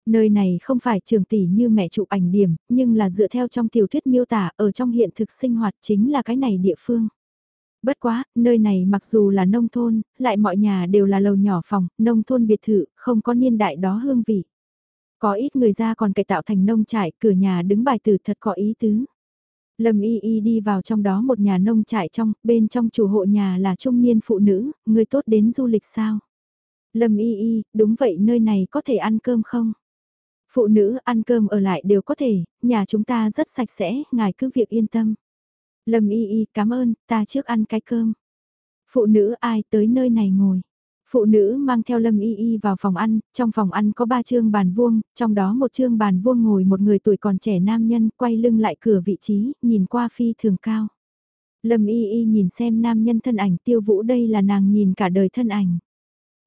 Nơi này không phải trường tỷ như mẹ chụp ảnh điểm, nhưng là dựa theo trong tiểu thuyết miêu tả ở trong hiện thực sinh hoạt chính là cái này địa phương. Bất quá, nơi này mặc dù là nông thôn, lại mọi nhà đều là lầu nhỏ phòng, nông thôn biệt thự, không có niên đại đó hương vị. Có ít người ra còn cải tạo thành nông trại, cửa nhà đứng bài tử thật có ý tứ. Lâm Y Y đi vào trong đó một nhà nông trại trong, bên trong chủ hộ nhà là trung niên phụ nữ, người tốt đến du lịch sao? Lâm Y Y, đúng vậy nơi này có thể ăn cơm không? Phụ nữ ăn cơm ở lại đều có thể, nhà chúng ta rất sạch sẽ, ngài cứ việc yên tâm. Lâm y y cảm ơn, ta trước ăn cái cơm. Phụ nữ ai tới nơi này ngồi. Phụ nữ mang theo Lâm Y Y vào phòng ăn, trong phòng ăn có ba chương bàn vuông, trong đó một chương bàn vuông ngồi một người tuổi còn trẻ nam nhân quay lưng lại cửa vị trí, nhìn qua phi thường cao. Lâm Y Y nhìn xem nam nhân thân ảnh tiêu vũ đây là nàng nhìn cả đời thân ảnh.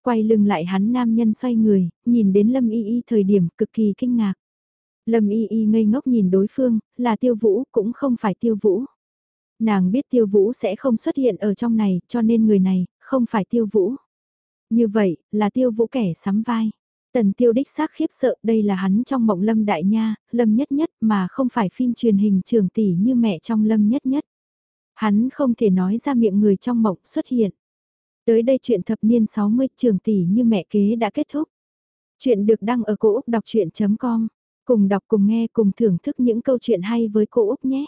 Quay lưng lại hắn nam nhân xoay người, nhìn đến Lâm Y Y thời điểm cực kỳ kinh ngạc. Lâm Y Y ngây ngốc nhìn đối phương, là tiêu vũ cũng không phải tiêu vũ. Nàng biết tiêu vũ sẽ không xuất hiện ở trong này, cho nên người này, không phải tiêu vũ. Như vậy, là tiêu vũ kẻ sắm vai. Tần tiêu đích xác khiếp sợ đây là hắn trong mộng lâm đại nha, lâm nhất nhất mà không phải phim truyền hình trường tỷ như mẹ trong lâm nhất nhất. Hắn không thể nói ra miệng người trong mộng xuất hiện. Tới đây chuyện thập niên 60 trường tỷ như mẹ kế đã kết thúc. Chuyện được đăng ở cổ Úc đọc chuyện.com. Cùng đọc cùng nghe, cùng thưởng thức những câu chuyện hay với cô Úc nhé.